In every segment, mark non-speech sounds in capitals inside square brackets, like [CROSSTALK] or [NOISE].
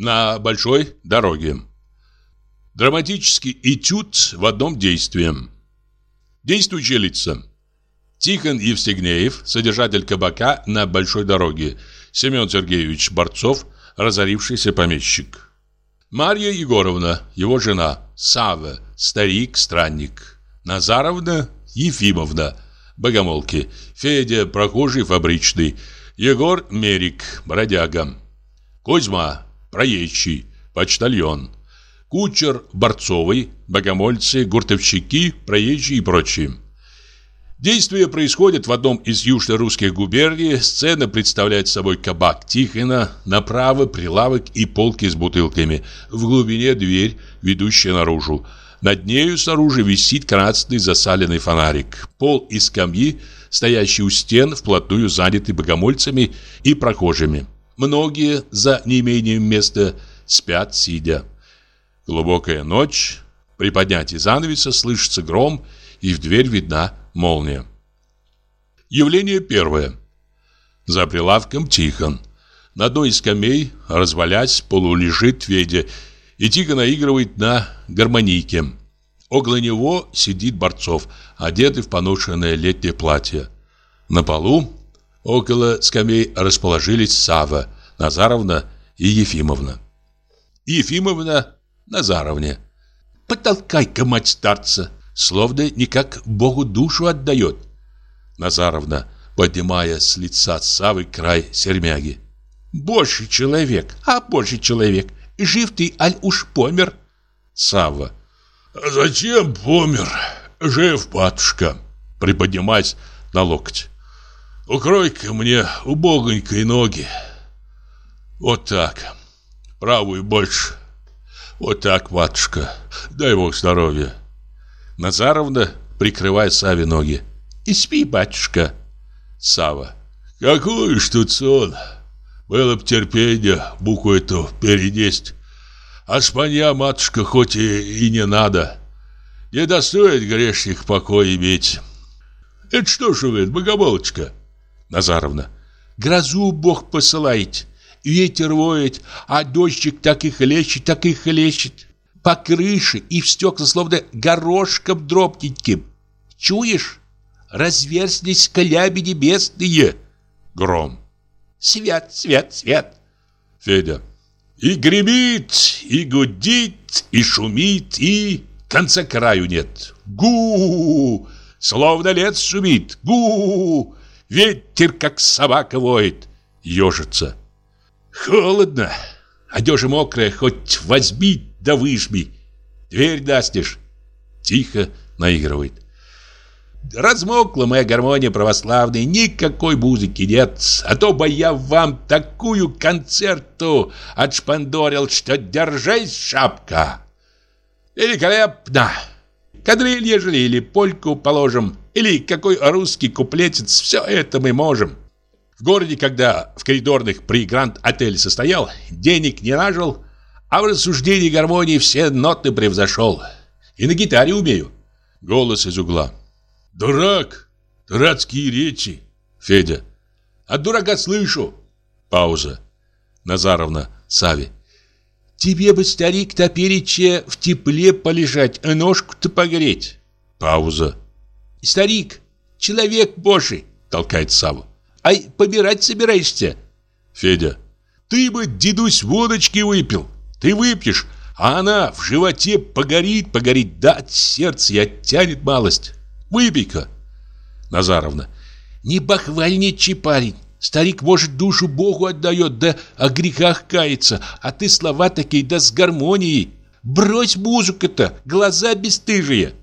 На большой дороге. Драматический этюд в одном действии. Действующие лица. Тихон Евстигнеев, содержатель кабака на большой дороге. Семен Сергеевич Борцов, разорившийся помещик. Марья Егоровна, его жена. Савва, старик-странник. Назаровна Ефимовна, богомолки. Федя, прохожий фабричный. Егор Мерик, бродяга. Кузьма, проезжий, почтальон. Кучер Борцовый, богомольцы, гуртовщики, проезжие и прочие. Действие происходит в одном из южно-русских губерний. Сцена представляет собой кабак Тихона, направо прилавок и полки с бутылками. В глубине дверь, ведущая наружу. Над нею снаружи висит красный засаленный фонарик. Пол и скамьи, стоящие у стен, вплотную заняты богомольцами и прохожими. Многие, за неимением места, спят сидя. Глубокая ночь. При поднятии занавеса слышится гром, и в дверь видна молния. Явление первое. За прилавком Тихон. На одной из скамей, развалясь, полулежит Федя, и тихо наигрывает на гармонийке. Около него сидит Борцов, одетый в поношенное летнее платье. На полу, около скамей, расположились Сава, Назаровна и Ефимовна. Ефимовна Назаровне. «Потолкай-ка, мать старца!» Словно никак Богу душу отдает. Назаровна, поднимая с лица Савы край сермяги. «Божий человек, а божий человек, жив ты, аль уж помер?» Савва. «Зачем помер? Жив, батюшка!» Приподнимаясь на локоть. «Укрой-ка мне убогонькой ноги. Вот так. Правую больше. Вот так, матушка. Дай бог здоровья. Назаровна, прикрывая Саве ноги. И спи, батюшка. Сава. Какой ж тут сон. Было б терпение букву эту перенесть. А спанья, матушка, хоть и, и не надо. Не достоит грешник покой иметь. Это что ж вы, богомолочка? Назаровна. Грозу Бог посылает. Ветер воет, а дождик так и хлещет, так и хлещет. По крыше и в стекла словно горошком дробненьким. Чуешь? Разверзлись коляби небесные. Гром. Свят, свят, свят. Федя. И гремит, и гудит, и шумит, и конца краю нет. Гу! Словно лес шумит. Гу! Ветер, как собака воет. Ежится. Холодно. Одежа мокрая, хоть возьми да выжми. Дверь настежь. Тихо наигрывает. Размокла моя гармония православная, никакой музыки нет. А то бы я вам такую концерту отшпандорил, что держись, шапка. Великолепно. Кадриль, ежели, или польку положим, или какой русский куплетец, все это мы можем. В городе, когда в коридорных при Гранд-отеле состоял, денег не нажил, а в рассуждении гармонии все ноты превзошел. И на гитаре умею. Голос из угла. Дурак! Дурацкие речи! Федя. От дурака слышу. Пауза. Назаровна Сави. Тебе бы, старик, топерече в тепле полежать, а ножку-то погреть. Пауза. Старик, человек божий, толкает Саву. Ай, помирать собираешься? Федя. Ты бы, дедусь, водочки выпил. Ты выпьешь, а она в животе погорит, погорит, да от сердца и оттянет малость. Выпей-ка. Назаровна. Не бахвальничай, парень. Старик, может, душу Богу отдает, да о грехах кается, а ты слова такие, да с гармонией. Брось музыку-то, глаза бесстыжие.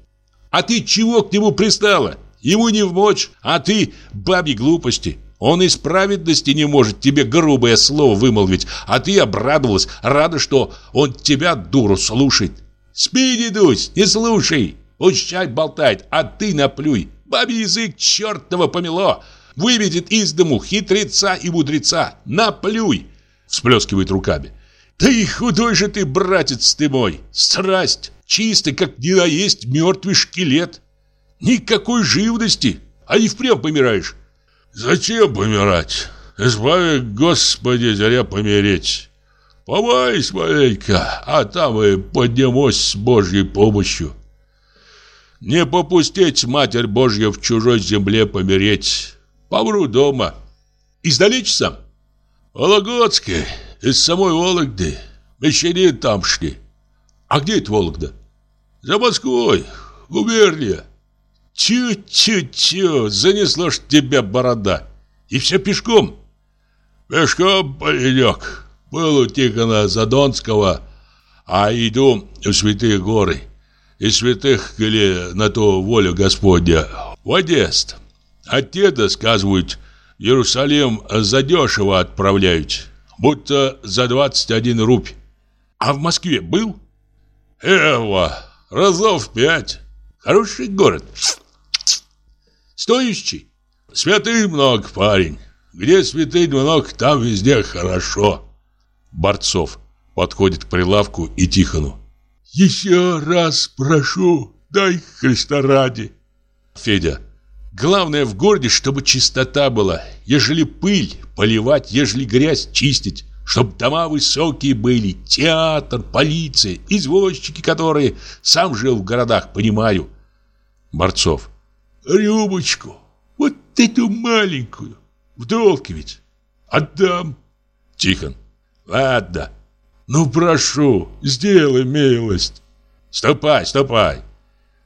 А ты чего к нему пристала? Ему не в мочь, а ты бабьи глупости. Он из праведности не может тебе грубое слово вымолвить, а ты обрадовалась, рада, что он тебя, дуру, слушает. Спи, дедусь, не слушай. Пусть чай болтает, а ты наплюй. Бабий язык чертова помело. Выведет из дому хитреца и мудреца. Наплюй. Всплескивает руками. И худой же ты, братец ты мой. Страсть. Чистый, как не наесть мертвый шкелет. Никакой живности. А и впрямь помираешь. Зачем помирать? Избави, Господи, зря помереть. Помаюсь маленько, а там и поднимусь с Божьей помощью. Не попустить Матерь Божья в чужой земле помереть. Помру дома. Издалечь сам? Вологодской, из самой Вологды. Мещанин тамшний. А где это Вологда? За Москвой, губерния. Тю-тю-тю, занесло ж тебя борода. И все пешком? Пешком, паренек. Был у Тихона Задонского, а иду в Святые горы. Из святых или на то волю Господня в Одест. От деда, сказывают, в Иерусалим задешево отправляют, будто за 21 рубь. А в Москве был? Эва, разов пять. Хороший город. Стоящий? Святых много, парень. Где святых много, там везде хорошо. Борцов подходит к прилавку и Тихону. «Еще раз прошу, дай Христа ради!» Федя. Главное в городе, чтобы чистота была. Ежели пыль, поливать, ежели грязь, чистить. Чтоб дома высокие были, театр, полиция, извозчики, которые... Сам жил в городах, понимаю. Борцов. Рюмочку, вот эту маленькую. В долг ведь. Отдам. Тихон. Ладно. Ну, прошу, сделай милость. Ступай, ступай.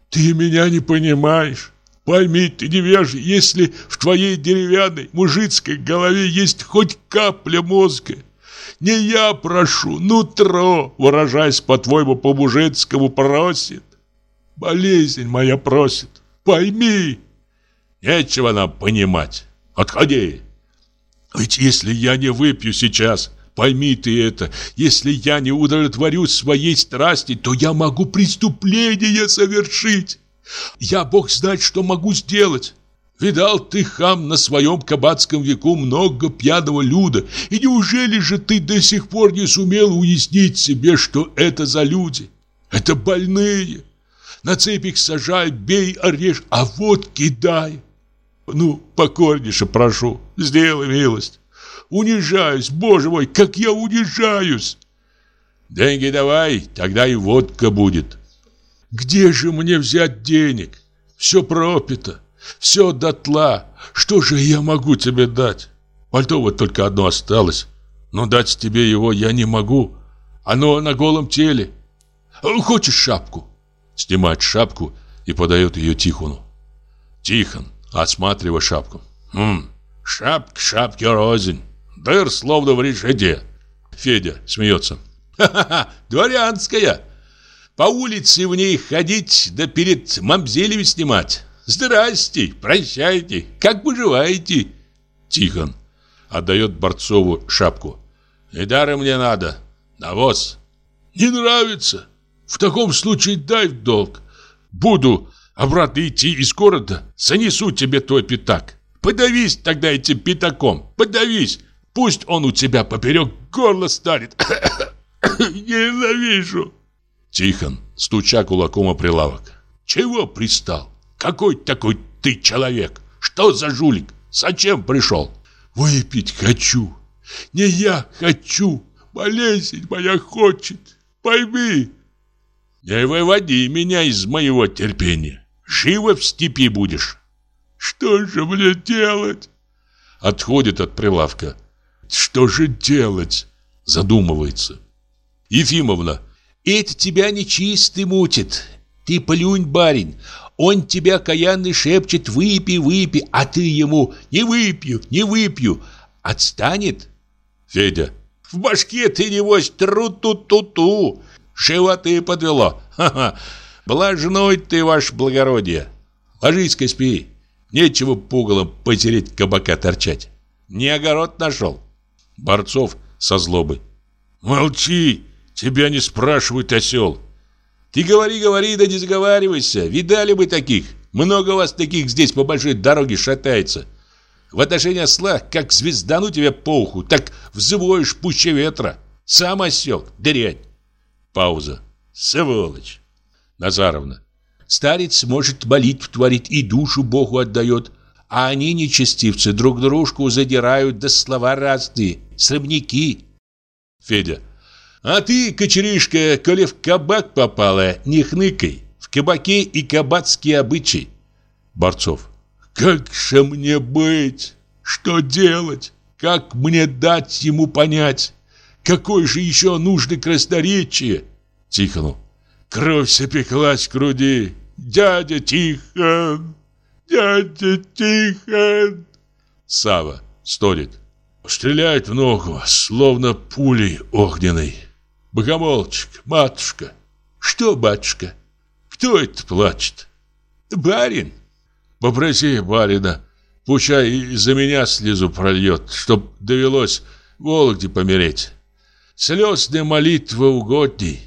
Ты меня не понимаешь. Пойми, ты невежий, если в твоей деревянной мужицкой голове есть хоть капля мозга. Не я прошу, нутро, выражаясь по-твоему по-мужицкому, просит. Болезнь моя просит. Пойми. Нечего нам понимать. Отходи. Ведь если я не выпью сейчас, Пойми ты это, если я не удовлетворю своей страсти, то я могу преступление совершить. Я, Бог знает, что могу сделать. Видал ты, хам, на своем кабацком веку много пьяного люда, и неужели же ты до сих пор не сумел уяснить себе, что это за люди? Это больные. На цепь их сажай, бей, орешь, а вот кидай. Ну, покорнейше прошу, сделай милость. Унижаюсь, боже мой, как я унижаюсь. Деньги давай, тогда и водка будет. Где же мне взять денег? Все пропито, все дотла. Что же я могу тебе дать? Пальто вот только одно осталось. Но дать тебе его я не могу. Оно на голом теле. Хочешь шапку? Снимает шапку и подает ее Тихону. Тихон, осматривая шапку. Хм, шапка шапки рознь. Дыр словно в решете. Федя смеется. Ха-ха-ха, дворянская. По улице в ней ходить, да перед мамзелями снимать. Здрасте, прощайте, как поживаете? Тихон отдает Борцову шапку. И дары мне надо, навоз. Не нравится? В таком случае дай в долг. Буду обратно идти из города, занесу тебе твой пятак. Подавись тогда этим пятаком, подавись. Пусть он у тебя поперек горла станет. [COUGHS] Ненавижу. Тихон, стуча кулаком о прилавок. Чего пристал? Какой такой ты человек? Что за жулик? Зачем пришел? Выпить хочу. Не я хочу. Болезнь моя хочет. Пойми. Не выводи меня из моего терпения. Живо в степи будешь. Что же мне делать? Отходит от прилавка. Что же делать? Задумывается. Ефимовна, это тебя нечистый мутит. Ты плюнь, барин. Он тебя каянный шепчет «выпей, выпей», а ты ему «не выпью, не выпью». Отстанет? Федя. В башке ты, небось, тру-ту-ту-ту. Животы подвело. Ха-ха. Блажной ты, ваш благородие. Ложись-ка спи. Нечего пугалом потереть кабака торчать. Не огород нашел. Борцов со злобой. «Молчи! Тебя не спрашивают, осел!» «Ты говори, говори, да не заговаривайся! Видали бы таких! Много вас таких здесь по большой дороге шатается!» В отношении осла, как звездану тебя по уху, так взвоишь пуще ветра. Сам осел, дрянь. Пауза. Сволочь. Назаровна. Старец, может, молитв творит и душу Богу отдает, а они, нечестивцы, друг дружку задирают, да слова разные, срывники. Федя. А ты, кочеришка, коли в кабак попала, не хныкай. В кабаке и кабацкие обычаи. Борцов. Как же мне быть? Что делать? Как мне дать ему понять? Какое же еще нужно красноречие? Тихону. Кровь запеклась в груди. Дядя Тихон! Дядя Тихон! Сава стонет. Стреляет в ногу, словно пулей огненной. Богомолчик, матушка. Что, батюшка? Кто это плачет? Барин. Попроси барина, пущай и за меня слезу прольет, чтоб довелось Вологде помереть. Слезная молитва угодней.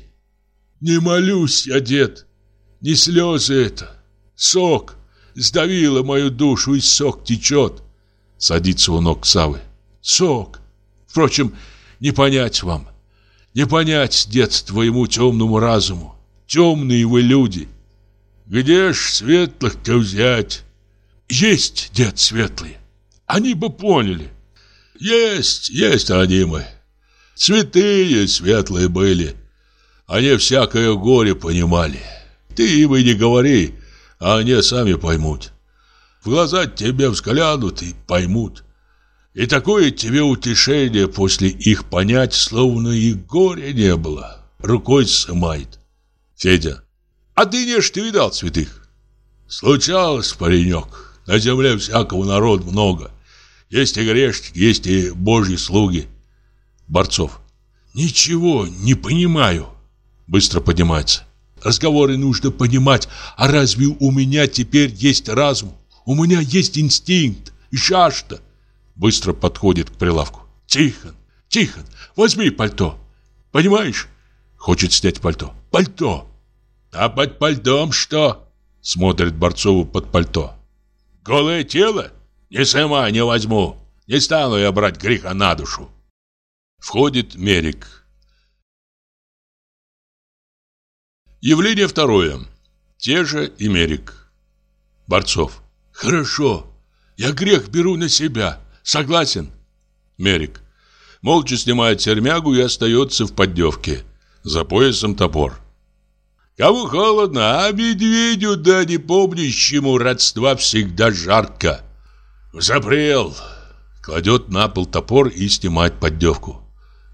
Не молюсь я, дед, не слезы это. Сок сдавило мою душу, и сок течет. Садится у ног Савы. Сок. Впрочем, не понять вам. Не понять, дед, твоему темному разуму. Темные вы люди. Где ж светлых-то взять? Есть, дед, светлые. Они бы поняли. Есть, есть они мы. Святые светлые были. Они всякое горе понимали. Ты им и не говори, а они сами поймут. В глаза тебе взглянут и поймут. И такое тебе утешение после их понять, словно и горя не было. Рукой сымает. Федя. А ты не ж ты видал святых? Случалось, паренек. На земле всякого народа много. Есть и грешники, есть и божьи слуги. Борцов. Ничего не понимаю. Быстро поднимается. Разговоры нужно понимать. А разве у меня теперь есть разум? У меня есть инстинкт и жажда. Быстро подходит к прилавку. Тихон, Тихон, возьми пальто. Понимаешь? Хочет снять пальто. Пальто. А под пальтом что? Смотрит Борцову под пальто. Голое тело? Не сама не возьму. Не стану я брать греха на душу. Входит Мерик. Явление второе. Те же и Мерик. Борцов. Хорошо. Я грех беру на себя. Согласен. Мерик. Молча снимает сермягу и остается в поддевке. За поясом топор. Кому холодно, а медведю, да не помнящему родства всегда жарко. Запрел. Кладет на пол топор и снимает поддевку.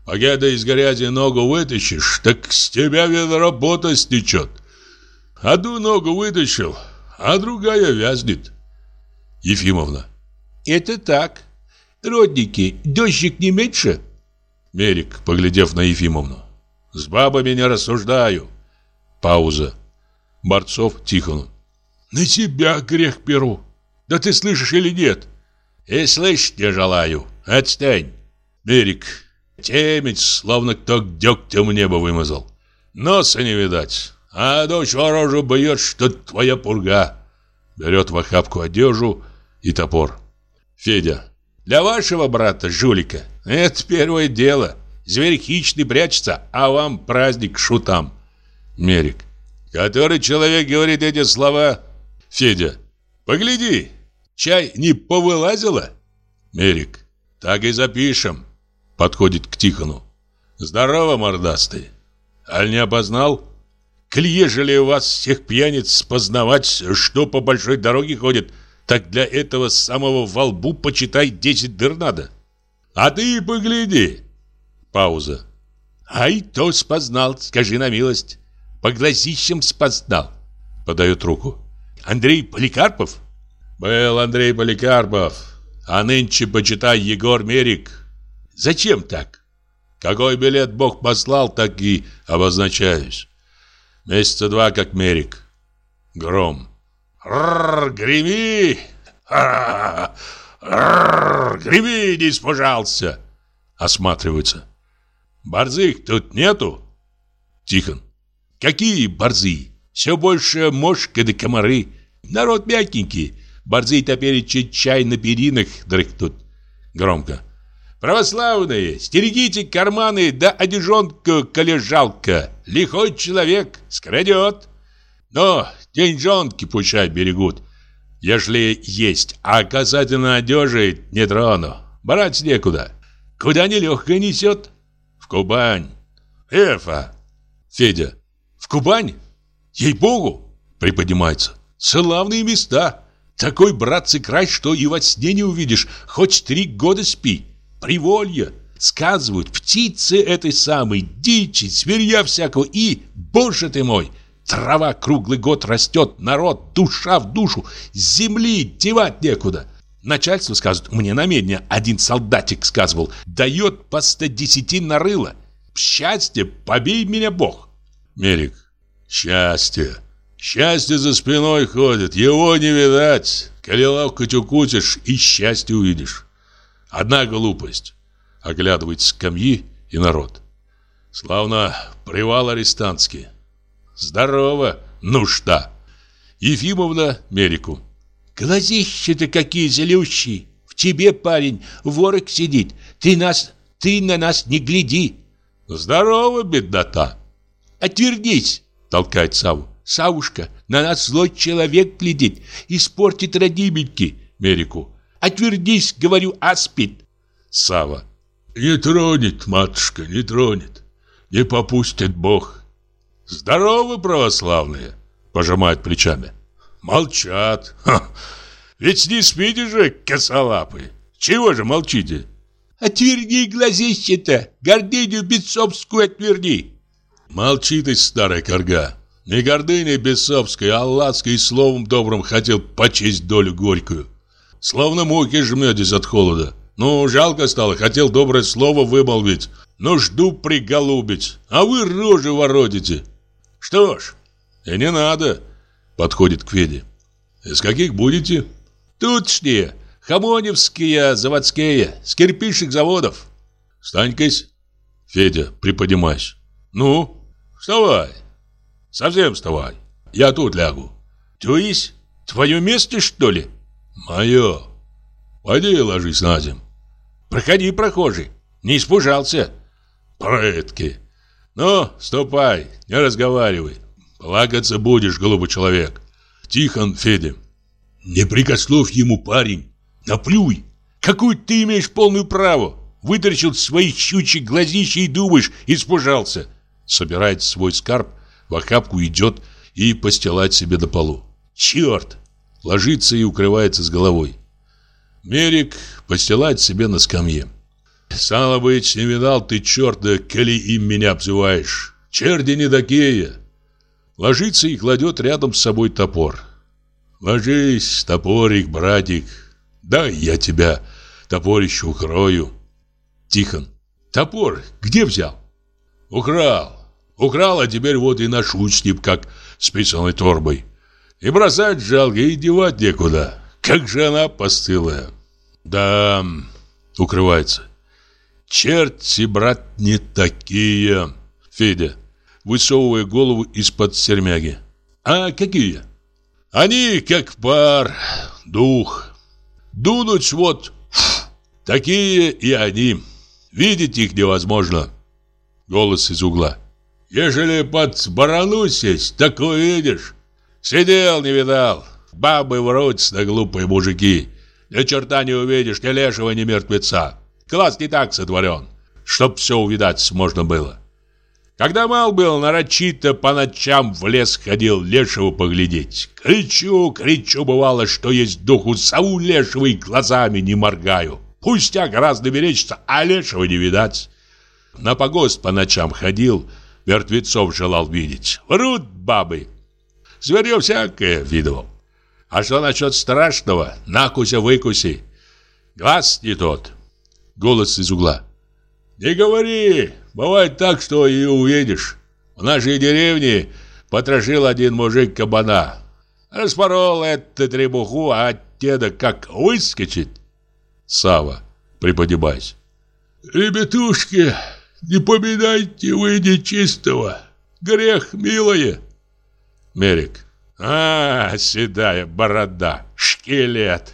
Погода из грязи ногу вытащишь, так с тебя ведро пота стечет. Одну ногу вытащил, а другая вязнет. Ефимовна. Это так. Родники, дождик не меньше? Мерик, поглядев на Ефимовну. С бабами не рассуждаю. Пауза. Борцов Тихону. На тебя грех беру. Да ты слышишь или нет? И слышать не желаю. Отстань. Мерик. Темить, словно кто дегтем небо вымазал. Носа не видать. А дочь ворожу бьет, что твоя пурга. Берет в охапку одежду и топор. Федя. Для вашего брата, жулика, это первое дело. Зверь хищный прячется, а вам праздник шутам. Мерик. Который человек говорит эти слова? Федя. Погляди, чай не повылазило? Мерик. Так и запишем. Подходит к Тихону. Здорово, мордастый. Аль не опознал? Ли у вас всех пьяниц познавать, что по большой дороге ходит, так для этого самого во лбу почитай десять дыр надо. А ты погляди. Пауза. Ай, то спознал, скажи на милость. По глазищам спознал. Подает руку. Андрей Поликарпов? Был Андрей Поликарпов. А нынче, почитай, Егор Мерик. Зачем так? Какой билет Бог послал, так и обозначаюсь. Месяца два как Мерик. Гром. Рррр, греми! Рррр, греми, не испужался! Осматривается. Борзых тут нету? Тихон. Какие борзы? Все больше мошка да комары. Народ мягенький. Борзы теперь чай на перинах дрыхнут. Громко. Православные, стерегите карманы, да одежонка колежалка. Лихой человек, скрадет. Но деньжонки пущай берегут, ежели есть, а касательно одежи не трону. Брать некуда. Куда нелегко несет? В Кубань. Эфа. Федя. В Кубань? Ей-богу, приподнимается. Славные места. Такой, братцы, край, что и во сне не увидишь. Хоть три года спи. Приволье. Сказывают, птицы этой самой, дичи, зверья всякого и, боже ты мой, трава круглый год растет, народ, душа в душу, земли девать некуда. Начальство, сказывает, мне на медне один солдатик сказывал, дает по 110 на рыло. Счастье, побей меня Бог. Мерик. Счастье. Счастье за спиной ходит, его не видать. Коли ловко укусишь, и счастье увидишь. Одна глупость. Оглядывает скамьи и народ. Славно привал арестантский. Здорово, нужда. Ефимовна Мерику. Глазища-то какие злющие. В тебе, парень, ворог сидит. Ты нас, ты на нас не гляди. Здорово, беднота. Отвернись, толкает Саву. Савушка, на нас злой человек глядит, испортит родименьки. Мерику. Отвернись, говорю, аспид. Сава. Не тронет, матушка, не тронет. Не попустит Бог. Здорово, православные, пожимают плечами. Молчат. Ха. Ведь не спите же, косолапые. Чего же молчите? Отверни глазище-то, гордыню бесовскую отверни. Молчи ты, старая корга. Не гордыней бесовской, а лаской словом добрым хотел почесть долю горькую. Словно муки жметесь от холода. Ну, жалко стало, хотел доброе слово вымолвить. Ну, жду приголубить, а вы рожи воротите. Что ж, и не надо. Подходит к Феде. Из каких будете? Тутшние, хамоневские, заводские, с кирпичных заводов. Встань-кась. Федя, приподнимайся. Ну, вставай. Совсем вставай. Я тут лягу. То есть, твое место, что ли? Мое. Пойди ложись на землю. Проходи, прохожий. Не испужался. Предки. Ну, ступай, не разговаривай. Плакаться будешь, голубой человек. Тихон Федя. Не прикословь ему, парень. Наплюй. Какую ты имеешь полную право? Вытаращил свои щучьи глазища и думаешь, испужался. Собирает свой скарб, в охапку идет и постилает себе до полу. Черт! Ложится и укрывается с головой. Мерик постилает себе на скамье. Стало быть, не видал ты черта, коли им меня обзываешь. Черди не такие. Ложится и кладет рядом с собой топор. Ложись, топорик, братик. Дай я тебя топорище укрою. Тихон. Топор где взял? Украл. Украл, а теперь вот и ношу с ним, как с писаной торбой. И бросать жалко, и девать некуда. Как же она постылая. Да, укрывается. Черти, брат, не такие. Федя, высовывая голову из-под сермяги. А какие? Они как пар, дух. Дунуть вот, такие и они. Видеть их невозможно. Голос из угла. Ежели под барану сесть, так увидишь. Сидел, не видал. Бабы врутся да глупые мужики. Ни черта не увидишь, ни лешего, ни мертвеца. Класс не так сотворен, чтоб все увидать можно было. Когда мал был, нарочито по ночам в лес ходил лешего поглядеть. Кричу, кричу, бывало, что есть духу, сову лешего и глазами не моргаю. Пустяк гораздо беречься, а лешего не видать. На погост по ночам ходил, мертвецов желал видеть. Врут бабы. Зверье всякое видывал. А что насчет страшного? Накуся-выкуси. Глаз не тот. Голос из угла. Не говори. Бывает так, что и увидишь. В нашей деревне потрошил один мужик кабана. Распорол эту требуху, а деда как выскочит. Сава, приподнимаясь. Ребятушки, не поминайте вы нечистого. Грех, милое. Мерик. А, седая борода, шкелет.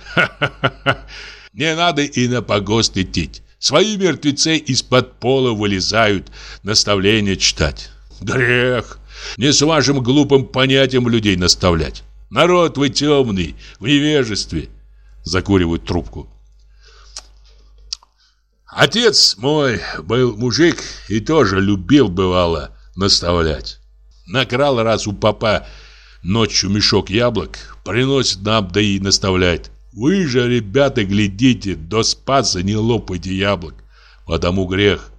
Не надо и на погост идти. Свои мертвецы из-под пола вылезают, наставления читать. Грех. Не с вашим глупым понятием людей наставлять. Народ вы темный, в невежестве. Закуривают трубку. Отец мой был мужик и тоже любил, бывало, наставлять. Накрал раз у папа ночью мешок яблок, приносит нам, да и наставляет. Вы же, ребята, глядите, до спаса не лопайте яблок, потому грех.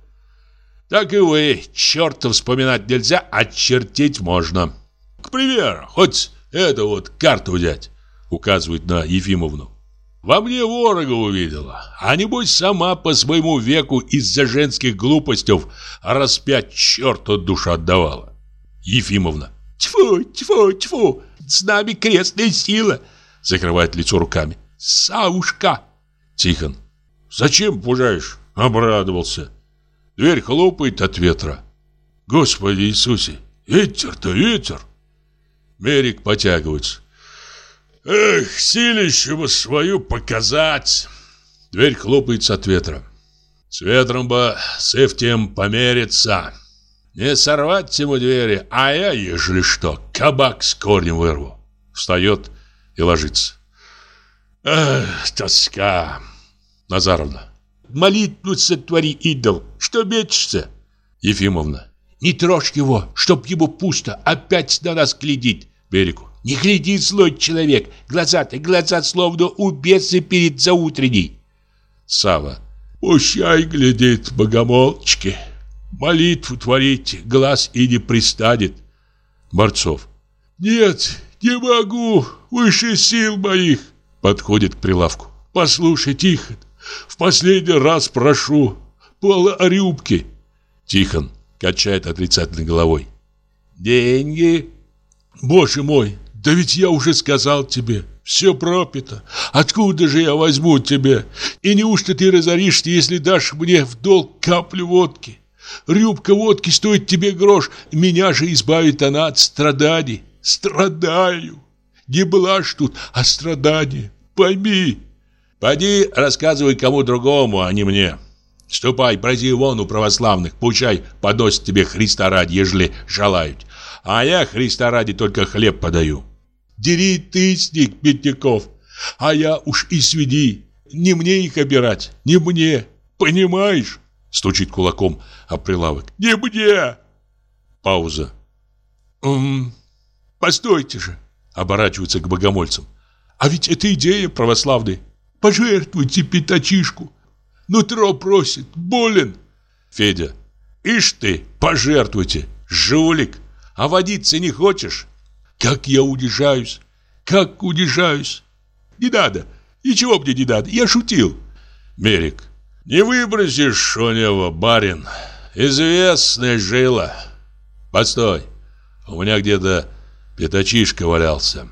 Так и вы, черта вспоминать нельзя, а чертить можно. К примеру, хоть эту вот карту взять, указывает на Ефимовну. Во мне ворога увидела, а небось сама по своему веку из-за женских глупостей распять черту душу отдавала. Ефимовна. Тьфу, тьфу, тьфу, с нами крестная сила, закрывает лицо руками. Савушка. Тихон. Зачем пужаешь? Обрадовался. Дверь хлопает от ветра. Господи Иисусе, ветер-то ветер. Мерик потягивается. Эх, силищу бы свою показать. Дверь хлопается от ветра. С ветром бы с Эвтием помериться. Не сорвать ему двери, а я, ежели что, кабак с корнем вырву. Встает и ложится. Эх, тоска. Назаровна. Молитву сотвори, идол. Что мечешься? Ефимовна. Не трожь его, чтоб ему пусто. Опять на нас глядит. Берегу. Не гляди, злой человек. Глаза-то, глаза словно у беса перед заутренней. Сава. Пущай глядит, богомолчки. Молитву творить, глаз и не пристанет. Борцов. Нет, не могу, выше сил моих. Подходит к прилавку. Послушай, Тихон, в последний раз прошу, пола рюбки. Тихон качает отрицательной головой. Деньги? Боже мой, да ведь я уже сказал тебе, все пропито. Откуда же я возьму тебе? И неужто ты разоришься, если дашь мне в долг каплю водки? Рюбка водки стоит тебе грош, меня же избавит она от страданий. Страдаю. Не блажь тут, а страдание. Пойми. Пойди рассказывай кому другому, а не мне. Ступай, проси вон у православных, пучай подносят тебе Христа ради, ежели желают. А я Христа ради только хлеб подаю. Дери ты с них, бедняков, а я уж и сведи. Не мне их обирать, не мне, понимаешь? Стучит кулаком об прилавок. «Не мне!» Пауза. «М постойте же!» Оборачивается к богомольцам. «А ведь это идея православная. Пожертвуйте пятачишку. Нутро просит, болен!» Федя. «Ишь ты, пожертвуйте, жулик! А водиться не хочешь?» «Как я удержаюсь! Как удержаюсь!» «Не надо! Ничего мне не надо, я шутил!» Мерик. Не выбросишь у него, барин. Известная жила. Постой. У меня где-то пятачишка валялся.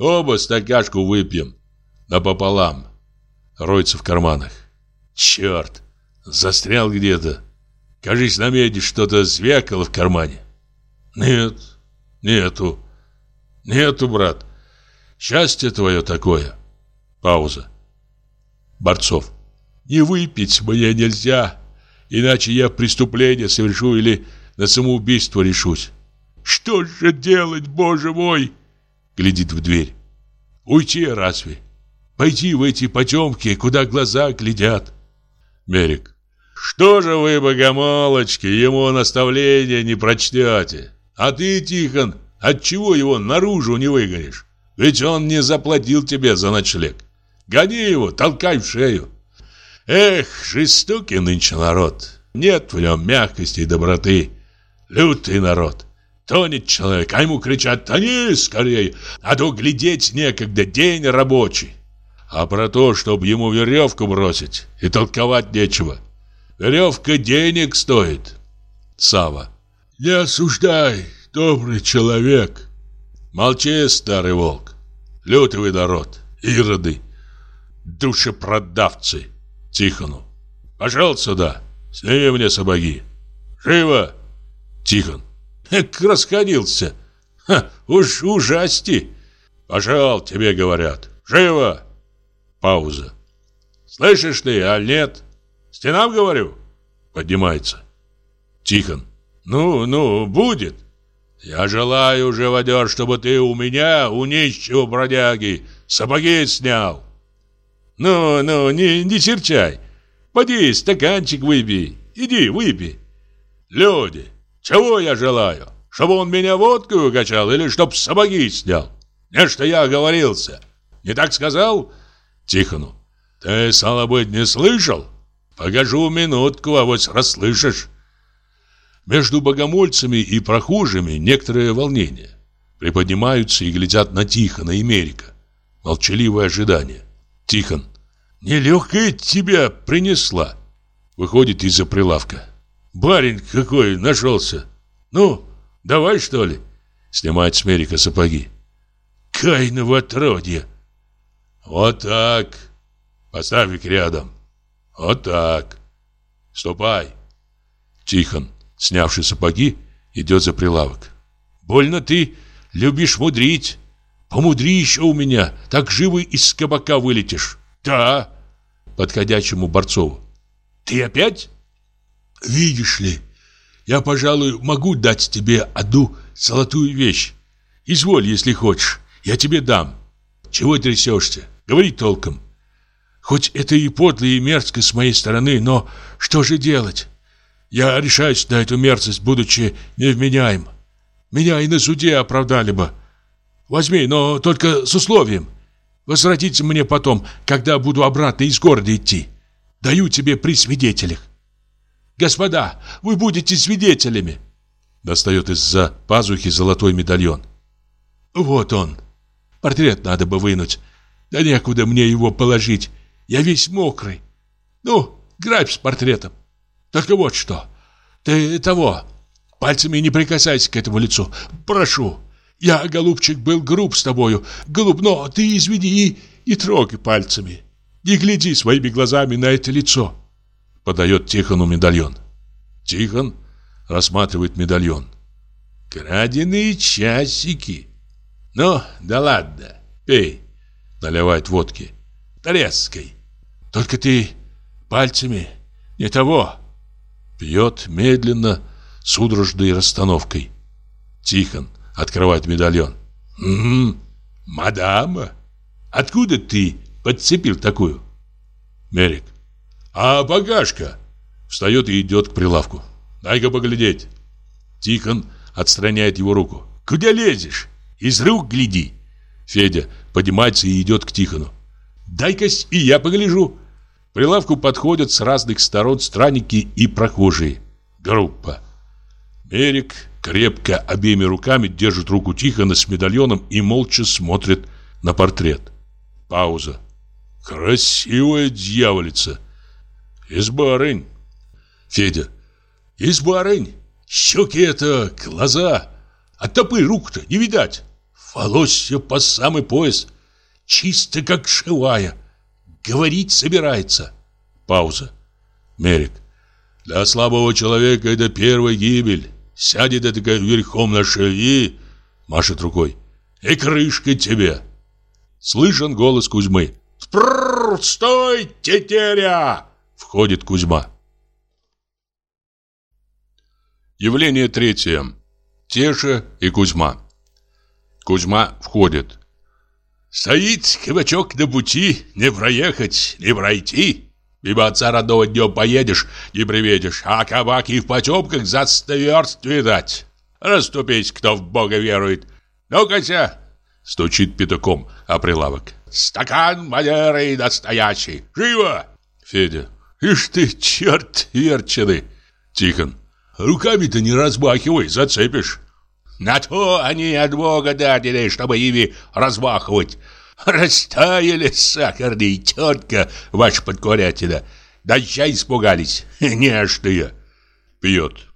Оба стакашку выпьем. Напополам. Роется в карманах. Черт. Застрял где-то. Кажись, на меди что-то звякало в кармане. Нет. Нету. Нету, брат. Счастье твое такое. Пауза. Борцов. Не выпить мне нельзя, иначе я преступление совершу или на самоубийство решусь. Что же делать, боже мой? Глядит в дверь. Уйти разве? Пойти в эти потемки, куда глаза глядят. Мерик. Что же вы, богомолочки, ему наставления не прочтете? А ты, Тихон, отчего его наружу не выгонишь? Ведь он не заплатил тебе за ночлег. Гони его, толкай в шею. Эх, жестокий нынче народ. Нет в нем мягкости и доброты. Лютый народ. Тонет человек, а ему кричат «Тони скорее!» А то глядеть некогда, день рабочий. А про то, чтобы ему веревку бросить, и толковать нечего. Веревка денег стоит. Сава. Не осуждай, добрый человек. Молчи, старый волк. Лютый народ, ироды, душепродавцы. Тихону. «Пошел сюда! Сними мне сапоги! Живо!» Тихон. «Эк, расходился! Ха, уж ужасти! Пошел, тебе говорят! Живо!» Пауза. «Слышишь ты, а нет? Стенам говорю?» Поднимается. Тихон. «Ну, ну, будет!» «Я желаю, живодер, чтобы ты у меня, у нищего бродяги, сапоги снял!» «Ну, ну, не, не серчай. Поди, стаканчик выпей. Иди, выпей. Люди, чего я желаю? Чтобы он меня водкой укачал или чтоб сапоги снял? Не, что я оговорился. Не так сказал? Тихону. Ты, стало быть, не слышал? Покажу минутку, а вот расслышишь. Между богомольцами и прохожими некоторое волнение. Приподнимаются и глядят на Тихона и Мерика. Молчаливое ожидание. Тихон. Нелегкая тебя принесла. Выходит из-за прилавка. Барин какой нашелся. Ну, давай что ли? Снимает с Мерика сапоги. Кайново отродье. Вот так. Поставь их рядом. Вот так. Ступай. Тихон, снявший сапоги, идет за прилавок. Больно ты любишь мудрить. Помудри еще у меня, так живо из кабака вылетишь. Да. Подходящему Борцову. Ты опять? Видишь ли, я, пожалуй, могу дать тебе одну золотую вещь. Изволь, если хочешь, я тебе дам. Чего трясешься? Говори толком. Хоть это и подло, и мерзко с моей стороны, но что же делать? Я решаюсь на эту мерзость, будучи невменяем. Меня и на суде оправдали бы. Возьми, но только с условием. Возвратите мне потом, когда буду обратно из города идти. Даю тебе при свидетелях. Господа, вы будете свидетелями. Достает из-за пазухи золотой медальон. Вот он. Портрет надо бы вынуть. Да некуда мне его положить. Я весь мокрый. Ну, грабь с портретом. Только вот что. Ты того, пальцами не прикасайся к этому лицу. Прошу. Я, голубчик, был груб с тобою. Груб, но ты извини и не трогай пальцами. Не гляди своими глазами на это лицо. Подает Тихону медальон. Тихон рассматривает медальон. Краденые часики. Ну, да ладно, пей. Наливает водки. Треской. Только ты пальцами не того. Пьет медленно, судорожной расстановкой. Тихон открывает медальон. «Угу, мадама, откуда ты подцепил такую?» Мерик. «А багажка?» Встает и идет к прилавку. «Дай-ка поглядеть». Тихон отстраняет его руку. «Куда лезешь? Из рук гляди!» Федя поднимается и идет к Тихону. «Дай-ка и я погляжу!» К прилавку подходят с разных сторон странники и прохожие. Группа. Мерик крепко обеими руками держит руку Тихона с медальоном и молча смотрит на портрет. Пауза. Красивая дьяволица. Из барынь. Федя. Из барынь. Щеки это, глаза. А топы рук-то не видать. Волосся по самый пояс. Чисто как живая. Говорить собирается. Пауза. Мерик. Для слабого человека это первая гибель. Сядет это верхом на шее и... Машет рукой. И крышка тебе. Слышен голос Кузьмы. «Спрррр! Стой, тетеря!» Входит Кузьма. Явление третье. Теша и Кузьма. Кузьма входит. Стоит кабачок на пути, не проехать, не пройти. Мимо отца родного днем поедешь, не приветишь, а кабак и в потемках за верст видать. Раступись, кто в Бога верует. Ну-ка, стучит пятаком о прилавок. Стакан Мадеры настоящий. Живо! Федя. Ишь ты, черт верченый. Тихон. Руками-то не размахивай, зацепишь. На то они от Бога дадили, чтобы ими размахивать. Растаяли сахарные тетка ваша подкорятина. Дождя испугались, [LAUGHS] нежные. Пьет.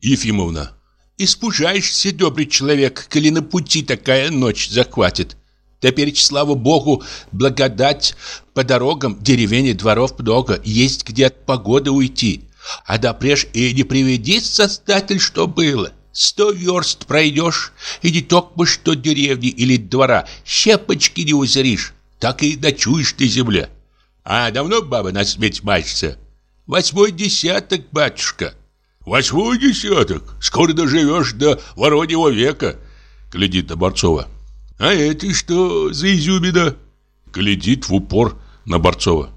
Ефимовна. Испужаешься, добрый человек, коли на пути такая ночь захватит. Теперь, слава богу, благодать по дорогам деревень и дворов много, есть где от погоды уйти. А допреж и не приведи, создатель, что было. Сто верст пройдешь, и не только что деревни или двора, щепочки не узришь, так и ночуешь ты земле. А давно баба на свете мачется? Восьмой десяток, батюшка. Восьмой десяток? Скоро доживешь до вороньего века. Глядит на Борцова. А это что за изюмина? Глядит в упор на Борцова.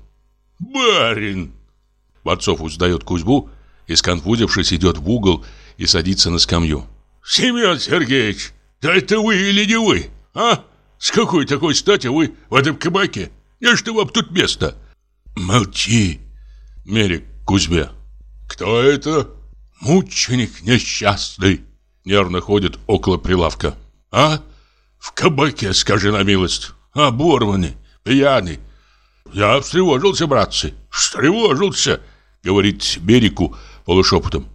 Барин! Борцов узнает Кузьму и, сконфузившись, идет в угол и садится на скамью. Семен Сергеевич, да это вы или не вы? А? С какой такой стати вы в этом кабаке? Не что вам тут место? Молчи, Мерик Кузьме. Кто это? Мученик несчастный. Нервно ходит около прилавка. А? В кабаке, скажи на милость. Оборванный, пьяный. Я встревожился, братцы, встревожился, говорит Берику полушепотом.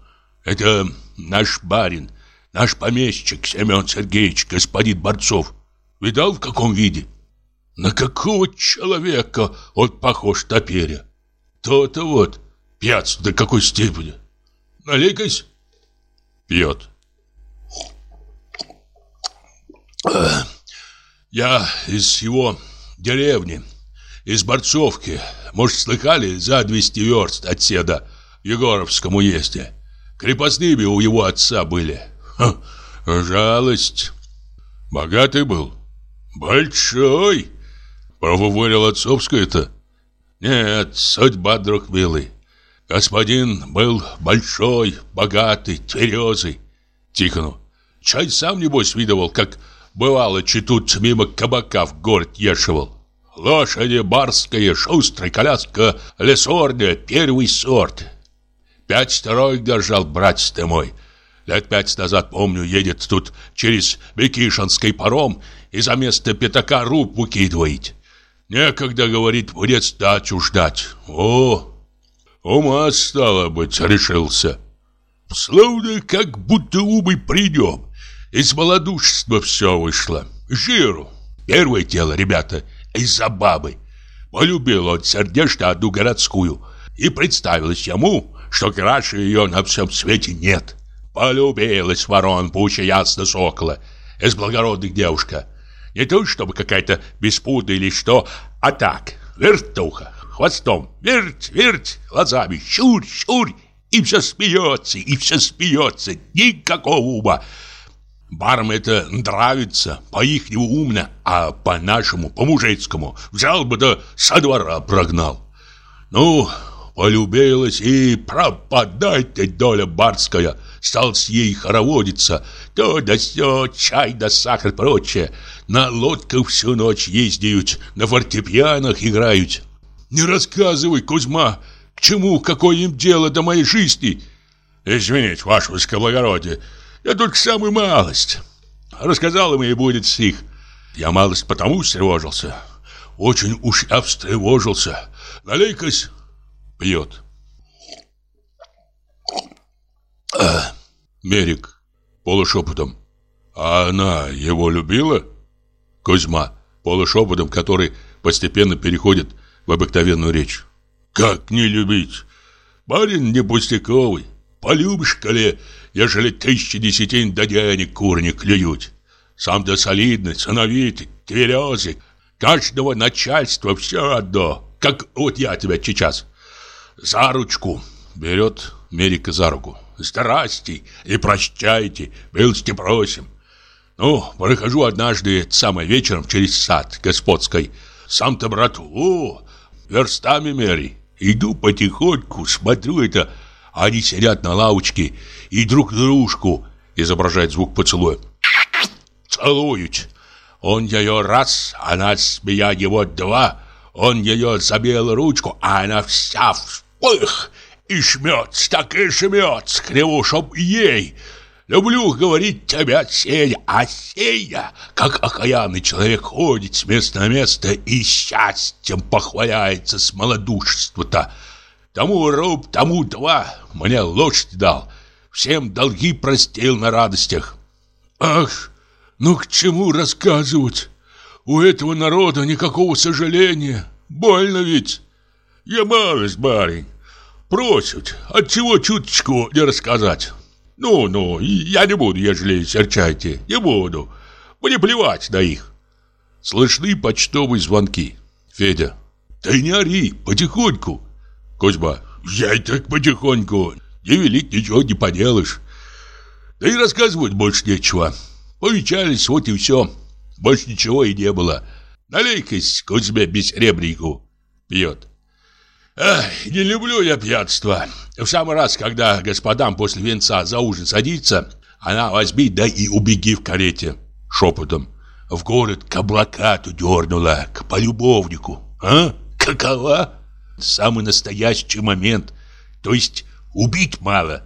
Это наш барин, наш помещик Семен Сергеевич, господин Борцов. Видал, в каком виде? На какого человека он похож топеря? То-то вот, пьяц до какой степени. Налей-кась. Пьет. Я из его деревни, из Борцовки. Может, слыхали, за 200 верст от седа в Егоровском уезде. Крепостными у его отца были. Ха, жалость. Богатый был? Большой. Правоворил отцовское-то? Нет, судьба, друг милый. Господин был большой, богатый, тверезый. Тихону. Чай сам, небось, видывал, как бывало, читут мимо кабака в город ешивал. Лошади барская, шустрая, коляска лесорная, первый сорт. Пять строй держал, братец ты мой. Лет пять назад, помню, едет тут через Бекишинский паром и за место пятака руб выкидывает. Некогда, говорит, мне стачу ждать. О, ума, стало быть, решился. Словно как будто умы придем. Из малодушества все вышло. Жиру. Первое дело, ребята, из-за бабы. Полюбил он сердечно одну городскую. И представилось ему, что краше ее на всем свете нет. Полюбилась ворон пуча ясно сокола. Из благородных девушка. Не то, чтобы какая-то беспуда или что, а так, вертуха, хвостом, верть, верть, глазами, щурь, щурь, и все смеется, и все смеется, никакого ума. Барам это нравится, по-ихнему умно, а по-нашему, по-мужицкому, взял бы да со двора прогнал. Ну, полюбилась и пропадать-то доля барская. Стал с ей хороводиться, то да сё, чай да сахар прочее. На лодках всю ночь ездят, на фортепианах играют. Не рассказывай, Кузьма, к чему, какое им дело до моей жизни? Извините, ваше высокоблагородие, я только самую малость. Рассказал им и будет стих. Я малость потому встревожился. Очень уж я встревожился. Налей-кась. Пьет. Мерик полушепотом. А она его любила? Кузьма полушепотом, который постепенно переходит в обыкновенную речь. Как не любить? Барин не пустяковый. Полюбишь, коли, ежели тысячи десятин до денег кур не клюют. Сам-то солидный, сыновитый, тверезый. Каждого начальства все одно, как вот я тебя сейчас. За ручку. Берет Мерика за руку. Здрасте и прощайте, милости просим. Ну, прохожу однажды самое вечером через сад господской. Сам-то, брат, о, верстами мери. Иду потихоньку, смотрю это, они сидят на лавочке и друг дружку, изображает звук поцелуя, целуют. Он ее раз, она с меня его два, он ее за белую ручку, а она вся вспых и шмется, так и шмется, криво, чтоб ей. Люблю говорить тебя, Сеня, а Сеня, как окаянный человек, ходит с места на место и счастьем похваляется с малодушества-то. Тому руб, тому два, мне лошадь дал, всем долги простил на радостях. Ах, ну к чему рассказывать? У этого народа никакого сожаления, больно ведь. Я малость, барин, просят, отчего чуточку не рассказать. Ну-ну, я не буду, ежели серчайте, не буду. Мне плевать на их. Слышны почтовые звонки. Федя. Ты не ори, потихоньку. Кузьма. Я и так потихоньку. Не велик, ничего не поделаешь. Да и рассказывать больше нечего. Повечались, вот и все. Больше ничего и не было. Налей-ка, Кузьме, бессребреньку. Пьет. Эх, не люблю я пьянство. В самый раз, когда господам после венца за ужин садится, она возьми, да и убеги в карете. Шепотом. В город к облакату дернула, к полюбовнику. А? Какова? Самый настоящий момент. То есть убить мало.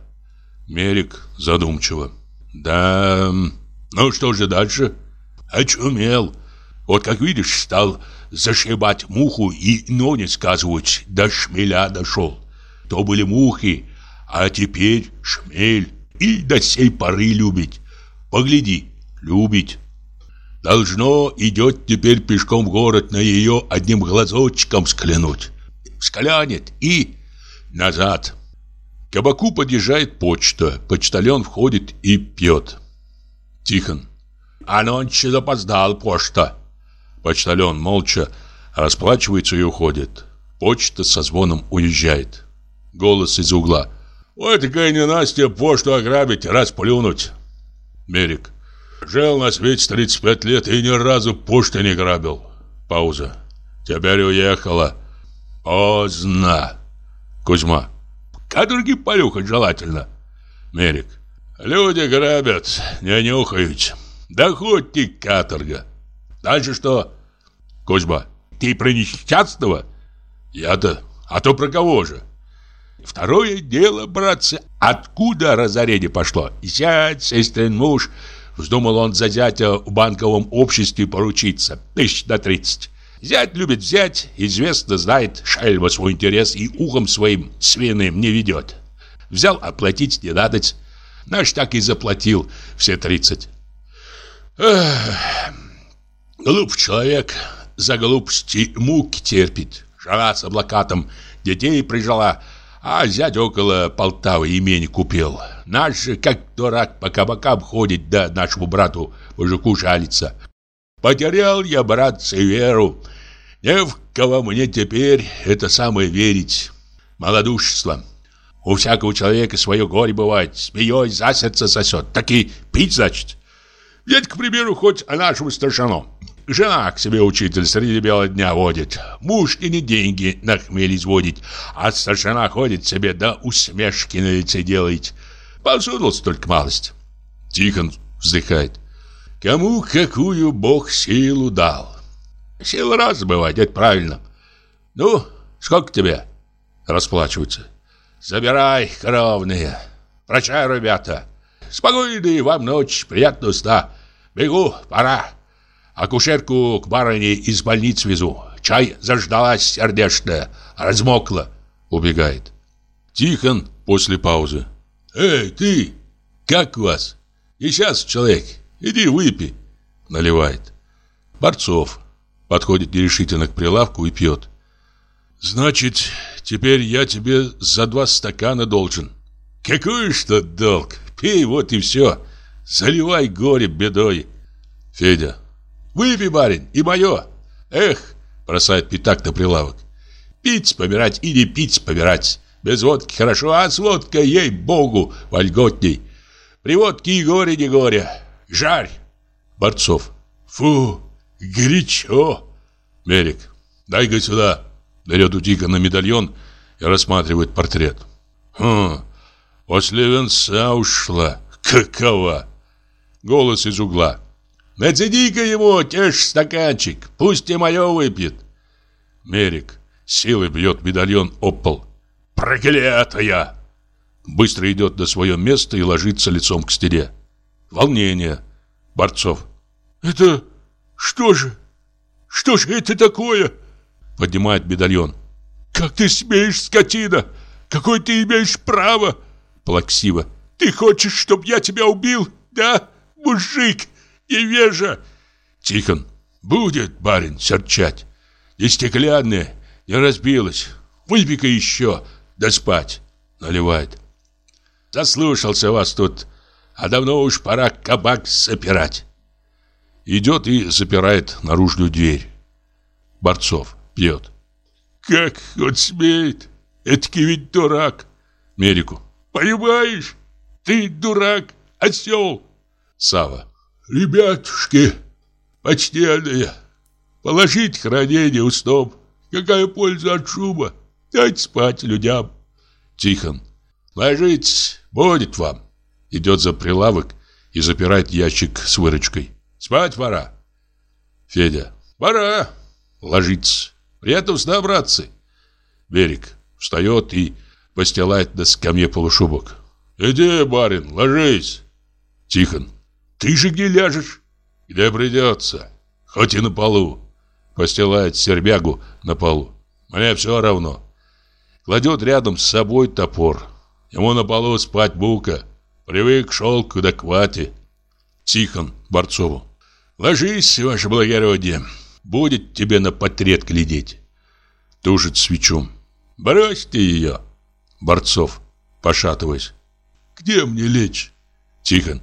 Мерик задумчиво. Да, ну что же дальше? Очумел. Вот как видишь, стал зашибать муху и ноги сказывать, до шмеля дошел. То были мухи, а теперь шмель. И до сей поры любить. Погляди, любить. Должно идет теперь пешком в город на ее одним глазочком склянуть. Склянет и назад. К кабаку подъезжает почта. Почтальон входит и пьет. Тихон. А нонче запоздал почта. Почтальон молча расплачивается и уходит. Почта со звоном уезжает. Голос из угла. «Ой, такая ненастья почту ограбить, расплюнуть!» Мерик. Жил на свете 35 лет и ни разу почты не грабил. Пауза. Теперь уехала. Поздно. Кузьма. Каторги полюхать желательно. Мерик. Люди грабят, не нюхают. Да хоть ты каторга. Дальше что? Кузьма. Ты про несчастного? Я-то. А то про кого же? Второе дело, братцы, откуда разорение пошло? Зять, сестрин муж, Вздумал он за зятя в банковом обществе поручиться. Тысяч на тридцать. Зять любит взять, известно знает, шельма свой интерес и ухом своим свиным не ведет. Взял оплатить не надоть. Наш так и заплатил все тридцать. Глуп человек за глупости муки терпит. Жена с облакатом детей прижала, а зять около Полтавы имени купил. Наш же, как дурак, по кабакам ходит, да нашему брату, мужику жалится. Потерял я, братцы, веру. Не в кого мне теперь это самое верить. Малодушество. У всякого человека свое горе бывает. Смеей за сердце сосет. Так и пить, значит. Взять, к примеру, хоть нашему старшину. Жена к себе учитель среди бела дня водит. Муж и не деньги на хмель изводит. А старшина ходит себе, да усмешки на лице делает. Посунулся только малость. Тихон вздыхает. Кому какую Бог силу дал. Сила раз бывает, это правильно. Ну, сколько тебе? Расплачиваются. Забирай, коровные. Прощай, ребята. Спокойной вам ночь, приятного сна. Бегу, пора. Акушерку к барыне из больницы везу. Чай заждалась сердечная, размокла. Убегает. Тихон после паузы. Эй, ты! Как вас? И сейчас, человек, иди выпей. Наливает. Борцов. Подходит нерешительно к прилавку и пьет. Значит, теперь я тебе за два стакана должен. Какой что долг? Пей, вот и все. Заливай горе бедой. Федя. Выпей, барин, и мое. Эх, бросает пятак на прилавок. Пить помирать и не пить помирать. Без водки хорошо, а с водкой, ей-богу, вольготней. При водке и горе не горе. Жарь. Борцов. Фу, горячо. Мерик. Дай-ка сюда. Берет у Тика на медальон и рассматривает портрет. Хм, после венца ушла. Какова? Голос из угла. Нацеди-ка ему, тешь стаканчик, пусть и мое выпьет. Мерик силой бьет медальон об пол. Проклятая! Быстро идет до свое место и ложится лицом к стене. Волнение. Борцов. Это что же? Что же это такое? Поднимает медальон. Как ты смеешь, скотина? Какое ты имеешь право? Плаксиво. Ты хочешь, чтобы я тебя убил? Да, мужик? Невежа!» Тихон. «Будет, барин, серчать. И стеклянная не разбилась. Выпей-ка еще, да спать!» Наливает. «Заслушался вас тут, а давно уж пора кабак запирать». Идет и запирает наружную дверь. Борцов пьет. «Как он смеет? Этакий ведь дурак!» Мерику. «Понимаешь? Ты дурак, осел!» Сава. Ребятушки, почтенные, положите хранение у стоп. Какая польза от шума? Дайте спать людям. Тихон. Ложитесь, будет вам. Идет за прилавок и запирает ящик с выручкой. Спать пора. Федя. Пора. Ложится. Приятного сна, братцы. Берег. Встает и постилает на скамье полушубок. Иди, барин, ложись. Тихон. Ты же где ляжешь? Где придется. Хоть и на полу. Постилает сербягу на полу. Мне все равно. Кладет рядом с собой топор. Ему на полу спать бука. Привык шелку да к вате. Тихон Борцову. Ложись, ваше благородие. Будет тебе на портрет глядеть. Тушит свечу. Брось ты ее. Борцов, пошатываясь. Где мне лечь? Тихон.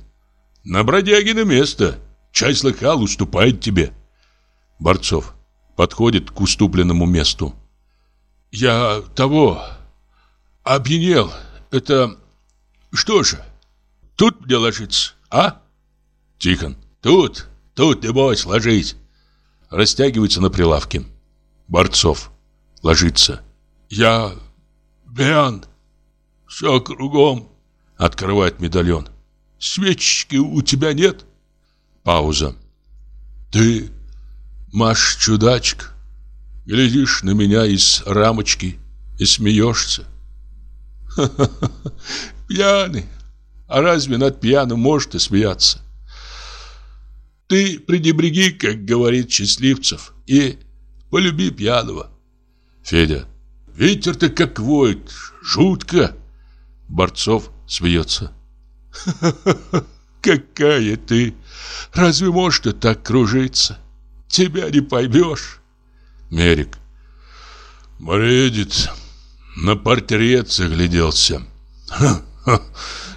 На бродягино место. Чай слыхал, уступает тебе. Борцов подходит к уступленному месту. Я того опьянел. Это что же? Тут мне ложиться, а? Тихон. Тут, тут ты бойся, ложись. Растягивается на прилавке. Борцов ложится. Я пьян. Все кругом. Открывает медальон. Свечки у тебя нет? Пауза. Ты, Маш, чудачка, глядишь на меня из рамочки и смеешься. Ха-ха-ха, [LAUGHS] пьяный. А разве над пьяным может и смеяться? Ты пренебреги, как говорит Счастливцев, и полюби пьяного. Федя. Ветер-то как воет, жутко. Борцов смеется. [LAUGHS] Какая ты! Разве может так кружиться? Тебя не поймешь. Мерик. Бредит. На портрет загляделся. [LAUGHS]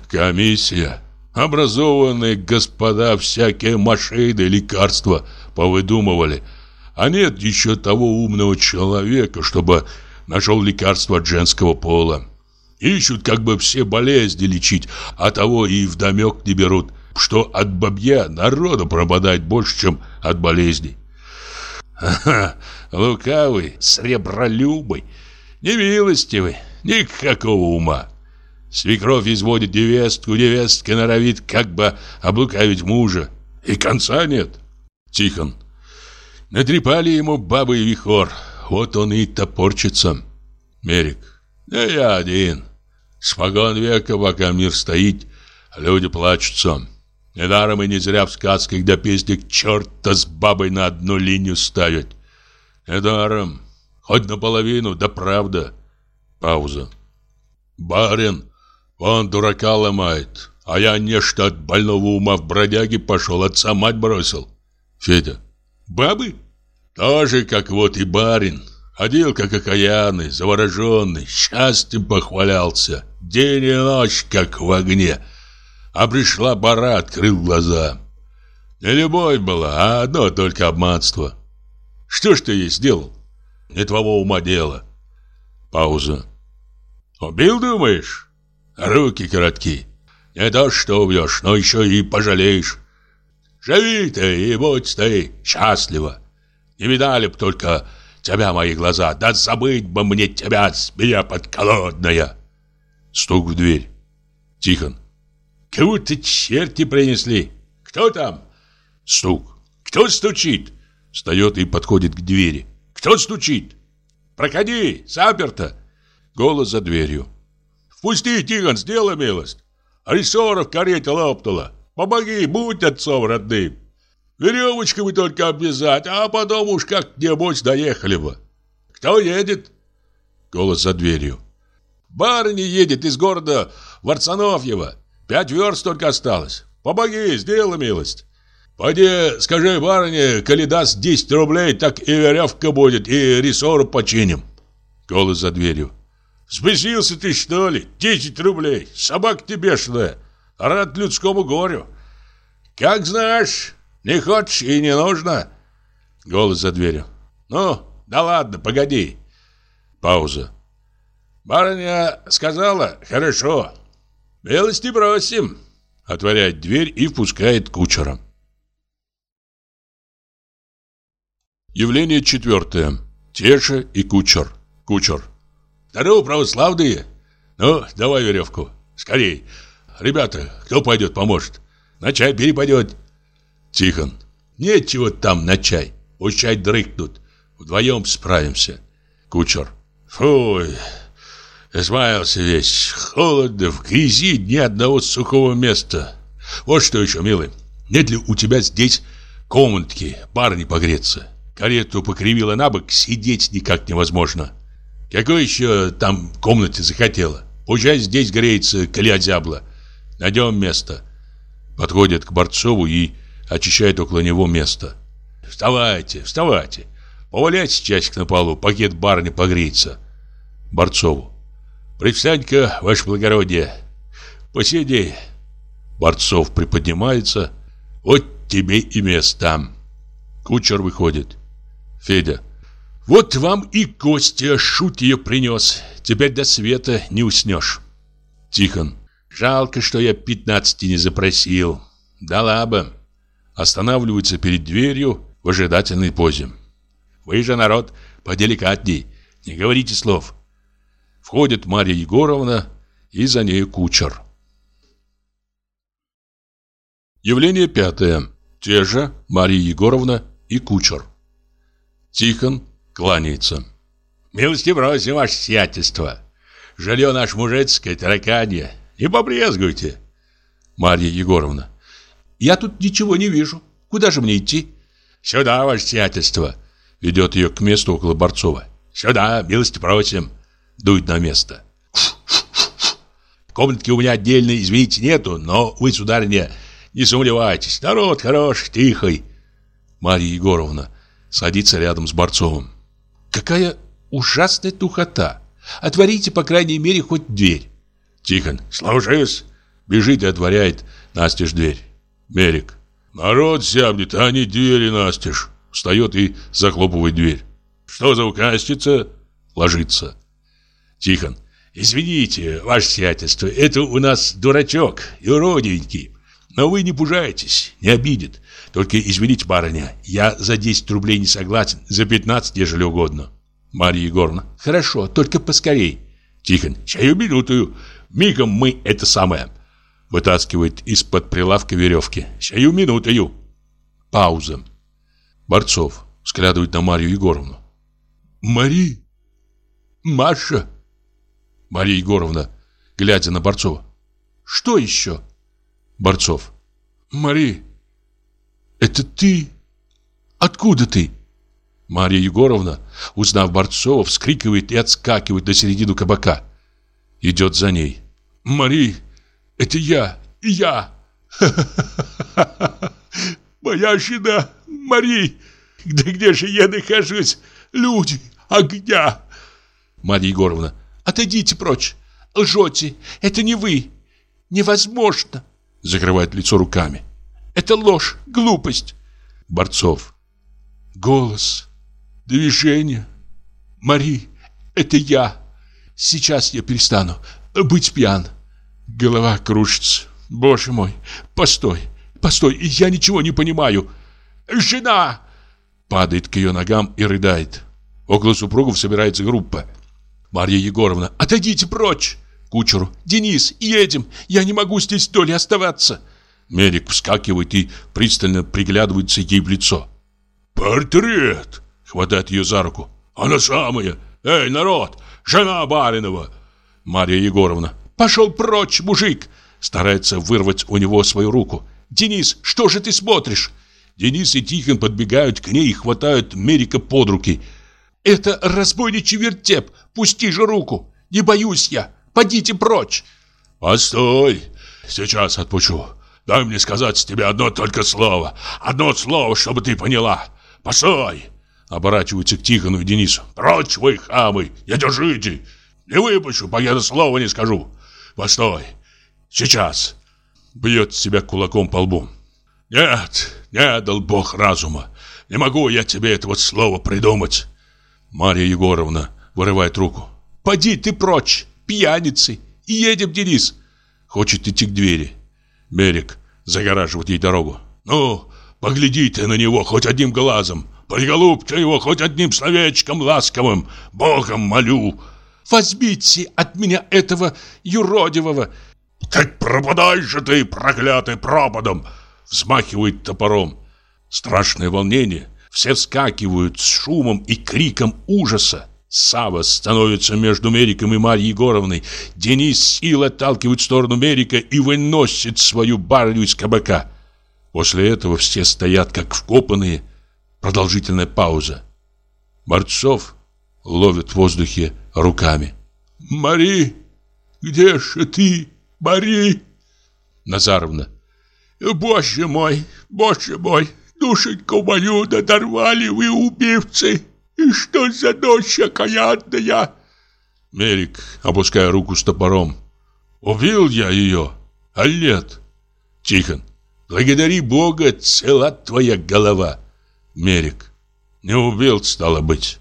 Комиссия. Образованные господа всякие машины лекарства повыдумывали. А нет еще того умного человека, чтобы нашел лекарство от женского пола. Ищут как бы все болезни лечить, а того и вдомек не берут, что от бабья народу пропадает больше, чем от болезней. Ха-ха, лукавый, сребролюбый, немилостивый, никакого ума. Свекровь изводит невестку, невестка норовит как бы облукавить мужа. И конца нет. Тихон. Натрепали ему бабы и вихор. Вот он и топорчится. Мерик. Да я один. Спогон века, пока мир стоит, люди плачутся. Недаром и не зря в сказках до песник черта с бабой на одну линию ставят. Недаром. Хоть наполовину, да правда. Пауза. Барин, он дурака ломает. А я нечто от больного ума в бродяге пошел, отца мать бросил. Федя. Бабы? Тоже, как вот и барин. Ходил, как окаянный, завороженный, счастьем похвалялся. День и ночь, как в огне. А пришла пора, открыл глаза. Не любовь была, а одно только обманство. Что ж ты ей сделал? Не твоего ума дело. Пауза. Убил, думаешь? Руки коротки. Не то, что убьешь, но еще и пожалеешь. Живи ты и будь ты счастлива. Не видали б только тебя мои глаза, да забыть бы мне тебя, змея подколодная. Стук в дверь. Тихон. Кого-то черти принесли. Кто там? Стук. Кто стучит? Встает и подходит к двери. Кто стучит? Проходи, заперто. Голос за дверью. Впусти, Тихон, сделай милость. Рессора в карете. Помоги, будь отцом родным. Веревочками только обвязать, а потом уж как-нибудь доехали бы. Кто едет? Голос за дверью. Барыня едет из города Варцановьева. Пять верст только осталось. Помоги, сделай милость. Пойди, скажи барыне, коли даст 10 рублей, так и веревка будет, и рессору починим. Голос за дверью. Спесился ты, что ли? 10 рублей. Собака ты бешеная. Рад людскому горю. Как знаешь, не хочешь и не нужно. Голос за дверью. Ну, да ладно, погоди. Пауза. Барыня сказала «Хорошо». «Милости просим!» Отворяет дверь и впускает кучера. Явление четвертое. Теша и кучер. Кучер. Здорово, ну, православные! Ну, давай веревку. Скорей. Ребята, кто пойдет, поможет. На чай перепадет. Тихон. нет чего там на чай. Пусть чай дрыхнут. Вдвоем справимся. Кучер. Фуй измаялся весь. Холодно, в грязи ни одного сухого места. Вот что еще, милый. Нет ли у тебя здесь комнатки, барни погреться? Карету покривила на бок, сидеть никак невозможно. Какой еще там комнате захотела? Пусть здесь греется, коли озябла. Найдем место. Подходит к Борцову и очищает около него место. Вставайте, вставайте. Поваляйте часик на полу, пакет барни погреется. Борцову. Привстань-ка, ваше благородие. Посиди. Борцов приподнимается. Вот тебе и место. Кучер выходит. Федя. Вот вам и Костя шут ее принес. Теперь до света не уснешь. Тихон. Жалко, что я пятнадцати не запросил. Дала бы. Останавливается перед дверью в ожидательной позе. Вы же, народ, поделикатней. Не говорите слов. Входит Марья Егоровна и за ней кучер. Явление пятое. Те же Марья Егоровна и кучер. Тихон кланяется. Милости просим, ваше сиятельство. Жилье наш мужицкое, тараканье. Не побрезгуйте. Марья Егоровна. Я тут ничего не вижу. Куда же мне идти? Сюда, ваше сиятельство. Ведет ее к месту около Борцова. Сюда, милости просим. Дует на место. Комнатки у меня отдельной, извините, нету, но вы, сударыня, не сомневайтесь. Народ хороший, тихий. Марья Егоровна садится рядом с Борцовым. Какая ужасная тухота. Отворите, по крайней мере, хоть дверь. Тихон. Служись. Бежит и отворяет настежь дверь. Мерик. Народ сябнет, а не двери настежь. Встает и захлопывает дверь. Что за указчица? Ложится. Тихон. Извините, ваше сиятельство, это у нас дурачок и уроденький. Но вы не пужайтесь, не обидит. Только извините, барыня, я за 10 рублей не согласен, за 15, ежели угодно. Марья Егоровна. Хорошо, только поскорей. Тихон. Чаю минуту. Мигом мы это самое. Вытаскивает из-под прилавка веревки. Чаю минутою. Пауза. Борцов взглядывает на Марью Егоровну. Мари? Маша? Мария Егоровна, глядя на Борцова. Что еще? Борцов. Мари, это ты? Откуда ты? Марья Егоровна, узнав Борцова, вскрикивает и отскакивает на середину кабака. Идет за ней. Мари, это я, я. [LAUGHS] Моя жена, Мари. Да где же я нахожусь? Люди, огня. Марья Егоровна. Отойдите прочь. Лжете. Это не вы. Невозможно. Закрывает лицо руками. Это ложь, глупость. Борцов. Голос. Движение. Мари, это я. Сейчас я перестану быть пьян. Голова кружится. Боже мой, постой, постой, я ничего не понимаю. Жена! Падает к ее ногам и рыдает. Около супругов собирается группа. Марья Егоровна, отойдите прочь! Кучеру, Денис, едем, я не могу здесь доли оставаться. Мерик вскакивает и пристально приглядывается ей в лицо. «Портрет!» — хватает ее за руку. «Она самая! Эй, народ! Жена Баринова!» Марья Егоровна. «Пошел прочь, мужик!» Старается вырвать у него свою руку. «Денис, что же ты смотришь?» Денис и Тихон подбегают к ней и хватают Мерика под руки. «Это разбойничий вертеп! Пусти же руку! Не боюсь я! Подите прочь!» «Постой! Сейчас отпущу! Дай мне сказать тебе одно только слово! Одно слово, чтобы ты поняла! Постой!» Оборачивается к Тихону и Денису. «Прочь вы, хамы! Не держите! Не выпущу, пока я слова не скажу! Постой! Сейчас!» Бьет себя кулаком по лбу. «Нет, не дал Бог разума! Не могу я тебе этого слова придумать!» Марья Егоровна вырывает руку. «Поди ты прочь, пьяницы! И едем, Денис!» Хочет идти к двери. Берег загораживает ей дорогу. «Ну, погляди ты на него хоть одним глазом! Приголубьте его хоть одним словечком ласковым, Богом молю. Возьмите от меня этого юродивого. Так пропадай же ты, проклятый пропадом, взмахивает топором. Страшное волнение. Все вскакивают с шумом и криком ужаса. Сава становится между Мериком и Марьей Егоровной. Денис силой отталкивает в сторону Мерика и выносит свою барню из кабака. После этого все стоят как вкопанные. Продолжительная пауза. Борцов ловит в воздухе руками. «Мари, где же ты, Мари?» Назаровна. «Боже мой, боже мой, душеньку мою надорвали вы, убивцы!» И что за дочь окаянная? Мерик, опуская руку с топором. Убил я ее, а нет? Тихон. Благодари Бога, цела твоя голова. Мерик. Не убил, стало быть.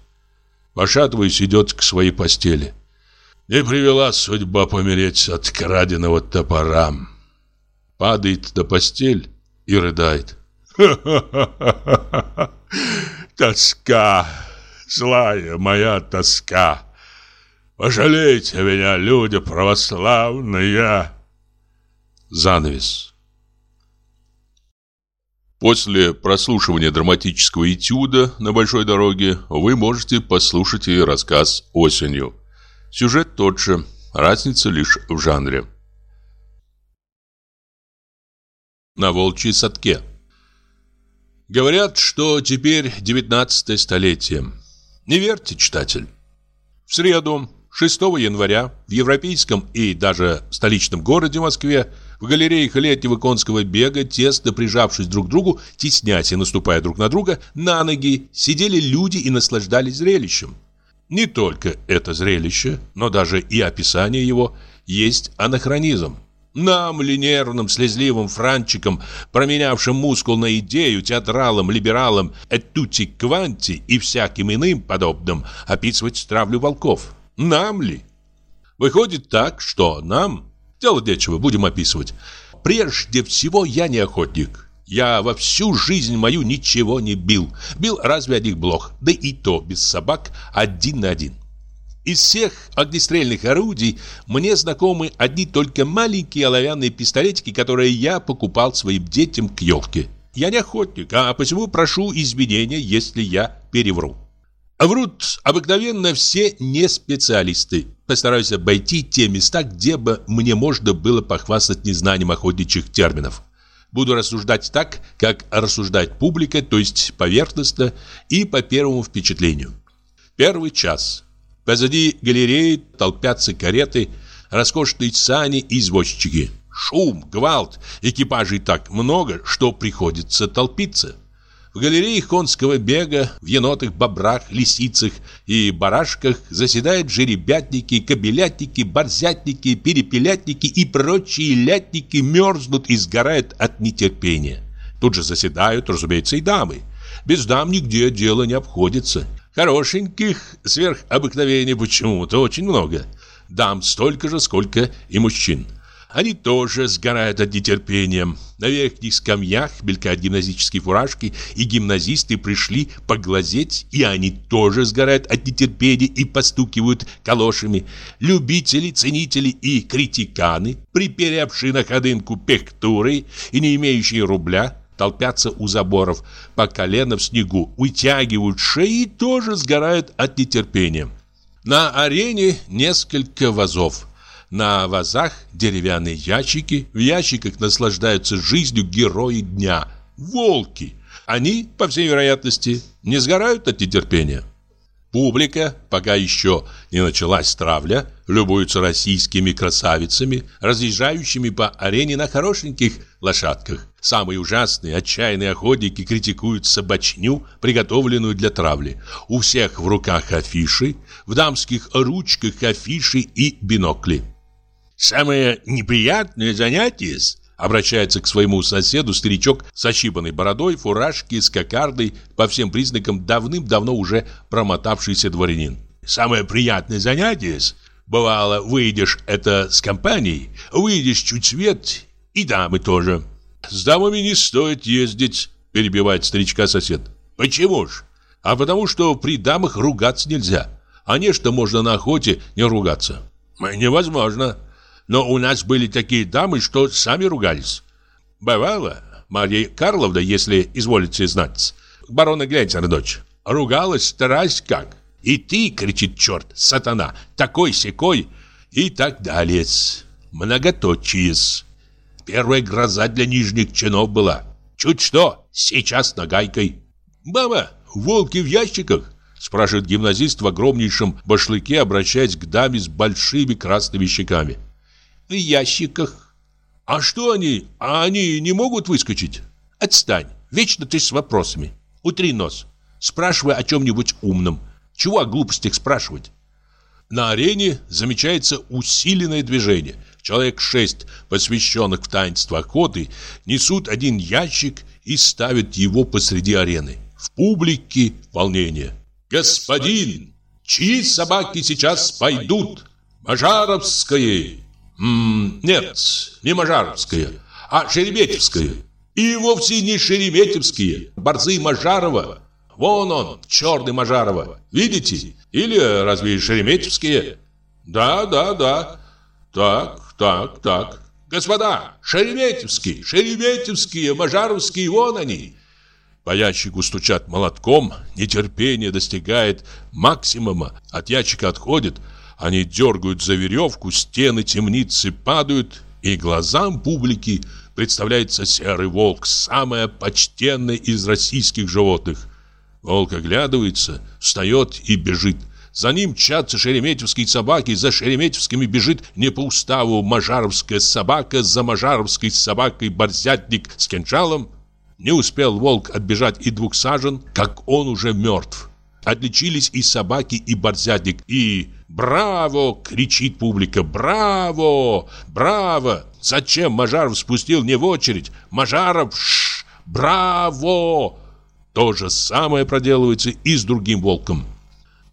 Пошатываясь, идет к своей постели. Не привела судьба помереть от краденого топора. Падает на постель и рыдает. [LAUGHS] Тоска! злая моя тоска. Пожалейте меня, люди православные. Занавес. После прослушивания драматического этюда на большой дороге вы можете послушать и рассказ осенью. Сюжет тот же, разница лишь в жанре. На волчьей садке. Говорят, что теперь 19 столетие. Не верьте, читатель. В среду, 6 января, в европейском и даже столичном городе Москве в галереях летнего конского бега, тесно прижавшись друг к другу, теснясь и наступая друг на друга, на ноги сидели люди и наслаждались зрелищем. Не только это зрелище, но даже и описание его есть анахронизм. Нам, линерным, слезливым франчикам, променявшим мускул на идею, театралам, либералам, этути кванти и всяким иным подобным, описывать стравлю волков. Нам ли? Выходит так, что нам, дело нечего, будем описывать. Прежде всего, я не охотник. Я во всю жизнь мою ничего не бил. Бил разве одних блох, да и то без собак, один на один. Из всех огнестрельных орудий мне знакомы одни только маленькие оловянные пистолетики, которые я покупал своим детям к елке. Я не охотник, а почему прошу извинения, если я перевру. Врут обыкновенно все не специалисты. Постараюсь обойти те места, где бы мне можно было похвастать незнанием охотничьих терминов. Буду рассуждать так, как рассуждает публика, то есть поверхностно и по первому впечатлению. Первый час – Позади галереи толпятся кареты, роскошные сани и извозчики. Шум, гвалт, экипажей так много, что приходится толпиться. В галерее конского бега, в енотах, бобрах, лисицах и барашках заседают жеребятники, кобелятники, борзятники, перепелятники и прочие лятники мерзнут и сгорают от нетерпения. Тут же заседают, разумеется, и дамы. Без дам нигде дело не обходится. Хорошеньких сверх обыкновения почему-то очень много. Дам столько же, сколько и мужчин. Они тоже сгорают от нетерпения. На верхних скамьях мелькают гимназические фуражки, и гимназисты пришли поглазеть, и они тоже сгорают от нетерпения и постукивают калошами. Любители, ценители и критиканы, приперевшие на ходынку пектуры и не имеющие рубля, толпятся у заборов по колено в снегу, вытягивают шеи и тоже сгорают от нетерпения. На арене несколько вазов. На вазах деревянные ящики. В ящиках наслаждаются жизнью герои дня. Волки. Они, по всей вероятности, не сгорают от нетерпения. Публика, пока еще не началась травля, любуется российскими красавицами, разъезжающими по арене на хорошеньких лошадках. Самые ужасные, отчаянные охотники критикуют собачню, приготовленную для травли. У всех в руках афиши, в дамских ручках афиши и бинокли. Самое неприятное занятие Обращается к своему соседу старичок с ощипанной бородой, фуражки, с кокардой, по всем признакам давным-давно уже промотавшийся дворянин. Самое приятное занятие Бывало, выйдешь это с компанией, выйдешь чуть свет, и дамы тоже. С дамами не стоит ездить, перебивает старичка сосед. Почему ж? А потому что при дамах ругаться нельзя. А не что можно на охоте не ругаться. Невозможно. Но у нас были такие дамы, что сами ругались. Бывало, Марья Карловна, если изволите знать, барона Глянцера дочь, ругалась страсть как. И ты, кричит черт, сатана, такой-сякой и так далее. Многоточие. Первая гроза для нижних чинов была. Чуть что, сейчас нагайкой. Баба, волки в ящиках? Спрашивает гимназист в огромнейшем башлыке, обращаясь к даме с большими красными щеками. В ящиках. А что они? А они не могут выскочить? Отстань. Вечно ты с вопросами. Утри нос. Спрашивай о чем-нибудь умном. Чего о глупостях спрашивать? На арене замечается усиленное движение. Человек шесть, посвященных в таинство охоты, несут один ящик и ставят его посреди арены. В публике волнение. «Господин, чьи собаки сейчас пойдут? Мажаровская?» М «Нет, не Мажаровская, а Шереметьевская». «И вовсе не Шереметьевские, борзы Мажарова. Вон он, черный Мажарова. Видите? Или разве Шереметьевские?» «Да, да, да. Так, так, так. Господа, Шереметьевские, Шереметьевские, Мажаровские, вон они. По ящику стучат молотком, нетерпение достигает максимума, от ящика отходит, они дергают за веревку, стены темницы падают, и глазам публики представляется серый волк, самое почтенное из российских животных. Волк оглядывается, встает и бежит. За ним мчатся шереметьевские собаки, за шереметьевскими бежит не по уставу мажаровская собака, за мажаровской собакой борзятник с кинжалом. Не успел волк отбежать и двух сажен, как он уже мертв. Отличились и собаки, и борзятник, и «Браво!» — кричит публика. «Браво! Браво!» Зачем Мажаров спустил не в очередь? Мажаров! Ш, браво! То же самое проделывается и с другим волком.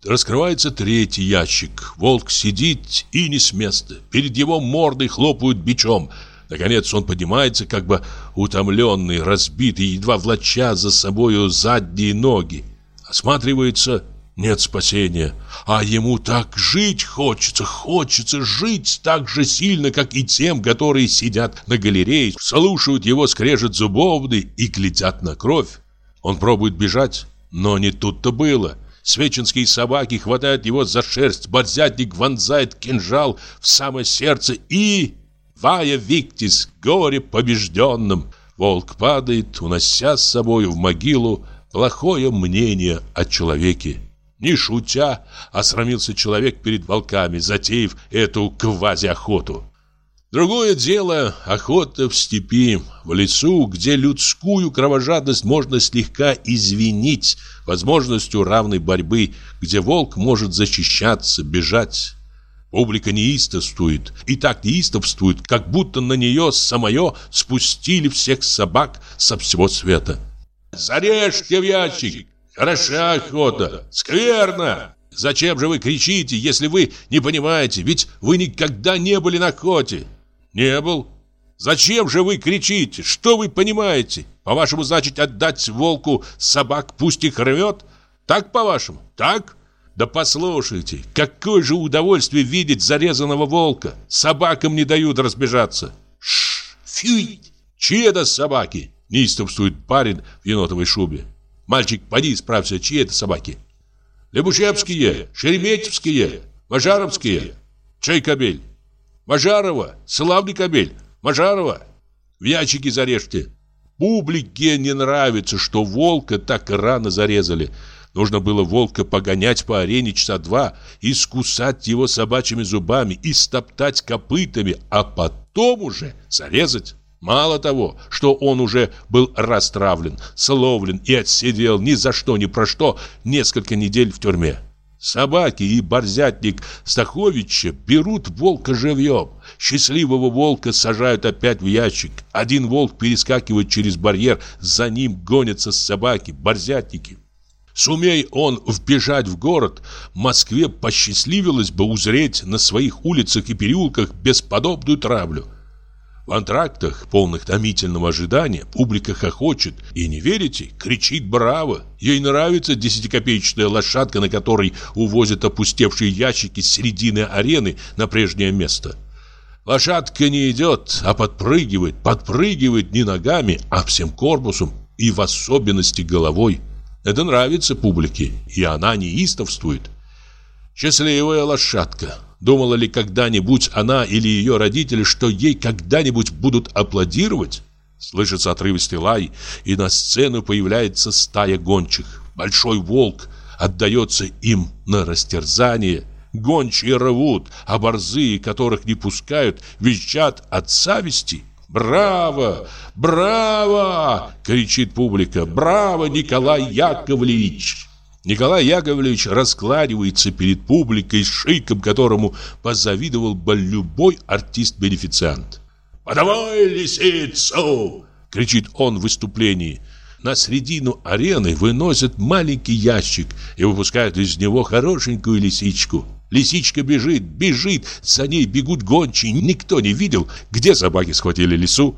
Раскрывается третий ящик. Волк сидит и не с места. Перед его мордой хлопают бичом. Наконец он поднимается, как бы утомленный, разбитый, едва влача за собою задние ноги. Осматривается, нет спасения. А ему так жить хочется, хочется жить так же сильно, как и тем, которые сидят на галерее, слушают его скрежет зубовный и глядят на кровь. Он пробует бежать, но не тут-то было. Свеченские собаки хватают его за шерсть, борзятник вонзает кинжал в самое сердце и... Вая Виктис, горе побежденным. Волк падает, унося с собой в могилу плохое мнение о человеке. Не шутя, осрамился человек перед волками, затеяв эту квази-охоту. Другое дело – охота в степи, в лесу, где людскую кровожадность можно слегка извинить возможностью равной борьбы, где волк может защищаться, бежать. Публика неистовствует, и так неистовствует, как будто на нее самое спустили всех собак со всего света. «Зарежьте в ящик! Хороша охота! Скверно! Зачем же вы кричите, если вы не понимаете? Ведь вы никогда не были на охоте!» Не был. Зачем же вы кричите? Что вы понимаете? По-вашему, значит, отдать волку собак, пусть их рвет? Так, по-вашему? Так? Да послушайте, какое же удовольствие видеть зарезанного волка. Собакам не дают разбежаться. Шш, фюй! Чьи это собаки? Неистовствует парень в енотовой шубе. Мальчик, поди справься, чьи это собаки? Лебушевские, Шереметьевские, Мажаровские. Чей кобель? Мажарова, славный кобель, Мажарова. В ящике зарежьте. Публике не нравится, что волка так рано зарезали. Нужно было волка погонять по арене часа два, искусать его собачьими зубами и стоптать копытами, а потом уже зарезать. Мало того, что он уже был растравлен, словлен и отсидел ни за что, ни про что несколько недель в тюрьме. Собаки и борзятник Стаховича берут волка живьем. Счастливого волка сажают опять в ящик. Один волк перескакивает через барьер, за ним гонятся собаки, борзятники. Сумей он вбежать в город, Москве посчастливилось бы узреть на своих улицах и переулках бесподобную травлю. В антрактах, полных томительного ожидания, публика хохочет и, не верите, кричит «Браво!». Ей нравится десятикопеечная лошадка, на которой увозят опустевшие ящики с середины арены на прежнее место. Лошадка не идет, а подпрыгивает, подпрыгивает не ногами, а всем корпусом и в особенности головой. Это нравится публике, и она неистовствует. Счастливая лошадка. Думала ли когда-нибудь она или ее родители, что ей когда-нибудь будут аплодировать? Слышится отрывистый лай, и на сцену появляется стая гончих. Большой волк отдается им на растерзание. Гончие рвут, а борзые, которых не пускают, визжат от зависти. «Браво! Браво!» — кричит публика. «Браво, Николай Яковлевич!» Николай Яковлевич раскладывается перед публикой с шиком, которому позавидовал бы любой артист-бенефициант. «Подавай лисицу!» — кричит он в выступлении. На середину арены выносят маленький ящик и выпускают из него хорошенькую лисичку. Лисичка бежит, бежит, за ней бегут гончие. Никто не видел, где собаки схватили лису.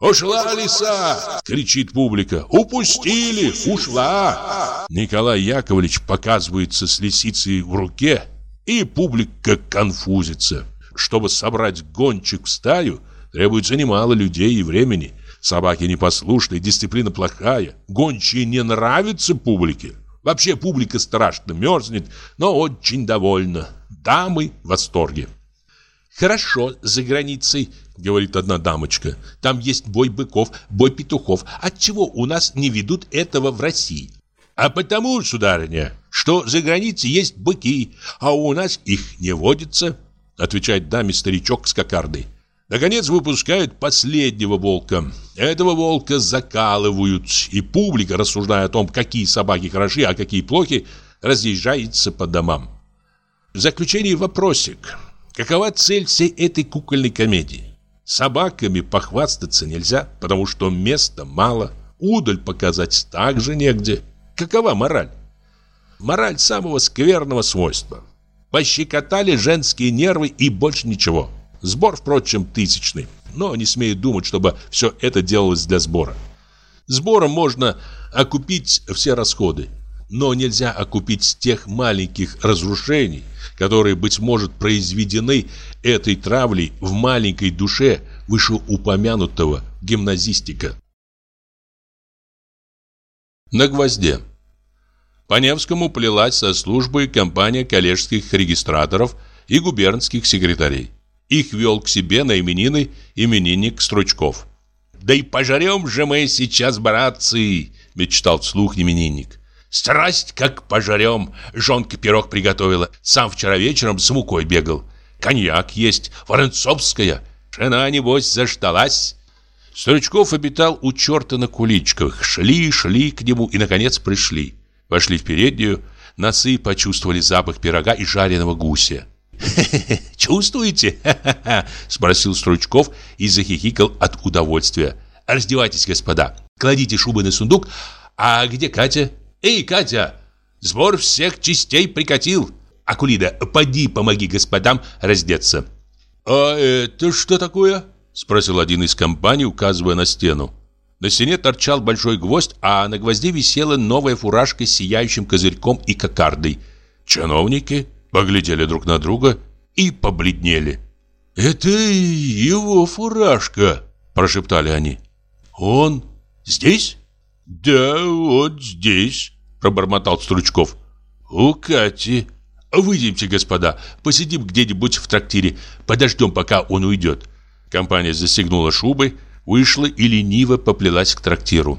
«Ушла лиса!» — кричит публика. «Упустили! Ушла!» Николай Яковлевич показывается с лисицей в руке, и публика конфузится. Чтобы собрать гонщик в стаю, требуется немало людей и времени. Собаки непослушные, дисциплина плохая. Гончие не нравятся публике. Вообще публика страшно мерзнет, но очень довольна. Дамы в восторге. Хорошо, за границей, говорит одна дамочка. Там есть бой быков, бой петухов. Отчего у нас не ведут этого в России? А потому, сударыня, что за границей есть быки, а у нас их не водится, отвечает даме старичок с кокардой. Наконец выпускают последнего волка. Этого волка закалывают, и публика, рассуждая о том, какие собаки хороши, а какие плохи, разъезжается по домам. В заключение вопросик. Какова цель всей этой кукольной комедии? Собаками похвастаться нельзя, потому что места мало. Удаль показать также негде. Какова мораль? Мораль самого скверного свойства. Пощекотали женские нервы и больше ничего. Сбор, впрочем, тысячный. Но не смею думать, чтобы все это делалось для сбора. Сбором можно окупить все расходы но нельзя окупить тех маленьких разрушений, которые, быть может, произведены этой травлей в маленькой душе вышеупомянутого гимназистика. На гвозде. По Невскому плелась со службы компания коллежских регистраторов и губернских секретарей. Их вел к себе на именины именинник Стручков. «Да и пожарем же мы сейчас, братцы!» – мечтал вслух именинник. Страсть как пожарем. Жонка пирог приготовила. Сам вчера вечером с мукой бегал. Коньяк есть, воронцовская. Жена, небось, заждалась. Стручков обитал у черта на куличках. Шли, шли к нему и, наконец, пришли. Вошли в переднюю. Носы почувствовали запах пирога и жареного гуся. «Чувствуете?» – спросил Стручков и захихикал от удовольствия. «Раздевайтесь, господа. Кладите шубы на сундук. А где Катя?» «Эй, Катя, сбор всех частей прикатил. Акулида, поди помоги господам раздеться». «А это что такое?» Спросил один из компаний, указывая на стену. На стене торчал большой гвоздь, а на гвозде висела новая фуражка с сияющим козырьком и кокардой. Чиновники поглядели друг на друга и побледнели. «Это его фуражка», – прошептали они. «Он здесь?» «Да, вот здесь», — пробормотал Стручков. «У Кати». «Выйдемте, господа, посидим где-нибудь в трактире, подождем, пока он уйдет». Компания застегнула шубы, вышла и лениво поплелась к трактиру.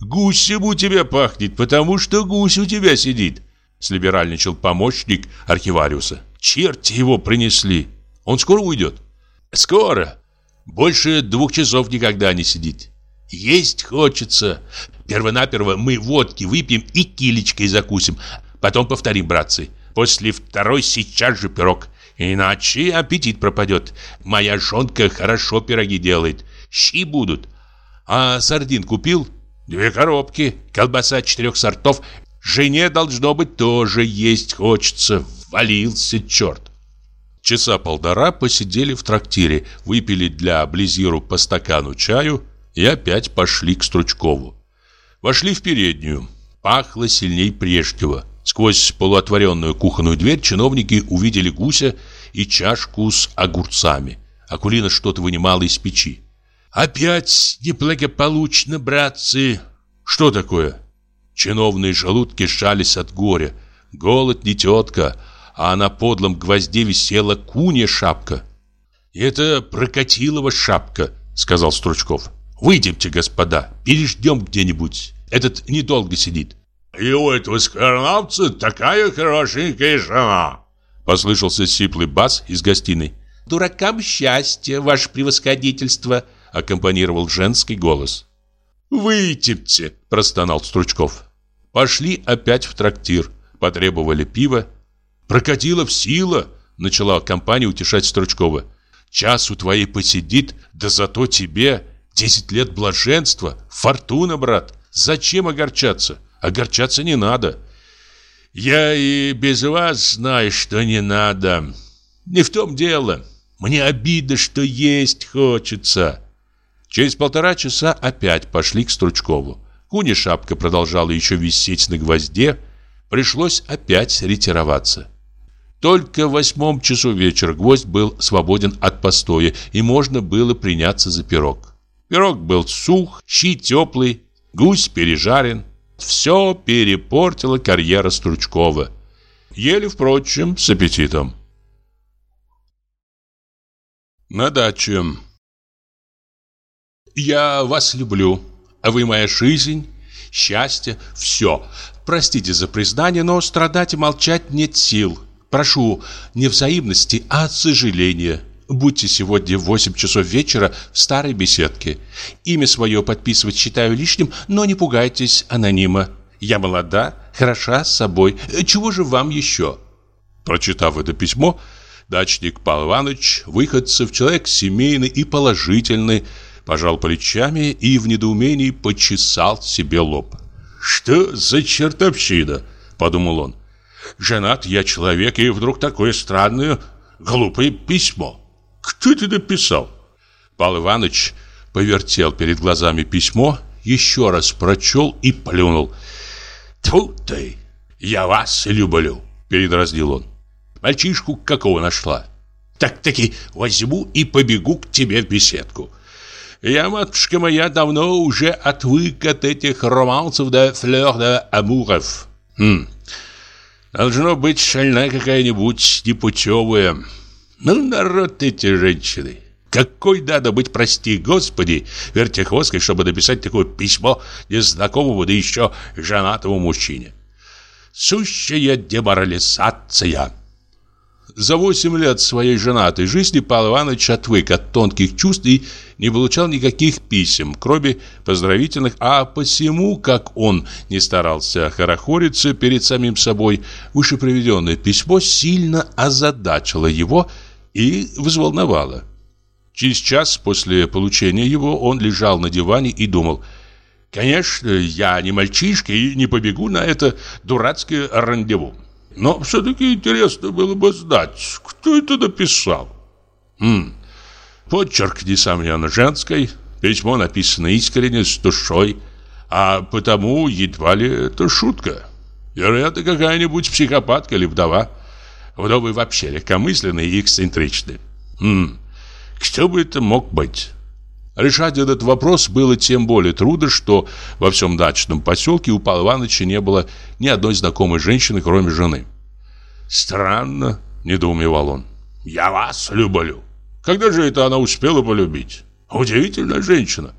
«Гусем у тебя пахнет, потому что гусь у тебя сидит», — слиберальничал помощник архивариуса. «Черти его принесли. Он скоро уйдет?» «Скоро. Больше двух часов никогда не сидит. Есть хочется. Первонаперво мы водки выпьем и килечкой закусим. Потом повторим, братцы. После второй сейчас же пирог. Иначе аппетит пропадет. Моя жонка хорошо пироги делает. Щи будут. А сардин купил? Две коробки. Колбаса четырех сортов. Жене должно быть тоже есть хочется. Валился черт. Часа полтора посидели в трактире, выпили для Близиру по стакану чаю и опять пошли к Стручкову. Вошли в переднюю. Пахло сильней прежнего. Сквозь полуотворенную кухонную дверь чиновники увидели гуся и чашку с огурцами. Акулина что-то вынимала из печи. «Опять неблагополучно, братцы!» «Что такое?» Чиновные желудки сжались от горя. Голод не тетка, а на подлом гвозде висела кунья шапка. «Это Прокатилова шапка», — сказал Стручков. «Выйдемте, господа, переждем где-нибудь. Этот недолго сидит». «И у этого скорлапца такая хорошенькая жена!» Послышался сиплый бас из гостиной. «Дуракам счастье, ваше превосходительство!» Аккомпанировал женский голос. «Выйдемте!» – простонал Стручков. Пошли опять в трактир, потребовали пива. «Прокатила в сила!» – начала компания утешать Стручкова. «Час у твоей посидит, да зато тебе десять лет блаженства, фортуна, брат. Зачем огорчаться? Огорчаться не надо». «Я и без вас знаю, что не надо. Не в том дело. Мне обидно, что есть хочется». Через полтора часа опять пошли к Стручкову. Куни шапка продолжала еще висеть на гвозде. Пришлось опять ретироваться. Только в восьмом часу вечера гвоздь был свободен от постоя, и можно было приняться за пирог. Пирог был сух, щи теплый, гусь пережарен. Все перепортила карьера Стручкова. Ели, впрочем, с аппетитом. На даче. Я вас люблю, а вы моя жизнь, счастье, все. Простите за признание, но страдать и молчать нет сил. Прошу не взаимности, а сожаления. Будьте сегодня в 8 часов вечера в старой беседке. Имя свое подписывать считаю лишним, но не пугайтесь анонима. Я молода, хороша с собой. Чего же вам еще?» Прочитав это письмо, дачник Павел Иванович, выходцев, человек семейный и положительный, пожал плечами и в недоумении почесал себе лоб. «Что за чертовщина?» – подумал он. «Женат я человек, и вдруг такое странное, глупое письмо. Кто это написал?» Павел Иванович повертел перед глазами письмо, еще раз прочел и плюнул. «Тьфу ты! Я вас люблю!» – передразнил он. «Мальчишку какого нашла?» «Так-таки возьму и побегу к тебе в беседку. Я, матушка моя, давно уже отвык от этих романсов да флёр да амуров. Хм. Должно быть шальная какая-нибудь непутевая. Ну, народ эти женщины. Какой надо быть, прости господи, вертихвосткой, чтобы написать такое письмо незнакомому, да еще женатому мужчине. Сущая деморализация. За восемь лет своей женатой жизни Павел Иванович отвык от тонких чувств и не получал никаких писем, кроме поздравительных, а посему, как он не старался хорохориться перед самим собой, вышеприведенное письмо сильно озадачило его и взволновало. Через час после получения его он лежал на диване и думал «Конечно, я не мальчишка и не побегу на это дурацкое рандеву. Но все-таки интересно было бы знать, кто это написал. Хм, почерк, несомненно, женской, письмо написано искренне, с душой, а потому едва ли это шутка. Вероятно, какая-нибудь психопатка или вдова. Вдовы вообще легкомысленные и эксцентричные. Хм, кто бы это мог быть? Решать этот вопрос было тем более трудно, что во всем дачном поселке у Павла Ивановича не было ни одной знакомой женщины, кроме жены. «Странно», — недоумевал он. «Я вас люблю. Когда же это она успела полюбить? Удивительная женщина.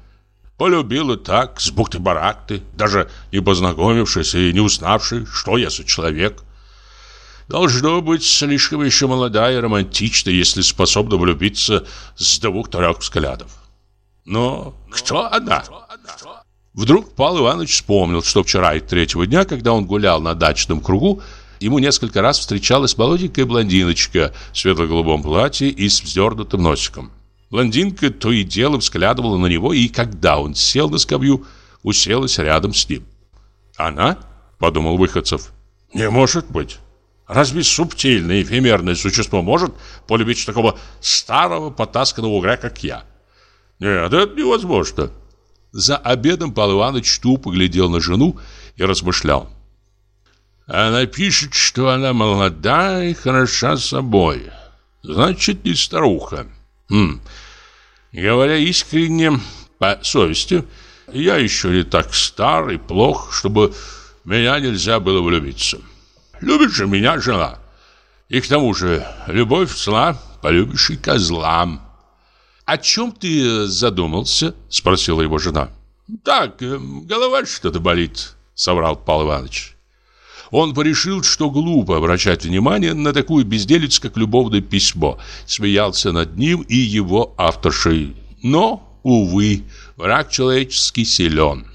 Полюбила так, с бухты-барахты, даже не познакомившись и не узнавший, что я за человек. Должно быть слишком еще молодая и романтичная, если способна влюбиться с двух-трех взглядов. Но кто она? Вдруг Павел Иванович вспомнил, что вчера и третьего дня, когда он гулял на дачном кругу, ему несколько раз встречалась молоденькая блондиночка в светло-голубом платье и с вздернутым носиком. Блондинка то и дело взглядывала на него, и когда он сел на скамью, уселась рядом с ним. «Она?» – подумал Выходцев. «Не может быть. Разве субтильное эфемерное существо может полюбить такого старого потасканного угря, как я? Нет, это невозможно. За обедом Павел Иванович тупо глядел на жену и размышлял. Она пишет, что она молода и хороша собой. Значит, не старуха. Хм. Говоря искренне, по совести, я еще не так стар и плох, чтобы меня нельзя было влюбиться. Любит же меня жена. И к тому же, любовь зла, полюбишь и козла. «О чем ты задумался?» – спросила его жена. «Так, э, голова что-то болит», – соврал Павел Иванович. Он порешил, что глупо обращать внимание на такую безделицу, как любовное письмо. Смеялся над ним и его авторшей. Но, увы, враг человеческий силен.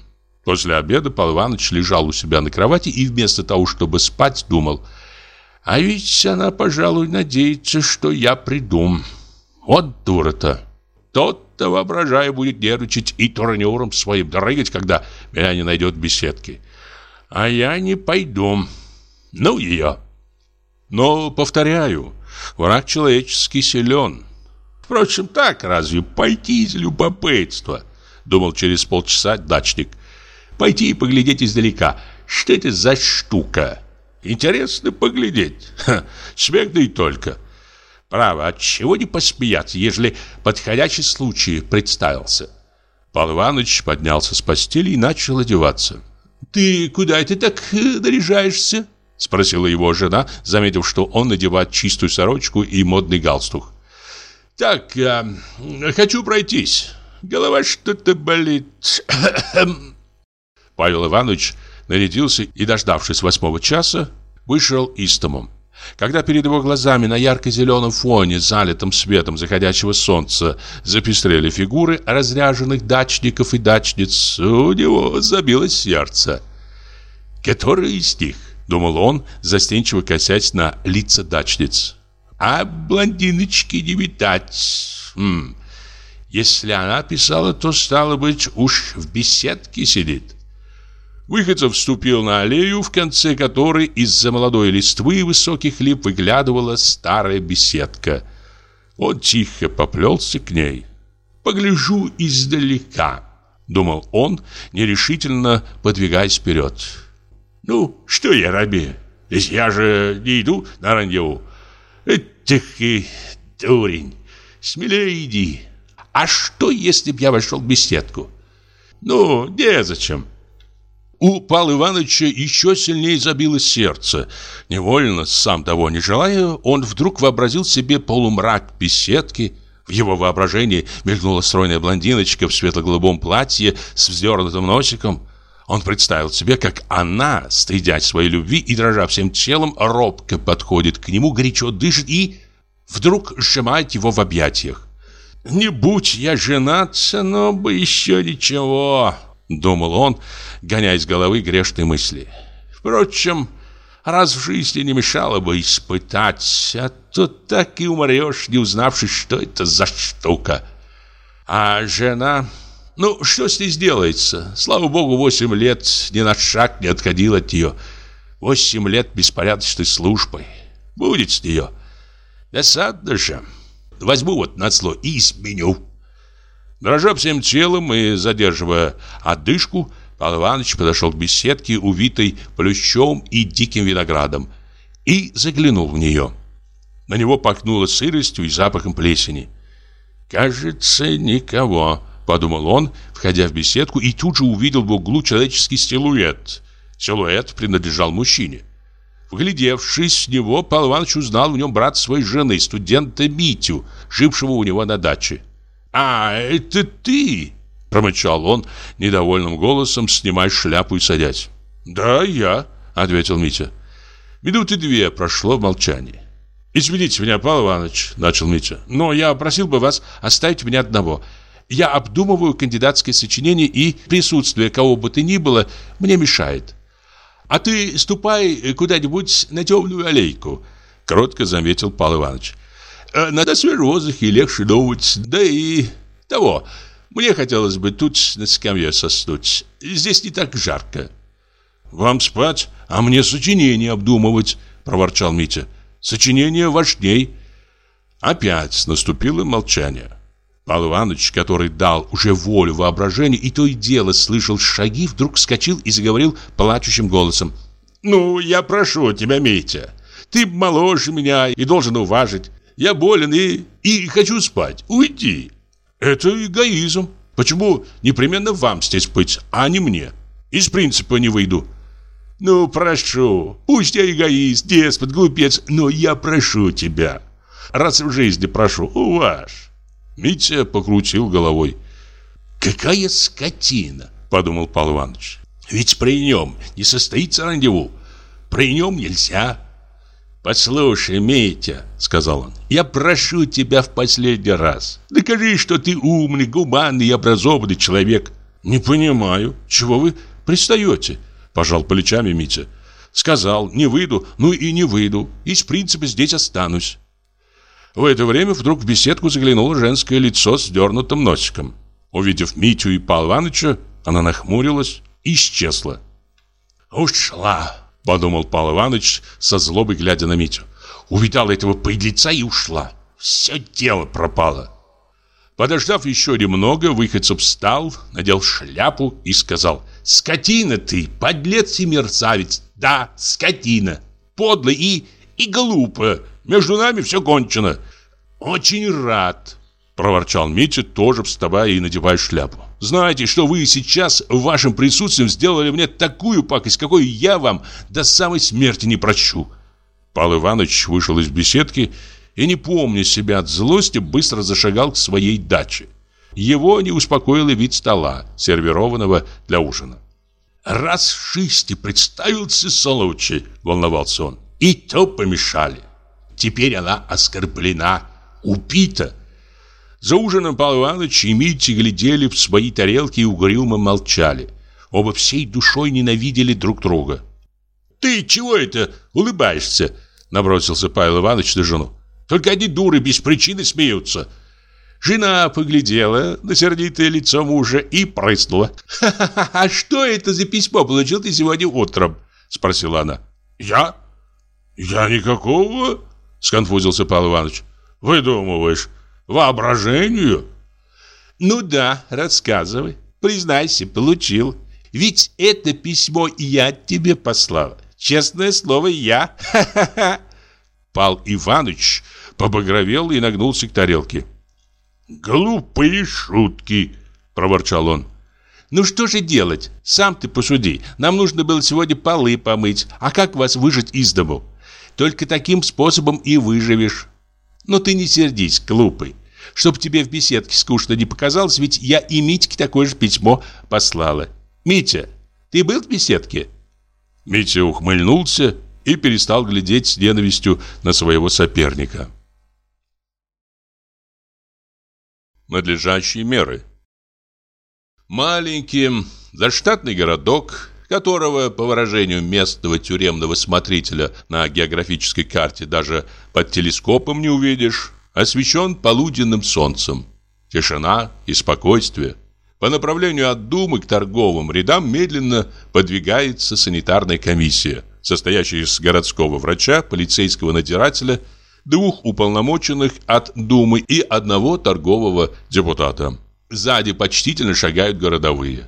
После обеда Павел Иванович лежал у себя на кровати и вместо того, чтобы спать, думал, «А ведь она, пожалуй, надеется, что я приду. Вот дура-то. Тот-то, воображая, будет нервничать и турнюром своим дрыгать, когда меня не найдет в беседке. А я не пойду. Ну ее». Но, повторяю, враг человеческий силен. Впрочем, так разве пойти из любопытства? Думал через полчаса дачник. Пойти и поглядеть издалека. Что это за штука? Интересно поглядеть. Ха, смех да и только. Право, от чего не посмеяться, ежели подходящий случай представился? Павел Иванович поднялся с постели и начал одеваться. «Ты куда это так э, наряжаешься?» Спросила его жена, заметив, что он надевает чистую сорочку и модный галстук. Так, я хочу пройтись. Голова что-то болит. [COUGHS] Павел Иванович нарядился и, дождавшись восьмого часа, вышел из дому. Когда перед его глазами на ярко-зеленом фоне, залитом светом заходящего солнца, запестрели фигуры разряженных дачников и дачниц, у него забилось сердце. «Который из них?» — думал он, застенчиво косясь на лица дачниц. А блондиночки не видать. Хм. Если она писала, то, стало быть, уж в беседке сидит. Выходцев вступил на аллею, в конце которой из-за молодой листвы и высоких лип выглядывала старая беседка. Он тихо поплелся к ней. «Погляжу издалека», — думал он, нерешительно подвигаясь вперед. «Ну, что я робею? Я же не иду на рандеву. Ты дурень, смелее иди. А что, если б я вошел в беседку? Ну, незачем. У Павла Ивановича еще сильнее забилось сердце. Невольно, сам того не желая, он вдруг вообразил себе полумрак беседки. В его воображении мелькнула стройная блондиночка в светло-голубом платье с вздернутым носиком. Он представил себе, как она, стыдясь своей любви и дрожа всем телом, робко подходит к нему, горячо дышит и вдруг сжимает его в объятиях. «Не будь я женат, но бы еще ничего», — думал он, гоняя из головы грешные мысли. «Впрочем, раз в жизни не мешало бы испытать, а то так и умрешь, не узнавши, что это за штука. А жена ну, что с ней сделается? Слава богу, восемь лет ни на шаг не отходил от нее. Восемь лет беспорядочной службой. Будет с нее. Досадно же. Возьму вот на слой и изменю. Дрожа всем телом и задерживая отдышку, Павел Иванович подошел к беседке, увитой плющом и диким виноградом, и заглянул в нее. На него пахнуло сыростью и запахом плесени. «Кажется, никого», подумал он, входя в беседку, и тут же увидел в углу человеческий силуэт. Силуэт принадлежал мужчине. Вглядевшись в него, Павел Иванович узнал в нем брат своей жены, студента Митю, жившего у него на даче. «А, это ты!» – промычал он недовольным голосом, снимая шляпу и садясь. «Да, я», – ответил Митя. Минуты две прошло в молчании. «Извините меня, Павел Иванович», – начал Митя, – «но я просил бы вас оставить меня одного. Я обдумываю кандидатское сочинение, и присутствие кого бы то ни было мне мешает. А ты ступай куда-нибудь на темную аллейку, кротко заметил Павел Иванович. «Э, надо свежий воздух и легче думать, да и того. Мне хотелось бы тут на скамье соснуть. Здесь не так жарко. Вам спать, а мне сочинение обдумывать, проворчал Митя. Сочинение важней. Опять наступило молчание. Павел Иванович, который дал уже волю воображению и то и дело слышал шаги, вдруг вскочил и заговорил плачущим голосом. «Ну, я прошу тебя, Митя, ты моложе меня и должен уважить. Я болен и, и хочу спать. Уйди». «Это эгоизм. Почему непременно вам здесь быть, а не мне? Из принципа не выйду». «Ну, прошу, пусть я эгоист, деспот, глупец, но я прошу тебя. Раз в жизни прошу, уваж». Митя покрутил головой. «Какая скотина!» – подумал Павел Иванович. «Ведь при нем не состоится рандеву. При нем нельзя». «Послушай, Митя», — сказал он, — «я прошу тебя в последний раз. Докажи, что ты умный, гуманный и образованный человек». «Не понимаю, чего вы пристаете?» — пожал плечами Митя. «Сказал, не выйду, ну и не выйду. Из принципа здесь останусь». В это время вдруг в беседку заглянуло женское лицо с дернутым носиком. Увидев Митю и Павла Ивановича, она нахмурилась и исчезла. «Ушла!» — подумал Павел Иванович со злобой, глядя на Митю. Увидала этого подлеца и ушла. Все дело пропало. Подождав еще немного, выходцев встал, надел шляпу и сказал «Скотина ты, подлец и мерзавец! Да, скотина! Подлый и... и глупо! Между нами все кончено!» «Очень рад!» – проворчал Митя, тоже вставая и надевая шляпу. «Знаете, что вы сейчас в вашем присутствии сделали мне такую пакость, какой я вам до самой смерти не прощу!» Павел Иванович вышел из беседки и, не помня себя от злости, быстро зашагал к своей даче. Его не успокоил и вид стола, сервированного для ужина. «Раз в шести представился случай», — волновался он, — «и то помешали. Теперь она оскорблена, убита». За ужином Павел Иванович и Митя глядели в свои тарелки и угрюмо молчали. Оба всей душой ненавидели друг друга. «Ты чего это улыбаешься?» Набросился Павел Иванович на жену. «Только одни дуры без причины смеются». Жена поглядела на сердитое лицо мужа и прыснула. «Ха-ха-ха, а что это за письмо получил ты сегодня утром?» Спросила она. «Я? Я никакого?» Сконфузился Павел Иванович. «Выдумываешь? Воображению?» «Ну да, рассказывай. Признайся, получил. Ведь это письмо я тебе послал. Честное слово, я. Ха-ха-ха. Пал Иванович побагровел и нагнулся к тарелке. «Глупые шутки!» – проворчал он. «Ну что же делать? Сам ты посуди. Нам нужно было сегодня полы помыть. А как вас выжить из дому? Только таким способом и выживешь. Но ты не сердись, глупый. Чтоб тебе в беседке скучно не показалось, ведь я и Митьке такое же письмо послала. Митя, ты был в беседке?» Митя ухмыльнулся и перестал глядеть с ненавистью на своего соперника. Надлежащие меры Маленький заштатный городок, которого, по выражению местного тюремного смотрителя на географической карте даже под телескопом не увидишь, освещен полуденным солнцем. Тишина и спокойствие. По направлению от Думы к торговым рядам медленно подвигается санитарная комиссия, состоящая из городского врача, полицейского надзирателя, двух уполномоченных от Думы и одного торгового депутата. Сзади почтительно шагают городовые.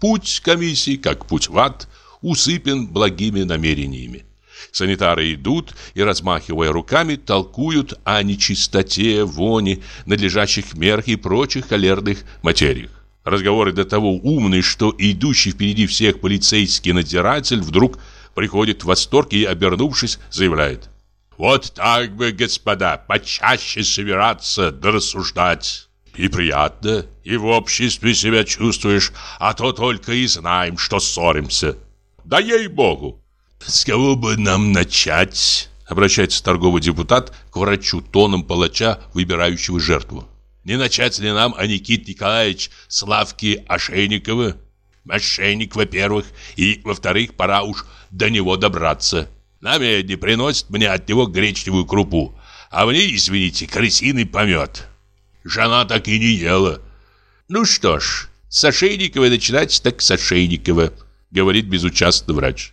Путь комиссии, как путь в ад, усыпен благими намерениями. Санитары идут и, размахивая руками, толкуют о нечистоте, вони, надлежащих мерах и прочих холерных материях. Разговоры до того умные, что идущий впереди всех полицейский надзиратель вдруг приходит в восторг и, обернувшись, заявляет. «Вот так бы, господа, почаще собираться да рассуждать. И приятно, и в обществе себя чувствуешь, а то только и знаем, что ссоримся. Да ей-богу!» «С кого бы нам начать?» Обращается торговый депутат к врачу тоном палача, выбирающего жертву. Не начать ли нам, а Никит Николаевич, Славки Ошейникова? Мошенник, во-первых, и, во-вторых, пора уж до него добраться. На медне приносит мне от него гречневую крупу, а мне, извините, крысиный помет. Жена так и не ела. Ну что ж, с Ошейникова начинать, так с Ошейникова, говорит безучастный врач.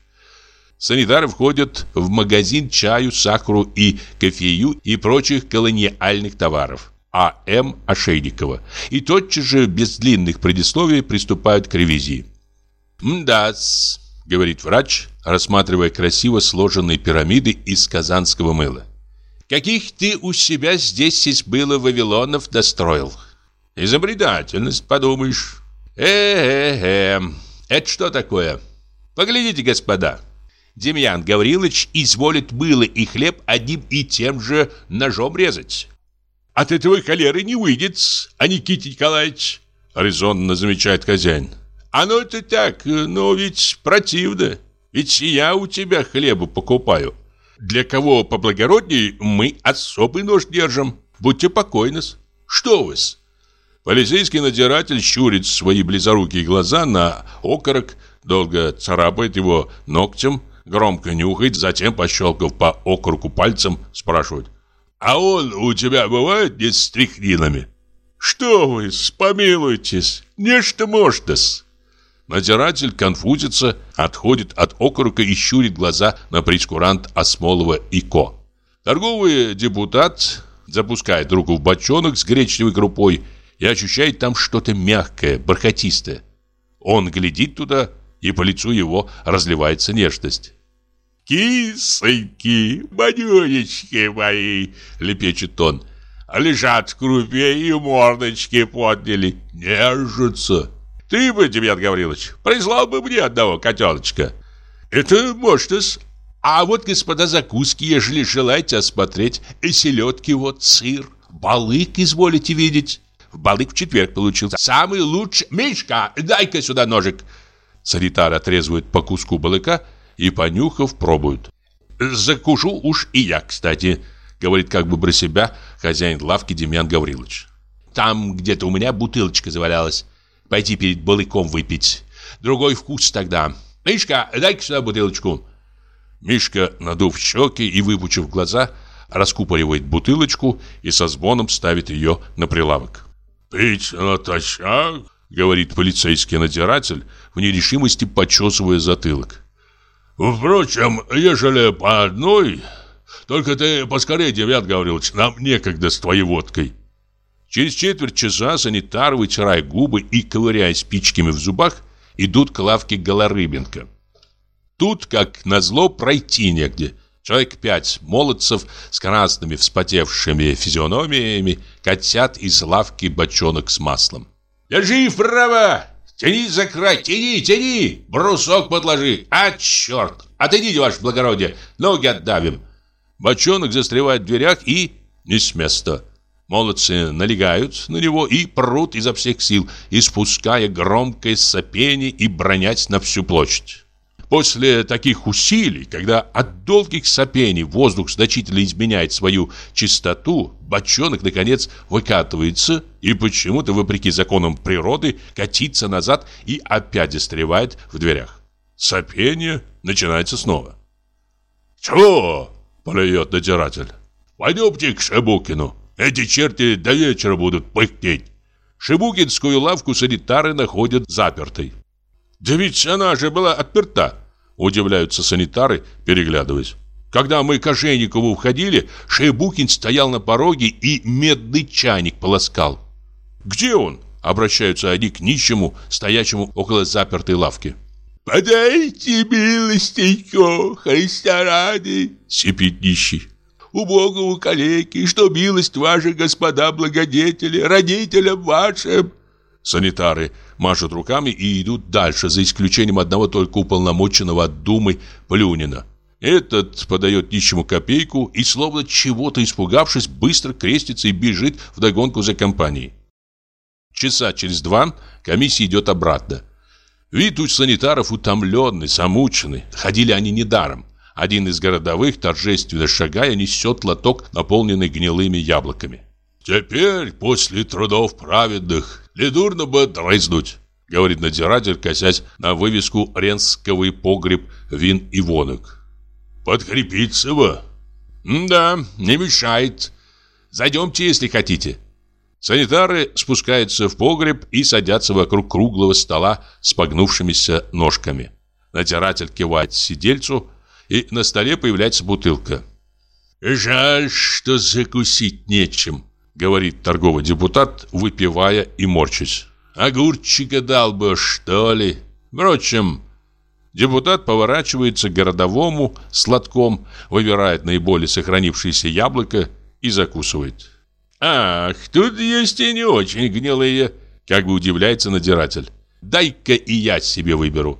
Санитары входят в магазин чаю, сахару и кофею и прочих колониальных товаров. А.М. Ошейникова. И тотчас же, без длинных предисловий, приступают к ревизии. «Мда-с», — говорит врач, рассматривая красиво сложенные пирамиды из казанского мыла. «Каких ты у себя здесь из было Вавилонов достроил?» «Изобретательность, подумаешь». «Э-э-э, это что такое?» «Поглядите, господа». Демьян Гаврилович изволит было и хлеб одним и тем же ножом резать. От этого холеры не выйдет, а Никита Николаевич, резонно замечает хозяин. Оно это так, но ведь противно. Ведь я у тебя хлеба покупаю. Для кого поблагородней мы особый нож держим. Будьте покойны. Что вы -с? Полицейский надзиратель щурит свои близорукие глаза на окорок, долго царапает его ногтем, громко нюхает, затем, пощелкав по округу пальцем, спрашивает. «А он у тебя бывает не с стряхнинами?» «Что вы, помилуйтесь, нечто может-с». Надзиратель конфузится, отходит от округа и щурит глаза на прескурант Осмолова и Ко. Торговый депутат запускает руку в бочонок с гречневой крупой и ощущает там что-то мягкое, бархатистое. Он глядит туда, и по лицу его разливается нежность. «Кисоньки, манюнечки мои!» — лепечет он. «Лежат в крупе и мордочки подняли, нежатся. Ты бы, Демьян Гаврилович, прислал бы мне одного котеночка. Это может А вот, господа, закуски, ежели желаете осмотреть, и селедки вот, сыр, балык изволите видеть». Балык в четверг получился. Самый лучший... Мишка, дай-ка сюда ножик. Санитар отрезывает по куску балыка и, понюхав, пробуют. «Закушу уж и я, кстати», — говорит как бы про себя хозяин лавки Демьян Гаврилович. «Там где-то у меня бутылочка завалялась. Пойти перед балыком выпить. Другой вкус тогда. Мишка, дай-ка сюда бутылочку». Мишка, надув щеки и выпучив глаза, раскупоривает бутылочку и со звоном ставит ее на прилавок. «Пить натощак?» — говорит полицейский надзиратель, в нерешимости почесывая затылок. Впрочем, ежели по одной... Только ты поскорее, Девят Гаврилович, нам некогда с твоей водкой. Через четверть часа санитар, вытирая губы и ковыряя спичками в зубах, идут к лавке Голорыбенко. Тут, как назло, пройти негде. Человек пять молодцев с красными вспотевшими физиономиями катят из лавки бочонок с маслом. «Держи вправо! Тяни за край, тяни, тяни! Брусок подложи! А, черт! Отойдите, ваше благородие, ноги отдавим!» Бочонок застревает в дверях и не с места. Молодцы налегают на него и прут изо всех сил, испуская громкое сопение и бронять на всю площадь. После таких усилий, когда от долгих сопений воздух значительно изменяет свою чистоту, бочонок, наконец, выкатывается и почему-то, вопреки законам природы, катится назад и опять застревает в дверях. Сопение начинается снова. «Чего?» – плюет надзиратель. «Пойдемте к Шебукину. Эти черти до вечера будут пыхтеть». Шебукинскую лавку санитары находят запертой. «Да ведь она же была отперта!» Удивляются санитары, переглядываясь. Когда мы к Ошейникову входили, Шейбукин стоял на пороге и медный чайник полоскал. «Где он?» – обращаются они к нищему, стоящему около запертой лавки. «Подайте милостенько, Христа ради!» – сипит нищий. «Убогого калеки, что милость ваша, господа благодетели, родителям вашим!» Санитары машут руками и идут дальше, за исключением одного только уполномоченного от Думы Плюнина. Этот подает нищему копейку и, словно чего-то испугавшись, быстро крестится и бежит вдогонку за компанией. Часа через два комиссия идет обратно. Вид у санитаров утомленный, замученный. Ходили они недаром. Один из городовых, торжественно шагая, несет лоток, наполненный гнилыми яблоками. «Теперь, после трудов праведных, недурно бы дрызнуть», говорит надзиратель, косясь на вывеску «Ренсковый погреб вин и вонок». «Подкрепиться бы». «Да, не мешает. Зайдемте, если хотите». Санитары спускаются в погреб и садятся вокруг круглого стола с погнувшимися ножками. Надзиратель кивает сидельцу, и на столе появляется бутылка. «Жаль, что закусить нечем», — говорит торговый депутат, выпивая и морчась. «Огурчика дал бы, что ли? Впрочем, Депутат поворачивается к городовому сладком, выбирает наиболее сохранившееся яблоко и закусывает. «Ах, тут есть и не очень гнилые», — как бы удивляется надзиратель. «Дай-ка и я себе выберу».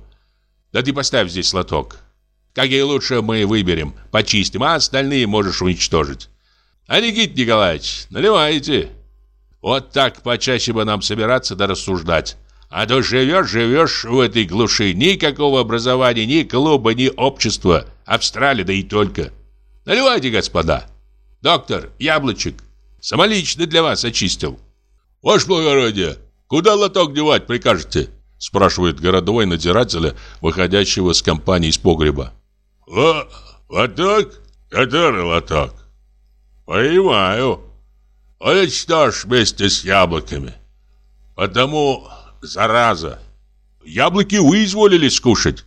«Да ты поставь здесь лоток. Какие лучше мы выберем, почистим, а остальные можешь уничтожить». «А Никит Николаевич, наливайте». «Вот так почаще бы нам собираться да рассуждать». А то живешь, живешь в этой глуши. Никакого образования, ни клуба, ни общества. Австралия, да и только. Наливайте, господа. Доктор, яблочек. Самолично для вас очистил. Ваше благородие, куда лоток девать прикажете? Спрашивает городовой надзирателя, выходящего с компании из погреба. Л лоток? Который лоток? Понимаю. Он что ж вместе с яблоками. Потому зараза. Яблоки вы изволили скушать.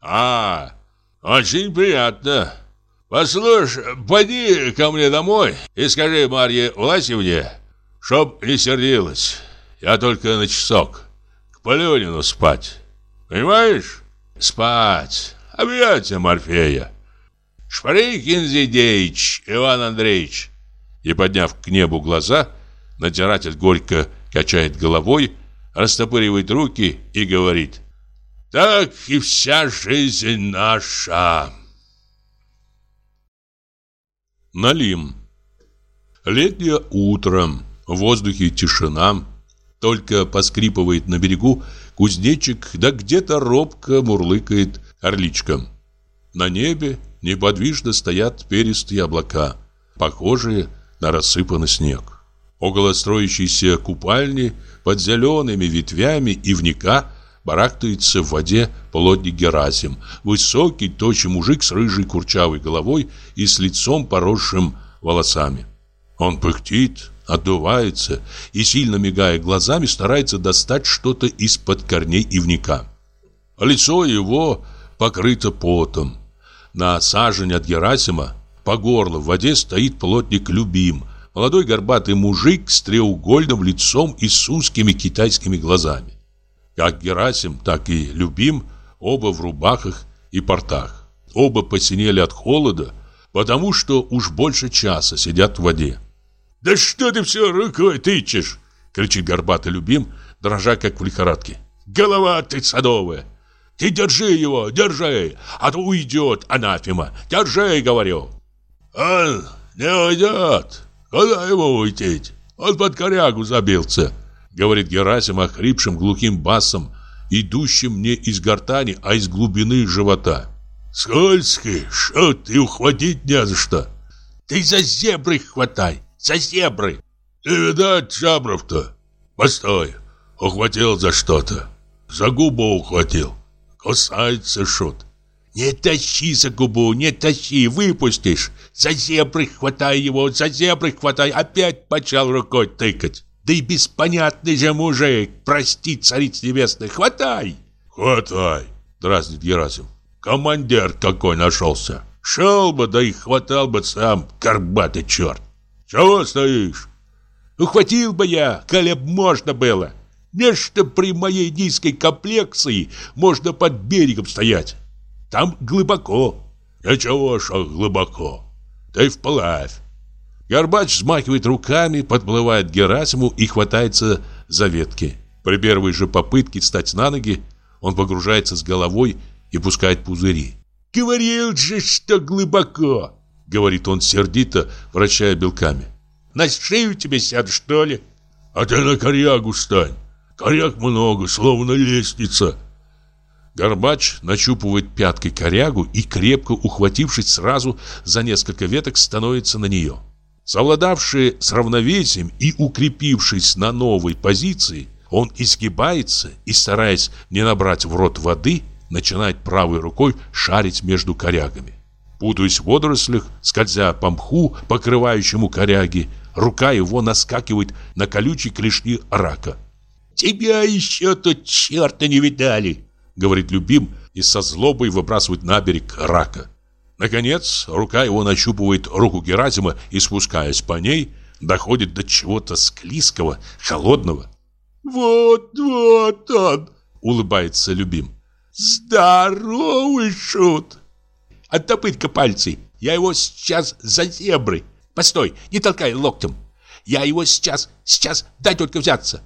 А, очень приятно. Послушай, поди ко мне домой и скажи Марье Власьевне, чтоб не сердилась. Я только на часок. К Полюнину спать. Понимаешь? Спать. Объятия Морфея. Шприкин Зидеич, Иван Андреевич. И подняв к небу глаза, надзиратель горько качает головой растопыривает руки и говорит «Так и вся жизнь наша». Налим. Летнее утро, в воздухе тишина, только поскрипывает на берегу кузнечик, да где-то робко мурлыкает орличка. На небе неподвижно стоят перистые облака, похожие на рассыпанный снег. Около строящейся купальни под зелеными ветвями ивника барахтается в воде плотник Герасим, высокий, точий мужик с рыжей курчавой головой и с лицом поросшим волосами. Он пыхтит, отдувается и, сильно мигая глазами, старается достать что-то из-под корней ивника. Лицо его покрыто потом. На сажень от Герасима по горло в воде стоит плотник Любим, Молодой горбатый мужик с треугольным лицом и с узкими китайскими глазами. Как Герасим, так и Любим, оба в рубахах и портах. Оба посинели от холода, потому что уж больше часа сидят в воде. «Да что ты все рукой тычешь?» — кричит горбатый Любим, дрожа как в лихорадке. «Голова ты садовая! Ты держи его, держи, а то уйдет анафема! Держи, говорю!» «Он не уйдет!» Куда его уйти? Он под корягу забился, говорит Герасим охрипшим глухим басом, идущим не из гортани, а из глубины живота. Скользкий, что ты ухватить не за что. Ты за зебры хватай, за зебры. Ты, видать, жабров-то. Постой, ухватил за что-то. За губу ухватил. Кусается шут. Не тащи за губу, не тащи, выпустишь. За зебры хватай его, за зебры хватай. Опять почал рукой тыкать. Да и беспонятный же мужик, прости, цариц небесный, хватай. Хватай, дразнит Герасим. Командир какой нашелся. Шел бы, да и хватал бы сам, горбатый черт. Чего стоишь? Ухватил бы я, коли б можно было. Нечто при моей низкой комплекции можно под берегом стоять. Там глубоко. Ничего, что глубоко. Ты вплавь. Горбач взмахивает руками, подплывает к Герасиму и хватается за ветки. При первой же попытке встать на ноги, он погружается с головой и пускает пузыри. «Говорил же, что глубоко!» — говорит он сердито, вращая белками. «На шею тебе сяду, что ли?» «А ты на корягу стань! Коряг много, словно лестница!» Горбач нащупывает пяткой корягу и, крепко ухватившись сразу за несколько веток, становится на нее. Совладавший с равновесием и укрепившись на новой позиции, он изгибается и, стараясь не набрать в рот воды, начинает правой рукой шарить между корягами. Путаясь в водорослях, скользя по мху, покрывающему коряги, рука его наскакивает на колючие клешни рака. «Тебя еще тут черта не видали!» говорит любим и со злобой выбрасывает на берег рака. Наконец, рука его нащупывает руку Герасима и, спускаясь по ней, доходит до чего-то склизкого, холодного. «Вот, вот он!» — улыбается любим. «Здоровый шут!» «Оттопырь-ка пальцы, я его сейчас за зебры. Постой, не толкай локтем. Я его сейчас, сейчас, дай только взяться».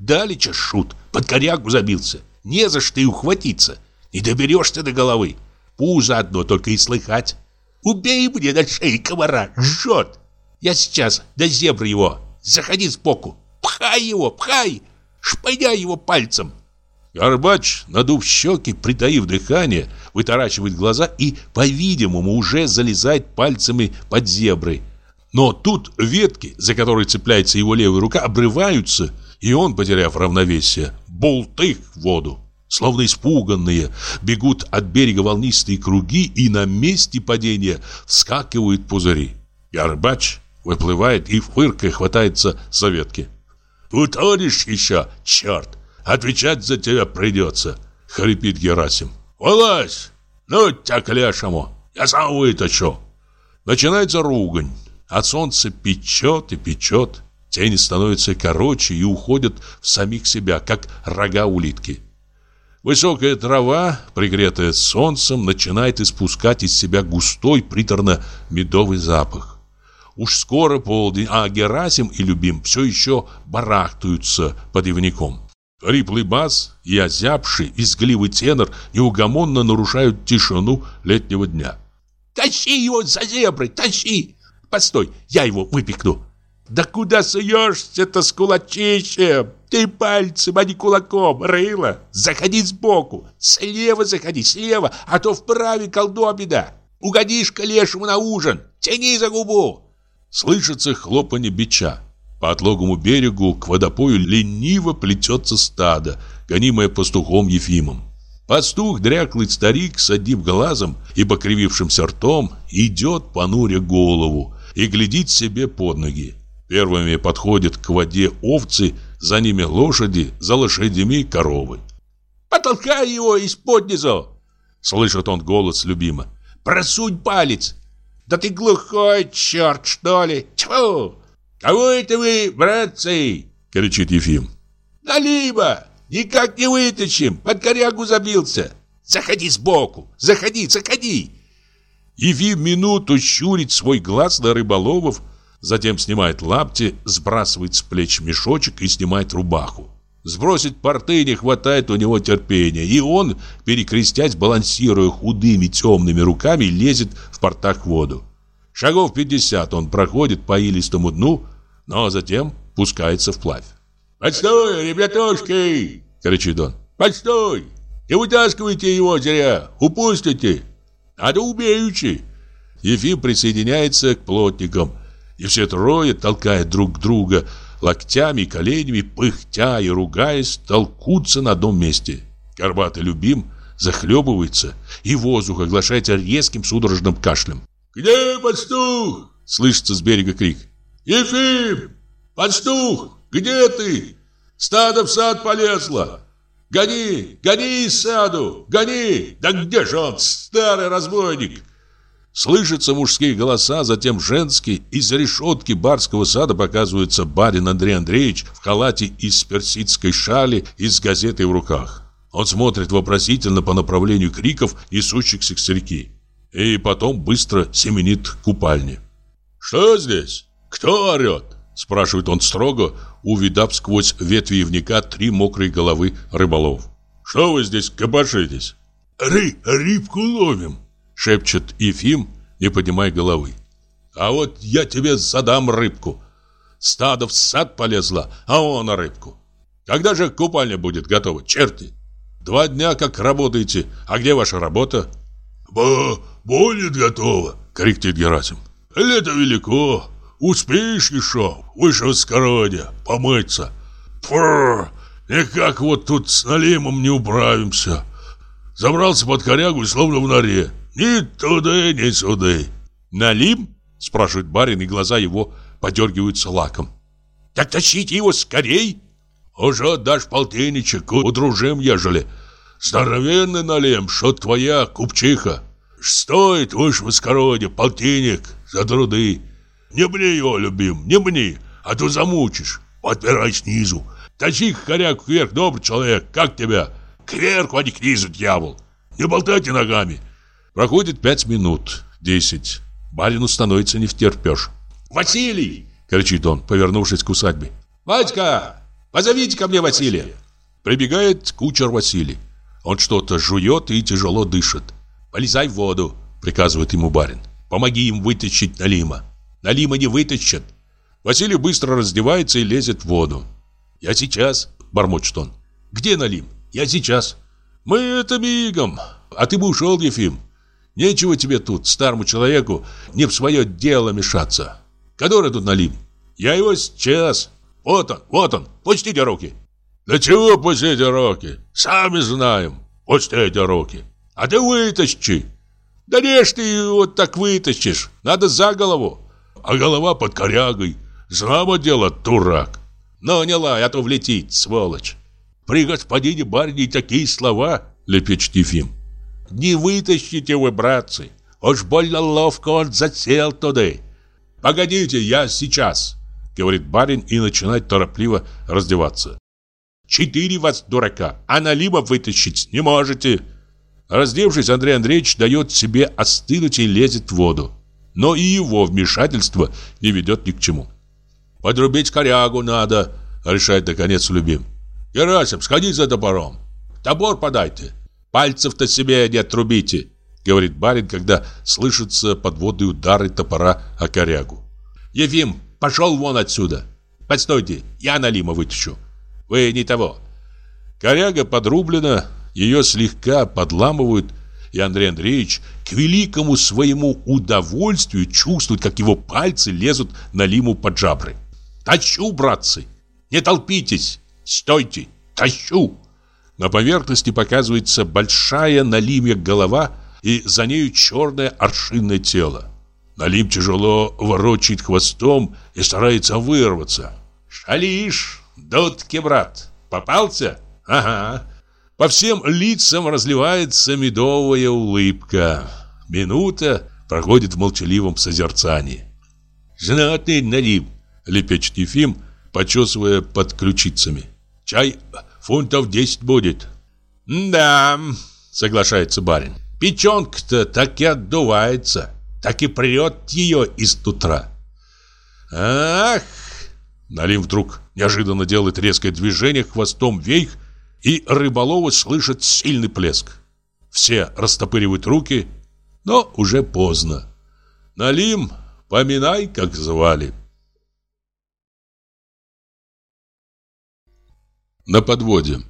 Далеча шут, под корягу забился. Не за что и ухватиться. Не доберешься до головы. Пузо одно только и слыхать. Убей мне на шее комара, жжет. Я сейчас до зебры его. Заходи сбоку. Пхай его, пхай. Шпыняй его пальцем. Горбач, надув щеки, притаив дыхание, вытаращивает глаза и, по-видимому, уже залезает пальцами под зебры. Но тут ветки, за которые цепляется его левая рука, обрываются, и он, потеряв равновесие, болтых в воду. Словно испуганные, бегут от берега волнистые круги, и на месте падения вскакивают пузыри. Горбач выплывает и фыркой хватается за ветки. «Утонешь еще, черт! Отвечать за тебя придется!» — хрипит Герасим. «Вылазь! Ну тебя к лешему! Я сам вытащу!» Начинается ругань. От солнца печет и печет. Тени становятся короче и уходят в самих себя, как рога улитки. Высокая трава, пригретая солнцем, начинает испускать из себя густой приторно-медовый запах. Уж скоро полдень, а Герасим и Любим все еще барахтаются под ивником. Хриплый бас и озябший, визгливый тенор неугомонно нарушают тишину летнего дня. «Тащи его за зебры, тащи! Постой, я его выпекну!» «Да куда суешься-то с кулачищем? Ты пальцем, а не кулаком, рыло! Заходи сбоку, слева заходи, слева, а то вправе колдобина! Угодишь к лешему на ужин, тяни за губу!» Слышится хлопанье бича. По отлогому берегу к водопою лениво плетется стадо, гонимое пастухом Ефимом. Пастух, дряклый старик, с одним глазом и покривившимся ртом, идет, понуря голову, и глядит себе под ноги. Первыми подходят к воде овцы, за ними лошади, за лошадями коровы. «Потолкай его из-под низу!» Слышит он голос любима. «Просунь палец!» «Да ты глухой черт, что ли? Тьфу!» «Кого это вы, братцы?» — кричит Ефим. «Налиба! Никак не вытащим! Под корягу забился! Заходи сбоку! Заходи, заходи!» Ефим минуту щурит свой глаз на рыболовов, затем снимает лапти, сбрасывает с плеч мешочек и снимает рубаху. Сбросить порты не хватает у него терпения, и он, перекрестясь, балансируя худыми темными руками, лезет в портах в воду. Шагов 50 он проходит по илистому дну, но затем пускается вплавь. «Постой, ребятушки!» — кричит он. «Постой! Не вытаскивайте его зря! Упустите! Надо убеючи!» Ефим присоединяется к плотникам, и все трое, толкая друг друга локтями и коленями, пыхтя и ругаясь, толкутся на одном месте. Горбатый любим захлебывается, и воздух оглашается резким судорожным кашлем. «Где пастух?» — слышится с берега крик. «Ефим! Пастух! Где ты? Стадо в сад полезло! Гони! Гони из саду! Гони! Да где же он, старый разбойник?» Слышатся мужские голоса, затем женские. Из решетки барского сада показывается барин Андрей Андреевич в халате из персидской шали и с газетой в руках. Он смотрит вопросительно по направлению криков, несущихся с реки. И потом быстро семенит к купальне. «Что здесь? Кто орет?» Спрашивает он строго, увидав сквозь ветви ивника три мокрые головы рыболов. «Что вы здесь копошитесь?» «Ры, рыбку ловим», шепчет Ефим, не поднимая головы. «А вот я тебе задам рыбку. Стадо в сад полезло, а он рыбку. Когда же купальня будет готова, черти? Два дня как работаете, а где ваша работа?» «Бо, будет готова», — кричит Герасим. «Лето велико, успеешь еще, выше воскородия, помыться. Фу, никак вот тут с налимом не управимся. Забрался под корягу и словно в норе. Ни туда, ни сюда. Налим? Спрашивает барин, и глаза его подергиваются лаком. Так тащите его скорей. Уже отдашь полтинничек, удружим, ежели. Здоровенный налим, что твоя купчиха. стоит уж в Искороде полтинник за труды. Не бни его, любим, не бни, а то замучишь. Подпирай снизу. Тащи коряк вверх, добрый человек, как тебя? Кверху, а не к низу, дьявол. Не болтайте ногами. Проходит пять минут, десять. Барину становится не втерпешь. «Василий!» — кричит он, повернувшись к усадьбе. «Батька, позовите ко мне Василия!» Прибегает кучер Василий. Он что-то жует и тяжело дышит. «Полезай в воду», — приказывает ему барин. «Помоги им вытащить Налима. Налима не вытащат». Василий быстро раздевается и лезет в воду. «Я сейчас», — бормочет он. «Где Налим? Я сейчас». «Мы это мигом. А ты бы ушел, Ефим. Нечего тебе тут, старому человеку, не в свое дело мешаться. Который тут Налим? Я его сейчас. Вот он, вот он. Пустите руки». «Да чего пустите руки? Сами знаем. Пустите руки. А ты вытащи». «Да режь ты его так вытащишь. Надо за голову». «А голова под корягой. Знамо дело, дурак». «Ну, не лай, а то влетит, сволочь». «При господине барыне такие слова», — лепечет Ефим. «Не вытащите вы, братцы. Уж больно ловко он засел туда». «Погодите, я сейчас», — говорит барин и начинает торопливо раздеваться. Четыре вас, дурака, а налима вытащить не можете. Раздевшись, Андрей Андреевич дает себе остынуть и лезет в воду. Но и его вмешательство не ведет ни к чему. «Подрубить корягу надо», — решает наконец любим. «Герасим, сходи за топором. Топор подайте. Пальцев-то себе не отрубите», — говорит барин, когда слышатся подводные удары топора о корягу. «Ефим, пошел вон отсюда. Постойте, я налима вытащу». Вы не того. Коряга подрублена, ее слегка подламывают, и Андрей Андреевич к великому своему удовольствию чувствует, как его пальцы лезут на лиму под жабры. «Тащу, братцы! Не толпитесь! Стойте! Тащу!» На поверхности показывается большая на лиме голова и за нею черное аршинное тело. Налим тяжело ворочает хвостом и старается вырваться. «Шалишь!» Дудки, брат, попался? Ага. По всем лицам разливается медовая улыбка. Минута проходит в молчаливом созерцании. «Знатный налим», — лепечет Ефим, почесывая под ключицами. «Чай фунтов десять будет». «Да», — соглашается барин. «Печенка-то так и отдувается, так и прет ее из утра». «Ах!» Налим вдруг неожиданно делает резкое движение хвостом вверх, и рыболовы слышат сильный плеск. Все растопыривают руки, но уже поздно. Налим, поминай, как звали. На подводе.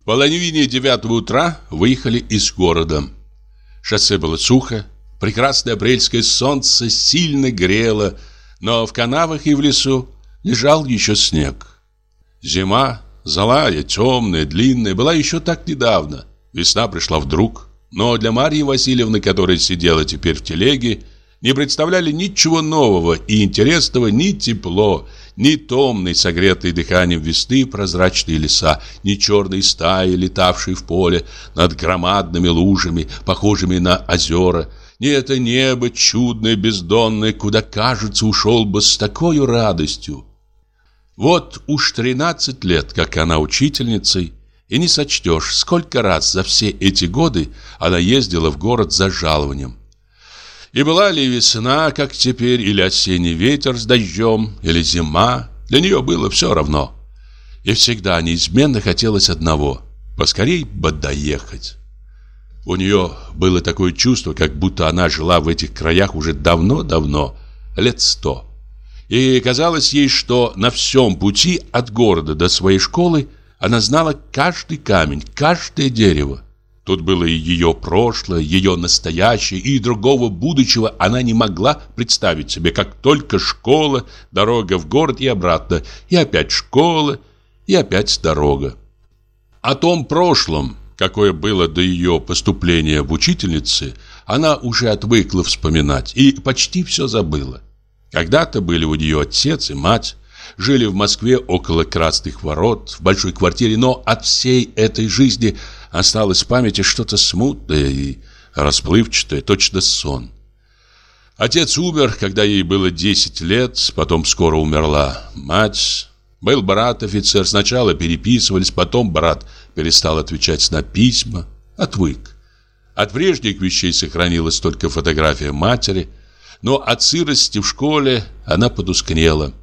В половине девятого утра выехали из города. Шоссе было сухо, прекрасное апрельское солнце сильно грело, но в канавах и в лесу лежал еще снег. Зима, злая, темная, длинная, была еще так недавно. Весна пришла вдруг. Но для Марьи Васильевны, которая сидела теперь в телеге, не представляли ничего нового и интересного ни тепло, ни томный, согретый дыханием весны прозрачные леса, ни черные стаи, летавшие в поле над громадными лужами, похожими на озера, не это небо чудное, бездонное, куда, кажется, ушел бы с такой радостью. Вот уж тринадцать лет, как она учительницей, и не сочтешь, сколько раз за все эти годы она ездила в город за жалованием. И была ли весна, как теперь, или осенний ветер с дождем, или зима, для нее было все равно. И всегда неизменно хотелось одного – поскорей бы доехать. У нее было такое чувство, как будто она жила в этих краях уже давно-давно, лет сто. И казалось ей, что на всем пути от города до своей школы она знала каждый камень, каждое дерево. Тут было и ее прошлое, ее настоящее, и другого будущего она не могла представить себе, как только школа, дорога в город и обратно, и опять школа, и опять дорога. О том прошлом, какое было до ее поступления в учительницы, она уже отвыкла вспоминать и почти все забыла. Когда-то были у нее отец и мать, жили в Москве около Красных ворот, в большой квартире, но от всей этой жизни осталось в памяти что-то смутное и расплывчатое, точно сон. Отец умер, когда ей было 10 лет, потом скоро умерла мать. Был брат-офицер, сначала переписывались, потом брат перестал отвечать на письма, отвык. От прежних вещей сохранилась только фотография матери, но от сырости в школе она потускнела.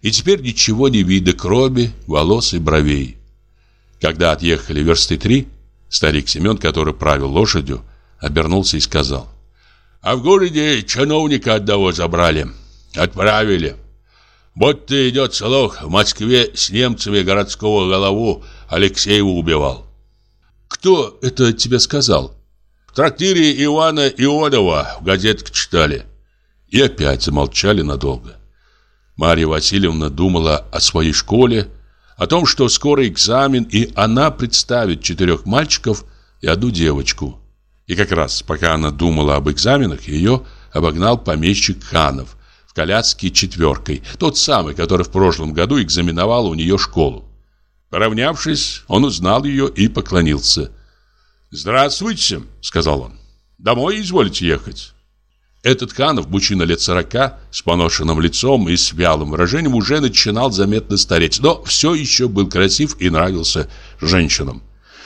И теперь ничего не видно, кроме волос и бровей. Когда отъехали версты три, старик Семен, который правил лошадью, обернулся и сказал. «А в городе чиновника одного забрали, отправили. Ты идет слух, в Москве с немцами городского голову Алексеева убивал». «Кто это тебе сказал?» В трактире Ивана Ионова в газетах читали. И опять замолчали надолго. Марья Васильевна думала о своей школе, о том, что скоро экзамен, и она представит четырех мальчиков и одну девочку. И как раз, пока она думала об экзаменах, ее обогнал помещик Ханов в коляске четверкой, тот самый, который в прошлом году экзаменовал у нее школу. Поравнявшись, он узнал ее и поклонился. «Здравствуйте», — сказал он. «Домой изволите ехать?» Этот Ханов, мужчина лет сорока, с поношенным лицом и с вялым выражением, уже начинал заметно стареть, но все еще был красив и нравился женщинам.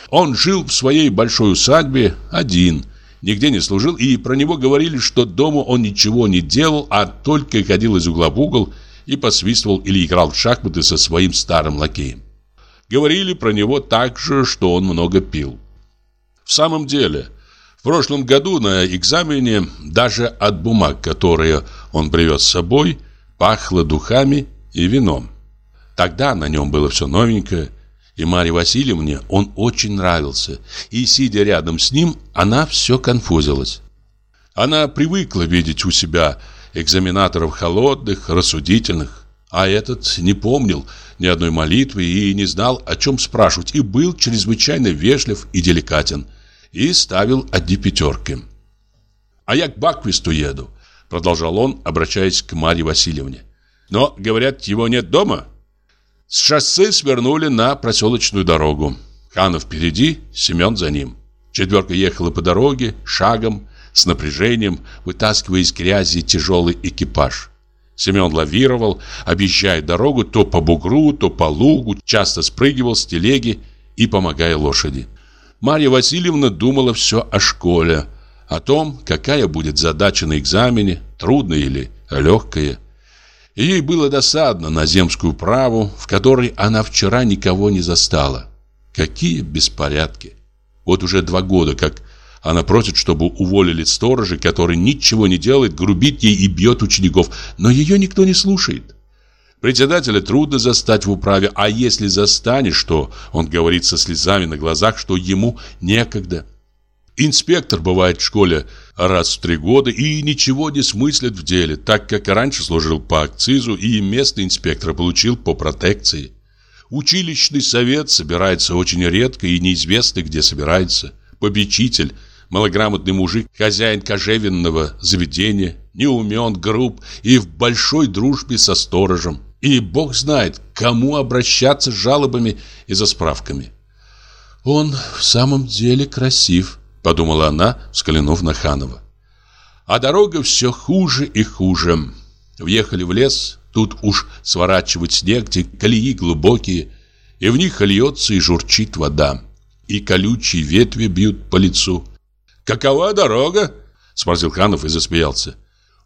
Он жил в своей большой усадьбе один, нигде не служил, и про него говорили, что дома он ничего не делал, а только ходил из угла в угол и посвистывал или играл в шахматы со своим старым лакеем. Говорили про него также, что он много пил. В самом деле, прошлом году на экзамене даже от бумаг, которые он привез с собой, пахло духами и вином. Тогда на нем было все новенькое, и Марье Васильевне он очень нравился, и, сидя рядом с ним, она все конфузилась. Она привыкла видеть у себя экзаменаторов холодных, рассудительных, а этот не помнил ни одной молитвы и не знал, о чем спрашивать, и был чрезвычайно вежлив и деликатен – и ставил одни пятерки. «А я к Баквисту еду», — продолжал он, обращаясь к Марье Васильевне. «Но, говорят, его нет дома». С шоссе свернули на проселочную дорогу. Ханов впереди, Семен за ним. Четверка ехала по дороге, шагом, с напряжением, вытаскивая из грязи тяжелый экипаж. Семен лавировал, объезжая дорогу то по бугру, то по лугу, часто спрыгивал с телеги и помогая лошади. Марья Васильевна думала все о школе, о том, какая будет задача на экзамене, трудная или легкая. Ей было досадно на земскую праву, в которой она вчера никого не застала. Какие беспорядки! Вот уже два года, как она просит, чтобы уволили сторожа, который ничего не делает, грубит ей и бьет учеников, но ее никто не слушает. Председателя трудно застать в управе, а если застанешь, то он говорит со слезами на глазах, что ему некогда. Инспектор бывает в школе раз в три года и ничего не смыслит в деле, так как раньше служил по акцизу и место инспектора получил по протекции. Училищный совет собирается очень редко и неизвестно, где собирается. Попечитель, малограмотный мужик, хозяин кожевенного заведения, не умен, груб и в большой дружбе со сторожем. И бог знает, кому обращаться с жалобами и за справками. «Он в самом деле красив», — подумала она, взглянув на Ханова. А дорога все хуже и хуже. Въехали в лес, тут уж сворачивать снег, где колеи глубокие, и в них льется и журчит вода, и колючие ветви бьют по лицу. «Какова дорога?» — спросил Ханов и засмеялся.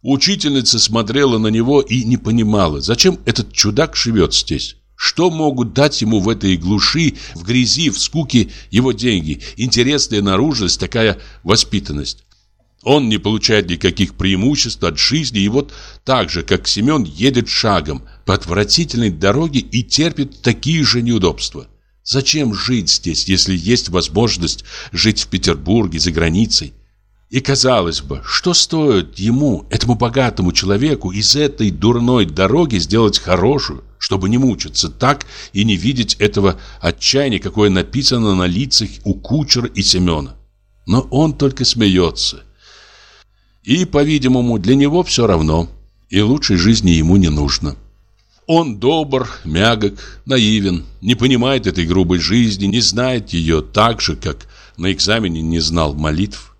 Учительница смотрела на него и не понимала, зачем этот чудак живет здесь. Что могут дать ему в этой глуши, в грязи, в скуке его деньги, интересная наружность, такая воспитанность? Он не получает никаких преимуществ от жизни, и вот так же, как Семен, едет шагом по отвратительной дороге и терпит такие же неудобства. Зачем жить здесь, если есть возможность жить в Петербурге, за границей? И казалось бы, что стоит ему, этому богатому человеку, из этой дурной дороги сделать хорошую, чтобы не мучиться так и не видеть этого отчаяния, какое написано на лицах у кучера и Семена. Но он только смеется. И, по-видимому, для него все равно, и лучшей жизни ему не нужно. Он добр, мягок, наивен, не понимает этой грубой жизни, не знает ее так же, как на экзамене не знал молитв.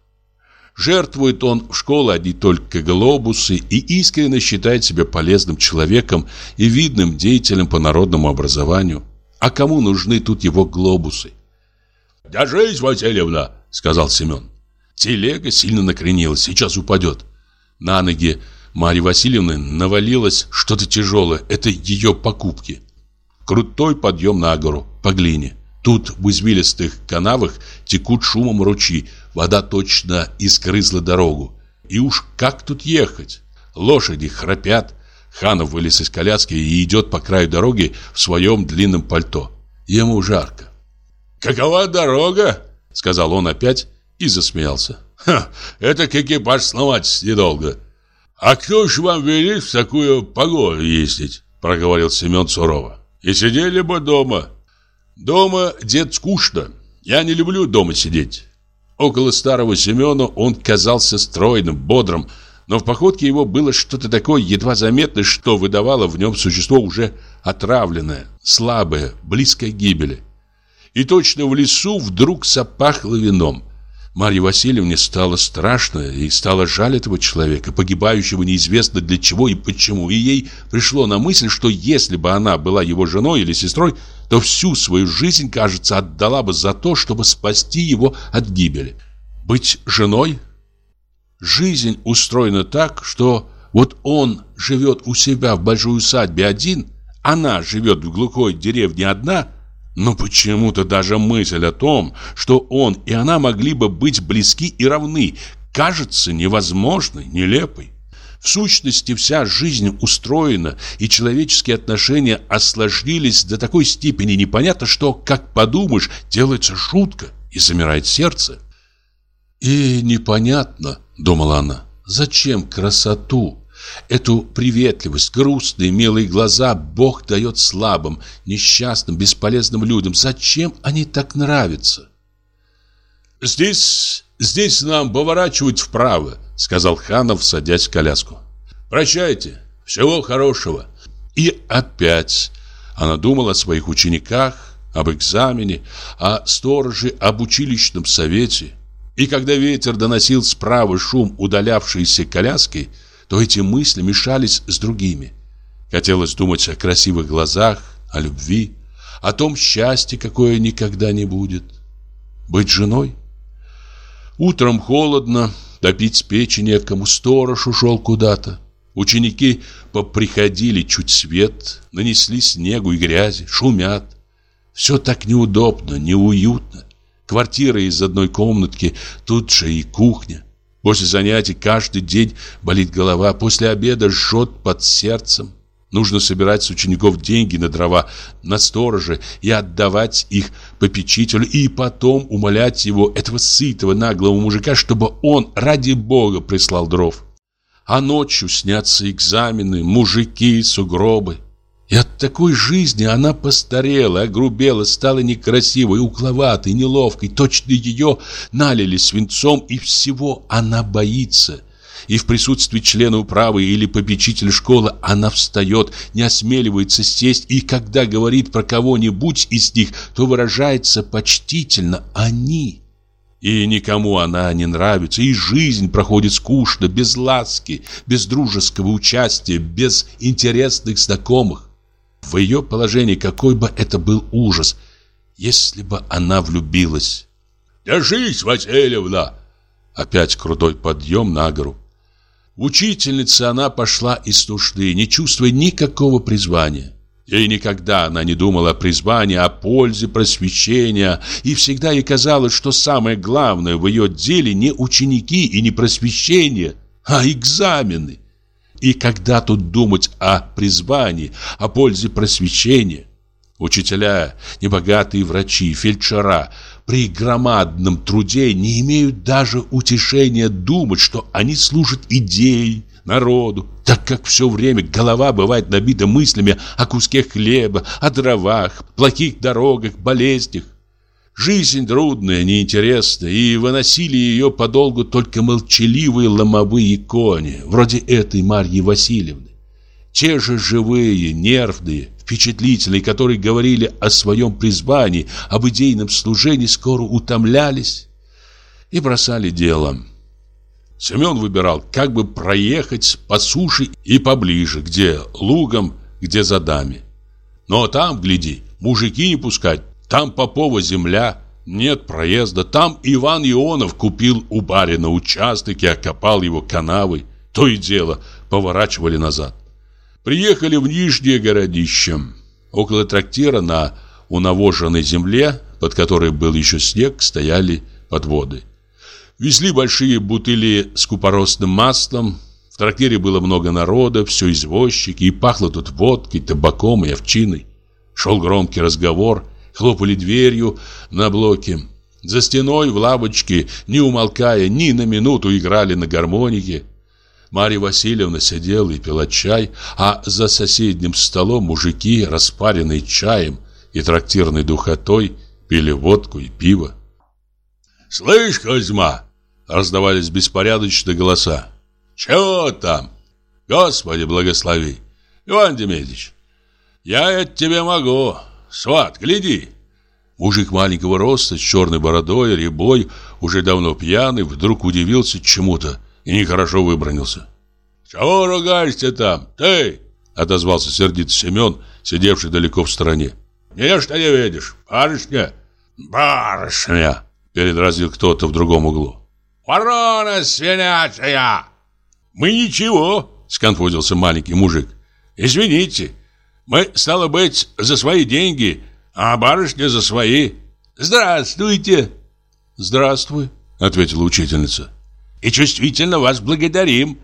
Жертвует он в школу одни только глобусы и искренне считает себя полезным человеком и видным деятелем по народному образованию. А кому нужны тут его глобусы? «Держись, Васильевна!» — сказал Семен. Телега сильно накренилась, сейчас упадет. На ноги Марьи Васильевны навалилось что-то тяжелое. Это ее покупки. Крутой подъем на гору, по глине. Тут в извилистых канавах текут шумом ручьи. Вода точно искрызла дорогу. И уж как тут ехать? Лошади храпят. Ханов вылез из коляски и идет по краю дороги в своем длинном пальто. Ему жарко. «Какова дорога?» — сказал он опять и засмеялся. «Ха, это экипаж сломать недолго. А кто ж вам велит в такую погоду ездить?» — проговорил Семен сурово. «И сидели бы дома». Дома, дед, скучно. Я не люблю дома сидеть. Около старого Семена он казался стройным, бодрым, но в походке его было что-то такое едва заметное, что выдавало в нем существо уже отравленное, слабое, близкое к гибели. И точно в лесу вдруг запахло вином. Марье Васильевне стало страшно и стало жаль этого человека, погибающего неизвестно для чего и почему. И ей пришло на мысль, что если бы она была его женой или сестрой, то всю свою жизнь, кажется, отдала бы за то, чтобы спасти его от гибели. Быть женой? Жизнь устроена так, что вот он живет у себя в большой усадьбе один, она живет в глухой деревне одна – но почему-то даже мысль о том, что он и она могли бы быть близки и равны, кажется невозможной, нелепой. В сущности, вся жизнь устроена, и человеческие отношения осложнились до такой степени непонятно, что, как подумаешь, делается жутко и замирает сердце. «И непонятно», — думала она, — «зачем красоту?» Эту приветливость, грустные, милые глаза Бог дает слабым, несчастным, бесполезным людям. Зачем они так нравятся? «Здесь, здесь нам поворачивать вправо», — сказал Ханов, садясь в коляску. «Прощайте. Всего хорошего». И опять она думала о своих учениках, об экзамене, о стороже, об училищном совете. И когда ветер доносил справа шум удалявшейся коляски, то эти мысли мешались с другими. Хотелось думать о красивых глазах, о любви, о том счастье, какое никогда не будет. Быть женой? Утром холодно, допить печи некому, сторож ушел куда-то. Ученики поприходили чуть свет, нанесли снегу и грязи, шумят. Все так неудобно, неуютно. Квартира из одной комнатки, тут же и кухня. После занятий каждый день болит голова, после обеда жжет под сердцем. Нужно собирать с учеников деньги на дрова, на стороже и отдавать их попечителю, и потом умолять его, этого сытого наглого мужика, чтобы он, ради бога, прислал дров. А ночью снятся экзамены, мужики, сугробы. И от такой жизни она постарела, огрубела, стала некрасивой, угловатой, неловкой. Точно ее налили свинцом, и всего она боится. И в присутствии члена управы или попечителя школы она встает, не осмеливается сесть, и когда говорит про кого-нибудь из них, то выражается почтительно «они». И никому она не нравится, и жизнь проходит скучно, без ласки, без дружеского участия, без интересных знакомых. В ее положении какой бы это был ужас, если бы она влюбилась. «Держись, Васильевна!» Опять крутой подъем на гору. Учительница она пошла из нужды, не чувствуя никакого призвания. Ей никогда она не думала о призвании, о пользе просвещения, и всегда ей казалось, что самое главное в ее деле не ученики и не просвещение, а экзамены. И когда тут думать о призвании, о пользе просвещения? Учителя, небогатые врачи, фельдшера при громадном труде не имеют даже утешения думать, что они служат идее, народу, так как все время голова бывает набита мыслями о куске хлеба, о дровах, плохих дорогах, болезнях. Жизнь трудная, неинтересная, и выносили ее подолгу только молчаливые ломовые кони, вроде этой Марьи Васильевны. Те же живые, нервные, впечатлительные, которые говорили о своем призвании, об идейном служении, скоро утомлялись и бросали дело. Семен выбирал, как бы проехать по суше и поближе, где лугом, где за дами. Но там, гляди, мужики не пускать, там Попова земля, нет проезда. Там Иван Ионов купил у барина участок и окопал его канавой. То и дело поворачивали назад. Приехали в Нижнее городище. Около трактира на унавоженной земле, под которой был еще снег, стояли подводы. Везли большие бутыли с купоросным маслом. В трактире было много народа, все извозчики, и пахло тут водкой, табаком и овчиной. Шел громкий разговор, хлопали дверью на блоке. За стеной в лавочке, не умолкая, ни на минуту играли на гармонике. Марья Васильевна сидела и пила чай, а за соседним столом мужики, распаренные чаем и трактирной духотой, пили водку и пиво. «Слышь, Козьма!» — раздавались беспорядочные голоса. «Чего там? Господи, благослови! Иван Демидович, я это тебе могу. Сват, гляди!» Мужик маленького роста, с черной бородой, рябой, уже давно пьяный, вдруг удивился чему-то и нехорошо выбронился. «Чего ругаешься там, ты?» Отозвался сердито Семен, сидевший далеко в стороне. «Не что не видишь, барышня?» «Барышня!» Передразил кто-то в другом углу. «Ворона свинячая!» «Мы ничего!» Сконфузился маленький мужик. «Извините, мы, стало быть, за свои деньги, а барышня за свои. Здравствуйте!» «Здравствуй», — ответила учительница. «И чувствительно вас благодарим».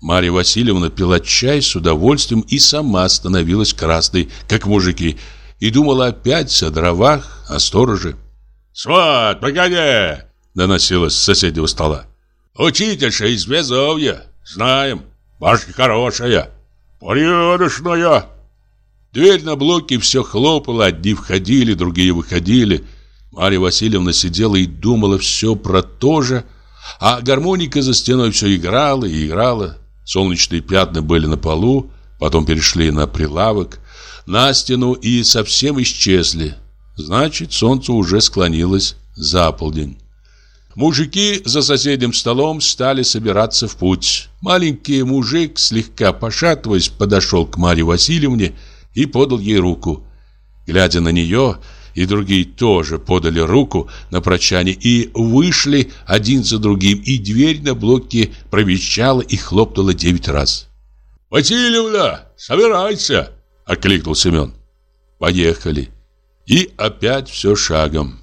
Марья Васильевна пила чай с удовольствием и сама становилась красной, как мужики, и думала опять о дровах, о стороже. «Сват, погоди!» — доносилось с соседнего стола. «Учительша из Безовья, знаем, башня хорошая, порядочная». Дверь на блоке все хлопала, одни входили, другие выходили. Марья Васильевна сидела и думала все про то же, а гармоника за стеной все играла и играла. Солнечные пятна были на полу, потом перешли на прилавок, на стену и совсем исчезли. Значит, солнце уже склонилось за полдень. Мужики за соседним столом стали собираться в путь. Маленький мужик, слегка пошатываясь, подошел к Марье Васильевне подал ей руку. Глядя на нее, и другие тоже подали руку на прощание и вышли один за другим, и дверь на блоке провещала и хлопнула девять раз. «Васильевна, собирайся!» — окликнул Семен. Поехали. И опять все шагом.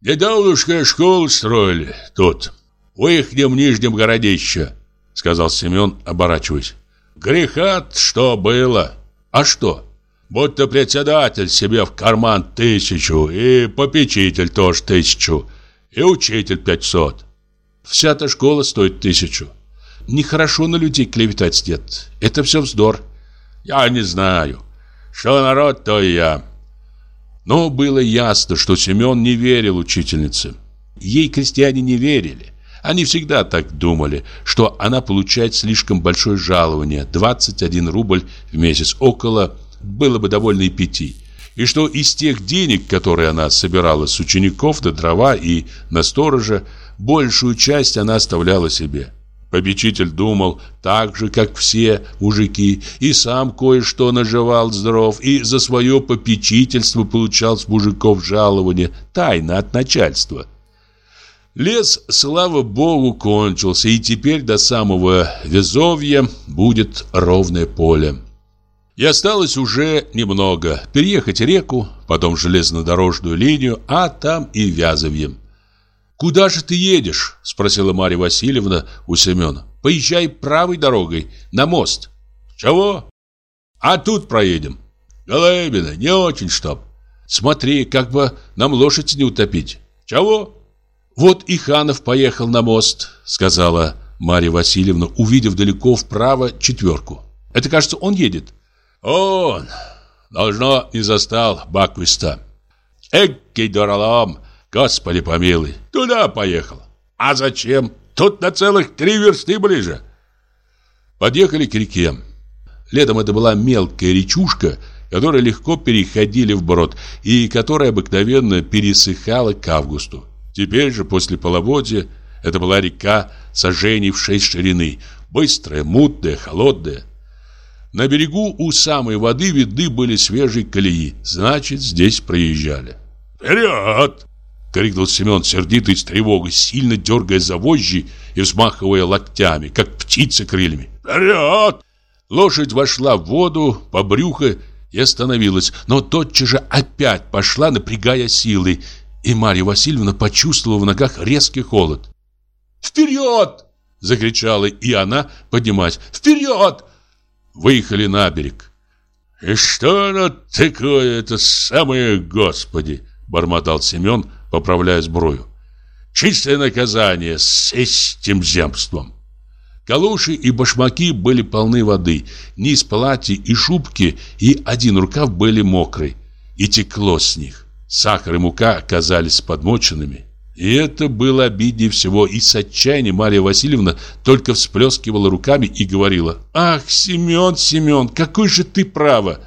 «Недавнушка школу строили тут, в ихнем нижнем городище», — сказал Семен, оборачиваясь. «Греха что было!» А что? Будто председатель себе в карман тысячу, и попечитель тоже тысячу, и учитель пятьсот. Вся эта школа стоит тысячу. Нехорошо на людей клеветать, дед. Это все вздор. Я не знаю. Что народ, то и я. Но было ясно, что Семен не верил учительнице. Ей крестьяне не верили. Они всегда так думали, что она получает слишком большое жалование, 21 рубль в месяц, около, было бы довольно и пяти. И что из тех денег, которые она собирала с учеников на дрова и на сторожа, большую часть она оставляла себе. Попечитель думал так же, как все мужики, и сам кое-что наживал с дров, и за свое попечительство получал с мужиков жалование, тайно от начальства. Лес, слава богу, кончился, и теперь до самого Везовья будет ровное поле. И осталось уже немного. Переехать реку, потом железнодорожную линию, а там и Вязовье. «Куда же ты едешь?» – спросила Марья Васильевна у Семена. «Поезжай правой дорогой, на мост». «Чего?» «А тут проедем». «Голыбина, не очень чтоб». «Смотри, как бы нам лошадь не утопить». «Чего?» «Вот и Ханов поехал на мост», — сказала Марья Васильевна, увидев далеко вправо четверку. «Это, кажется, он едет». «Он! Должно, не застал Баквиста. Эккий дуралом, господи помилуй, туда поехал. А зачем? Тут на целых три версты ближе». Подъехали к реке. Летом это была мелкая речушка, которая легко переходили вброд и которая обыкновенно пересыхала к августу. Теперь же, после половодья, это была река сожжений в шесть ширины, быстрая, мутная, холодная. На берегу у самой воды видны были свежие колеи, значит, здесь проезжали. «Вперед!» — крикнул Семен сердитый с тревогой, сильно дергая за вожжи и взмахивая локтями, как птица крыльями. «Вперед!» Лошадь вошла в воду по брюхо и остановилась, но тотчас же опять пошла, напрягая силы, и Марья Васильевна почувствовала в ногах резкий холод. «Вперед!» — закричала и она, поднимаясь. «Вперед!» Выехали на берег. «И что оно такое, это самое Господи!» — бормотал Семен, поправляя сбрую. «Чистое наказание с этим земством!» Калоши и башмаки были полны воды, низ платья и шубки и один рукав были мокрый, и текло с них. Сахар и мука оказались подмоченными. И это было обиднее всего, и с отчаянием Марья Васильевна только всплескивала руками и говорила «Ах, Семен, Семен, какой же ты право!»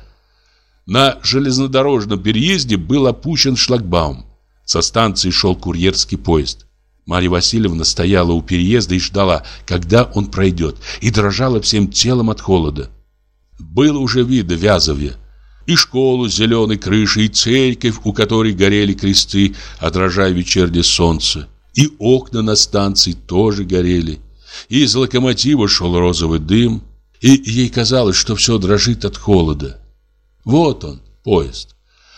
На железнодорожном переезде был опущен шлагбаум. Со станции шел курьерский поезд. Марья Васильевна стояла у переезда и ждала, когда он пройдет, и дрожала всем телом от холода. Было уже видно Вязовье. И школу с зеленой крышей, и церковь, у которой горели кресты, отражая вечернее солнце. И окна на станции тоже горели. И из локомотива шел розовый дым. И ей казалось, что все дрожит от холода. Вот он, поезд.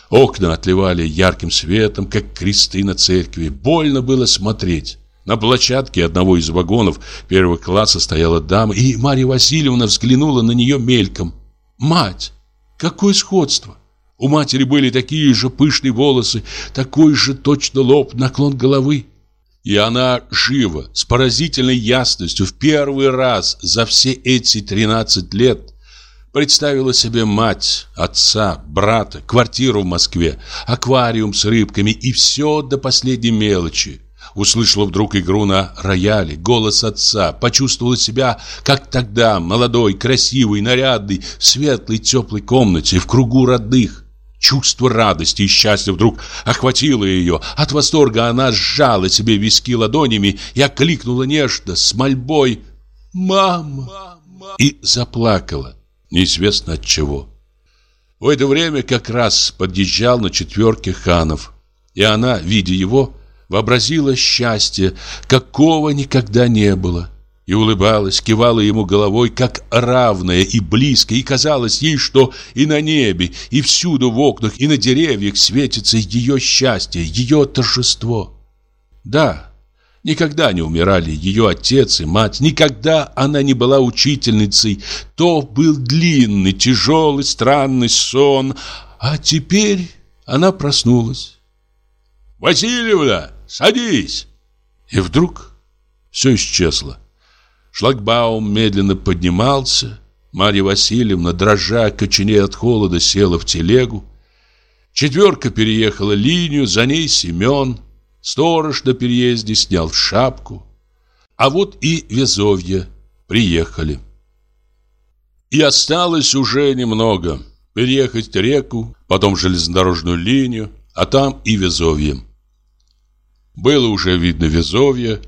Окна отливали ярким светом, как кресты на церкви. Больно было смотреть. На площадке одного из вагонов первого класса стояла дама, и Марья Васильевна взглянула на нее мельком. «Мать! Какое сходство!» У матери были такие же пышные волосы, такой же точно лоб, наклон головы. И она живо, с поразительной ясностью, в первый раз за все эти 13 лет Представила себе мать, отца, брата, квартиру в Москве, аквариум с рыбками и все до последней мелочи. Услышала вдруг игру на рояле, голос отца, почувствовала себя, как тогда, молодой, красивый, нарядный, в светлой, теплой комнате, в кругу родных. Чувство радости и счастья вдруг охватило ее. От восторга она сжала себе виски ладонями и окликнула нежно, с мольбой «Мама!» и заплакала неизвестно от чего. В это время как раз подъезжал на четверке ханов, и она, видя его, вообразила счастье, какого никогда не было, и улыбалась, кивала ему головой, как равная и близкая, и казалось ей, что и на небе, и всюду в окнах, и на деревьях светится ее счастье, ее торжество. Да, Никогда не умирали ее отец и мать, никогда она не была учительницей. То был длинный, тяжелый, странный сон, а теперь она проснулась. «Васильевна, садись!» И вдруг все исчезло. Шлагбаум медленно поднимался. Марья Васильевна, дрожа, коченея от холода, села в телегу. Четверка переехала линию, за ней Семен. Сторож на переезде снял шапку. А вот и Везовье приехали. И осталось уже немного. Переехать реку, потом железнодорожную линию, а там и Везовье. Было уже видно Везовье,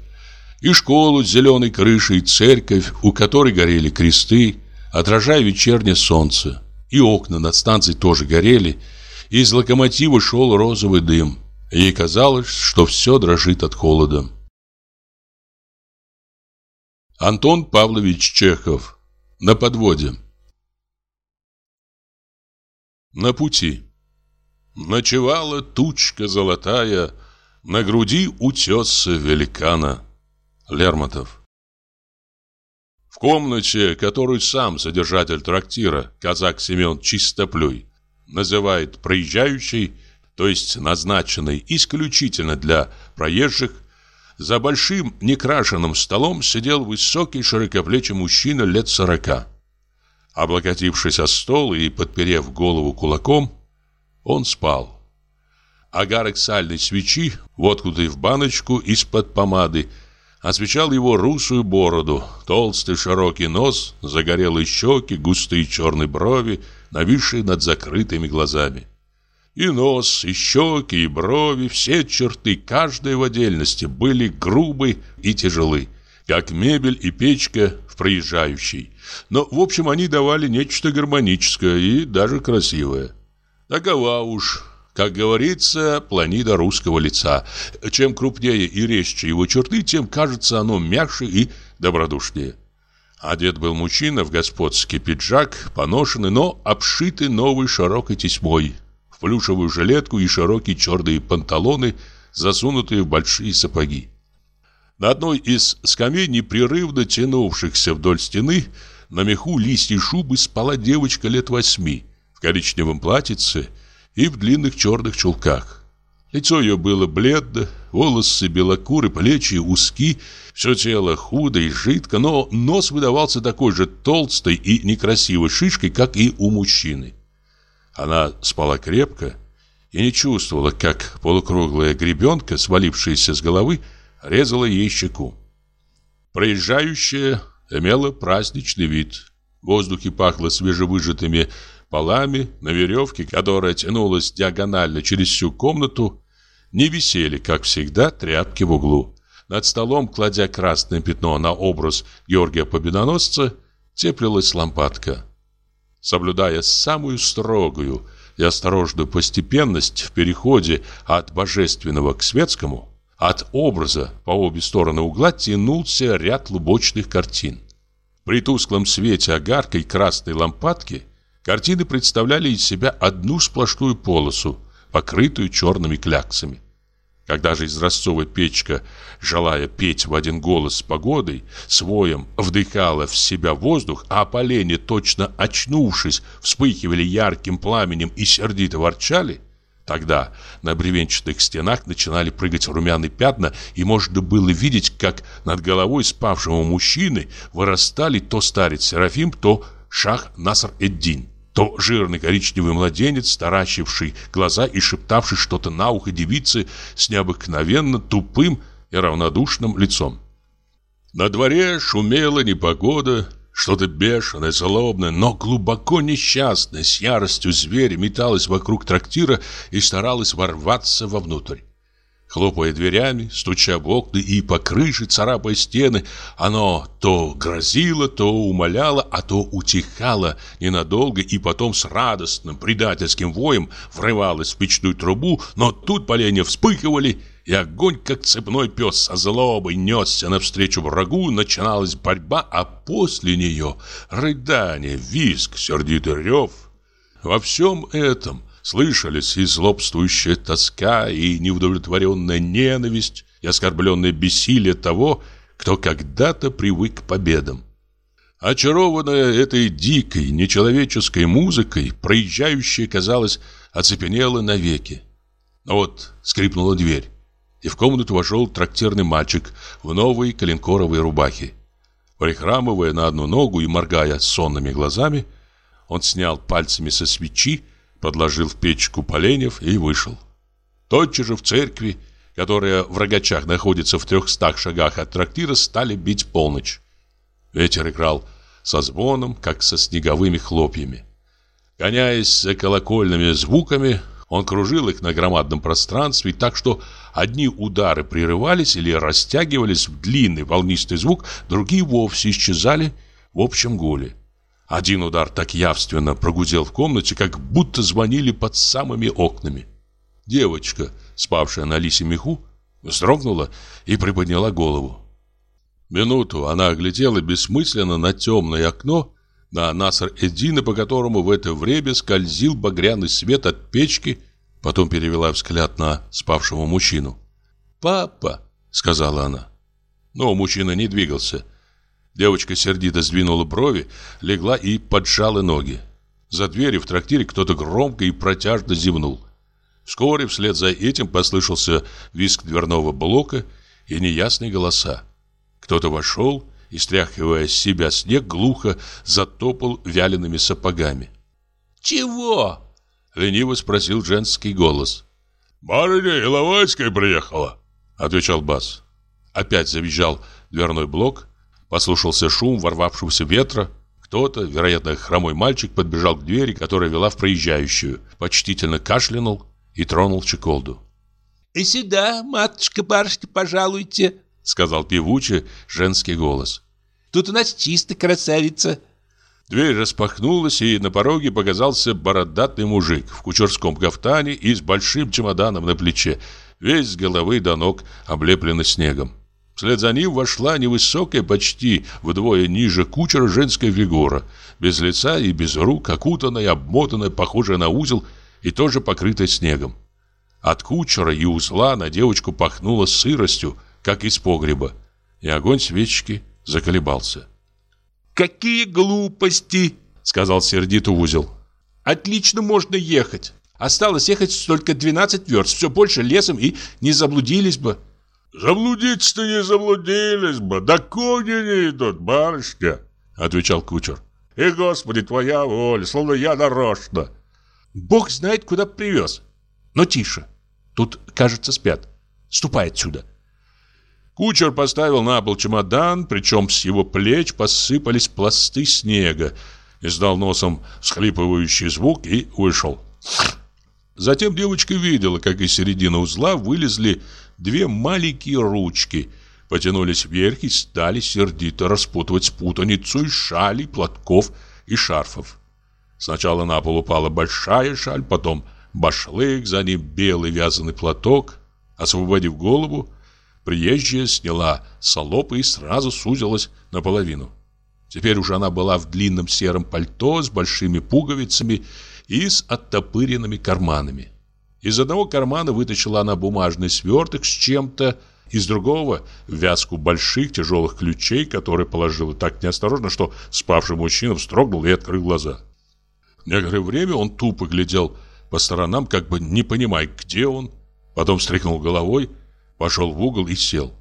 и школу с зеленой крышей, церковь, у которой горели кресты, отражая вечернее солнце. И окна над станцией тоже горели, и из локомотива шел розовый дым. Ей казалось, что все дрожит от холода. Антон Павлович Чехов. На подводе. На пути. Ночевала тучка золотая На груди утеса великана. Лермонтов. В комнате, которую сам содержатель трактира, казак Семен Чистоплюй, называет проезжающей, то есть назначенной исключительно для проезжих, за большим некрашенным столом сидел высокий широкоплечий мужчина лет сорока. Облокотившись о стол и подперев голову кулаком, он спал. Агарок сальной свечи, воткнутый в баночку из-под помады, освещал его русую бороду, толстый широкий нос, загорелые щеки, густые черные брови, нависшие над закрытыми глазами. И нос, и щеки, и брови, все черты, каждая в отдельности, были грубы и тяжелы, как мебель и печка в проезжающей. Но, в общем, они давали нечто гармоническое и даже красивое. Такова уж как говорится, планида русского лица. Чем крупнее и резче его черты, тем кажется оно мягче и добродушнее. Одет был мужчина в господский пиджак, поношенный, но обшитый новой широкой тесьмой, в плюшевую жилетку и широкие черные панталоны, засунутые в большие сапоги. На одной из скамей, непрерывно тянувшихся вдоль стены, на меху листья шубы спала девочка лет восьми, в коричневом платьице и в длинных черных чулках. Лицо ее было бледно, волосы белокуры, плечи узки, все тело худо и жидко, но нос выдавался такой же толстой и некрасивой шишкой, как и у мужчины. Она спала крепко и не чувствовала, как полукруглая гребенка, свалившаяся с головы, резала ей щеку. Проезжающая имела праздничный вид. В воздухе пахло свежевыжатыми полами на веревке, которая тянулась диагонально через всю комнату, не висели, как всегда, тряпки в углу. Над столом, кладя красное пятно на образ Георгия Победоносца, теплилась лампадка. Соблюдая самую строгую и осторожную постепенность в переходе от божественного к светскому, от образа по обе стороны угла тянулся ряд лубочных картин. При тусклом свете огаркой красной лампадки – Картины представляли из себя одну сплошную полосу, покрытую черными кляксами. Когда же изразцовая печка, желая петь в один голос с погодой, своем вдыхала в себя воздух, а поленья, точно очнувшись, вспыхивали ярким пламенем и сердито ворчали, тогда на бревенчатых стенах начинали прыгать румяные пятна, и можно было видеть, как над головой спавшего мужчины вырастали то старец Серафим, то шах Наср-эд-Дин то жирный коричневый младенец, таращивший глаза и шептавший что-то на ухо девицы с необыкновенно тупым и равнодушным лицом. На дворе шумела непогода, что-то бешеное, злобное, но глубоко несчастное, с яростью зверя металось вокруг трактира и старалось ворваться вовнутрь. Хлопая дверями, стуча в окна и по крыше, царапая стены, оно то грозило, то умоляло, а то утихало ненадолго и потом с радостным предательским воем врывалось в печную трубу, но тут поленья вспыхивали, и огонь, как цепной пес со злобой, несся навстречу врагу, начиналась борьба, а после нее рыдание, визг, сердитый рев. Во всем этом Слышались и злобствующая тоска, и неудовлетворенная ненависть, и оскорбленное бессилие того, кто когда-то привык к победам. Очарованная этой дикой, нечеловеческой музыкой, проезжающая, казалось, оцепенела навеки. Но вот скрипнула дверь, и в комнату вошел трактирный мальчик в новой коленкоровой рубахе. Прихрамывая на одну ногу и моргая сонными глазами, он снял пальцами со свечи подложил в печку поленьев и вышел. Тотчас же в церкви, которая в Рогачах находится в трехстах шагах от трактира, стали бить полночь. Ветер играл со звоном, как со снеговыми хлопьями. Гоняясь за колокольными звуками, он кружил их на громадном пространстве так, что одни удары прерывались или растягивались в длинный волнистый звук, другие вовсе исчезали в общем гуле. Один удар так явственно прогудел в комнате, как будто звонили под самыми окнами. Девочка, спавшая на лисе меху, вздрогнула и приподняла голову. Минуту она оглядела бессмысленно на темное окно, на Насар-Эддина, по которому в это время скользил багряный свет от печки, потом перевела взгляд на спавшего мужчину. «Папа!» — сказала она. Но мужчина не двигался — Девочка сердито сдвинула брови, легла и поджала ноги. За дверью в трактире кто-то громко и протяжно зевнул. Вскоре вслед за этим послышался визг дверного блока и неясные голоса. Кто-то вошел и, стряхивая с себя снег, глухо затопал вялеными сапогами. «Чего?» — лениво спросил женский голос. «Барыня Иловайская приехала», — отвечал Бас. Опять завизжал дверной блок, послушался шум ворвавшегося ветра. Кто-то, вероятно, хромой мальчик, подбежал к двери, которая вела в проезжающую, почтительно кашлянул и тронул чеколду. «И сюда, матушка-барышня, пожалуйте», — сказал певучий женский голос. «Тут у нас чисто красавица». Дверь распахнулась, и на пороге показался бородатый мужик в кучерском кафтане и с большим чемоданом на плече, весь с головы до ног облепленный снегом. Вслед за ним вошла невысокая, почти вдвое ниже кучера женская фигура, без лица и без рук, окутанная, обмотанная, похожая на узел и тоже покрытая снегом. От кучера и узла на девочку пахнуло сыростью, как из погреба, и огонь свечки заколебался. «Какие глупости!» — сказал сердито узел. «Отлично можно ехать. Осталось ехать только 12 верст, все больше лесом и не заблудились бы». «Заблудиться-то не заблудились бы, да кони не идут, барышня!» — отвечал кучер. «И, Господи, твоя воля, словно я нарочно!» «Бог знает, куда привез. Но тише, тут, кажется, спят. Ступай отсюда!» Кучер поставил на пол чемодан, причем с его плеч посыпались пласты снега, издал носом схлипывающий звук и вышел. Затем девочка видела, как из середины узла вылезли две маленькие ручки, потянулись вверх и стали сердито распутывать путаницу из шалей, платков и шарфов. Сначала на пол упала большая шаль, потом башлык, за ним белый вязаный платок. Освободив голову, приезжая сняла солопы и сразу сузилась наполовину. Теперь уже она была в длинном сером пальто с большими пуговицами и с оттопыренными карманами. Из одного кармана вытащила она бумажный сверток с чем-то, из другого – вязку больших тяжелых ключей, которые положила так неосторожно, что спавший мужчина вздрогнул и открыл глаза. Некоторое время он тупо глядел по сторонам, как бы не понимая, где он. Потом встряхнул головой, пошел в угол и сел.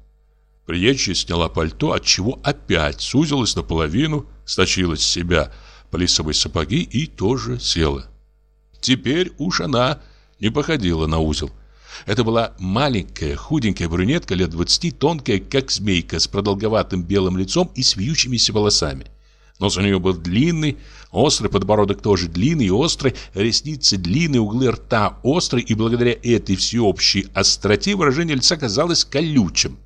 Приезжая сняла пальто, отчего опять сузилась наполовину, сточила с себя плисовые сапоги и тоже села. Теперь уж она не походила на узел. Это была маленькая, худенькая брюнетка лет двадцати, тонкая, как змейка, с продолговатым белым лицом и с вьющимися волосами. Нос у нее был длинный, острый подбородок тоже длинный и острый, ресницы длинные, углы рта острые, и благодаря этой всеобщей остроте выражение лица казалось колючим.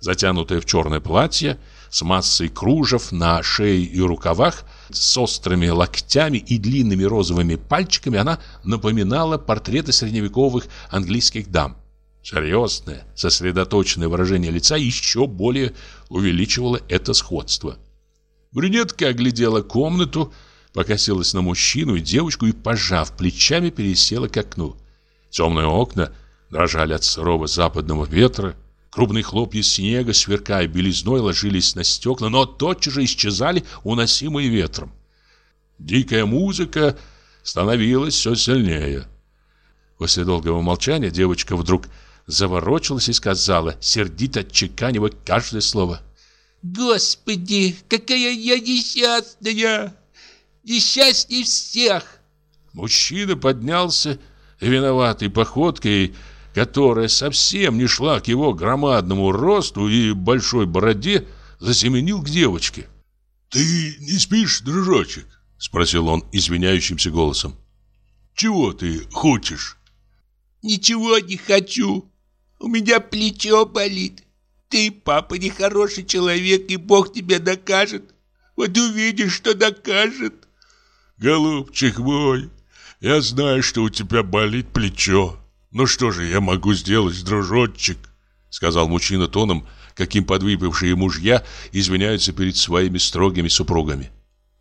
Затянутое в черное платье, с массой кружев на шее и рукавах, с острыми локтями и длинными розовыми пальчиками, она напоминала портреты средневековых английских дам. Серьезное, сосредоточенное выражение лица еще более увеличивало это сходство. Брюнетка оглядела комнату, покосилась на мужчину и девочку и, пожав плечами, пересела к окну. Темные окна дрожали от сырого западного ветра, Крупные хлопья снега, сверкая белизной, ложились на стекла, но тотчас же исчезали, уносимые ветром. Дикая музыка становилась все сильнее. После долгого молчания девочка вдруг заворочилась и сказала, сердито отчеканивая каждое слово. «Господи, какая я несчастная! Несчастней всех!» Мужчина поднялся виноватой походкой которая совсем не шла к его громадному росту и большой бороде, засеменил к девочке. «Ты не спишь, дружочек?» — спросил он извиняющимся голосом. «Чего ты хочешь?» «Ничего не хочу. У меня плечо болит. Ты, папа, нехороший человек, и Бог тебя докажет. Вот увидишь, что докажет». «Голубчик мой, я знаю, что у тебя болит плечо. «Ну что же я могу сделать, дружочек?» Сказал мужчина тоном, каким подвыпившие мужья извиняются перед своими строгими супругами.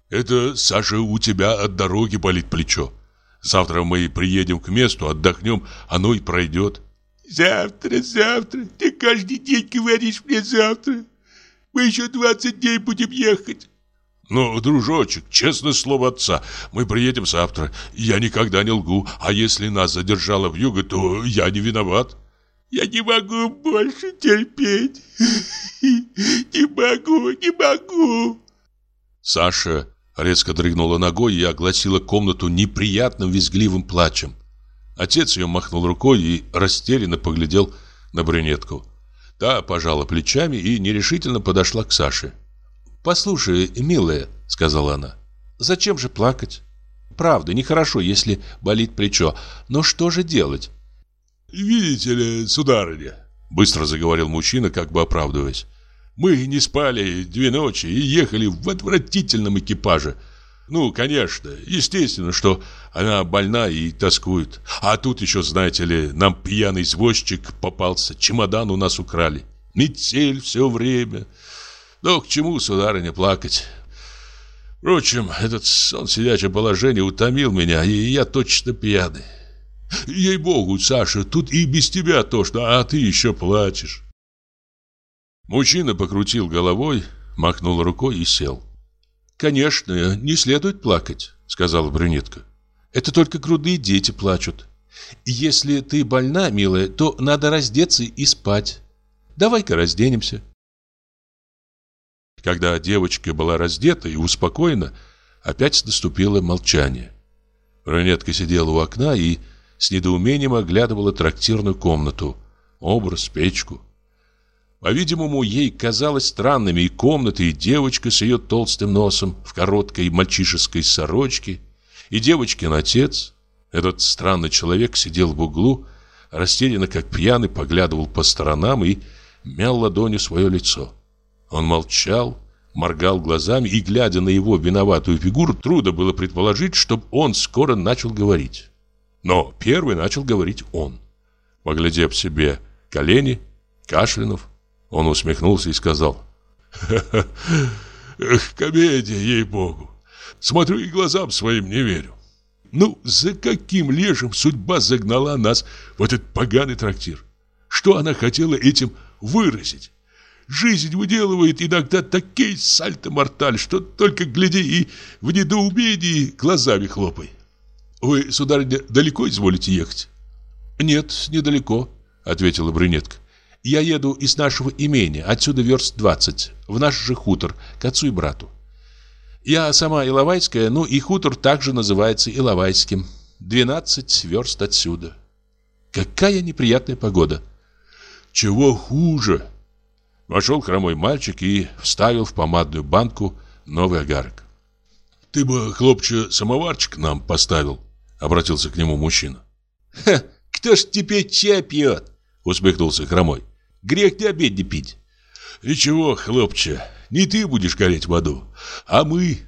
«Это, Саша, у тебя от дороги болит плечо. Завтра мы приедем к месту, отдохнем, оно и пройдет». «Завтра, завтра, ты каждый день говоришь мне завтра. Мы еще 20 дней будем ехать». «Ну, дружочек, честное слово отца, мы приедем завтра. Я никогда не лгу, а если нас задержало в юго, то я не виноват». «Я не могу больше терпеть. [LAUGHS] Не могу, не могу». Саша резко дрыгнула ногой и огласила комнату неприятным визгливым плачем. Отец ее махнул рукой и растерянно поглядел на брюнетку. Та пожала плечами и нерешительно подошла к Саше. «Послушай, милая», — сказала она, — «зачем же плакать? Правда, нехорошо, если болит плечо, но что же делать?» «Видите ли, сударыня», — быстро заговорил мужчина, как бы оправдываясь, «мы не спали две ночи и ехали в отвратительном экипаже». Ну, конечно, естественно, что она больна и тоскует. А тут еще, знаете ли, нам пьяный извозчик попался, чемодан у нас украли. Метель все время. Но к чему, сударыня, плакать? Впрочем, этот сон сидячее положение утомил меня, и я точно пьяный. Ей-богу, Саша, тут и без тебя тошно, а ты еще плачешь. Мужчина покрутил головой, махнул рукой и сел. «Конечно, не следует плакать», — сказала брюнетка. «Это только грудные дети плачут. Если ты больна, милая, то надо раздеться и спать. Давай-ка разденемся». Когда девочка была раздета и успокоена, опять наступило молчание. Брюнетка сидела у окна и с недоумением оглядывала трактирную комнату, образ, печку. По-видимому, ей казалось странными и комната, и девочка с ее толстым носом в короткой мальчишеской сорочке, и девочкин отец. Этот странный человек сидел в углу, растерянно, как пьяный, поглядывал по сторонам и мял ладонью свое лицо. Он молчал, моргал глазами, и, глядя на его виноватую фигуру, трудно было предположить, чтобы он скоро начал говорить. Но первый начал говорить он. Поглядев себе колени, кашлянув, он усмехнулся и сказал. «Ха Эх, комедия, ей-богу! Смотрю и глазам своим не верю. Ну, за каким лешим судьба загнала нас в этот поганый трактир? Что она хотела этим выразить? Жизнь выделывает иногда такие сальто-морталь, что только гляди и в недоумении глазами хлопай. Вы, сударыня, далеко изволите ехать? Нет, недалеко, ответила брюнетка. Я еду из нашего имения, отсюда верст 20, в наш же хутор, к отцу и брату. Я сама Иловайская, ну и хутор также называется Иловайским. 12 верст отсюда. Какая неприятная погода. Чего хуже? Вошел хромой мальчик и вставил в помадную банку новый огарок. Ты бы, хлопче, самоварчик нам поставил, обратился к нему мужчина. Ха, кто ж теперь чай пьет? Усмехнулся хромой. Грех не обедни пить. Ничего, хлопче, не ты будешь гореть в аду, а мы.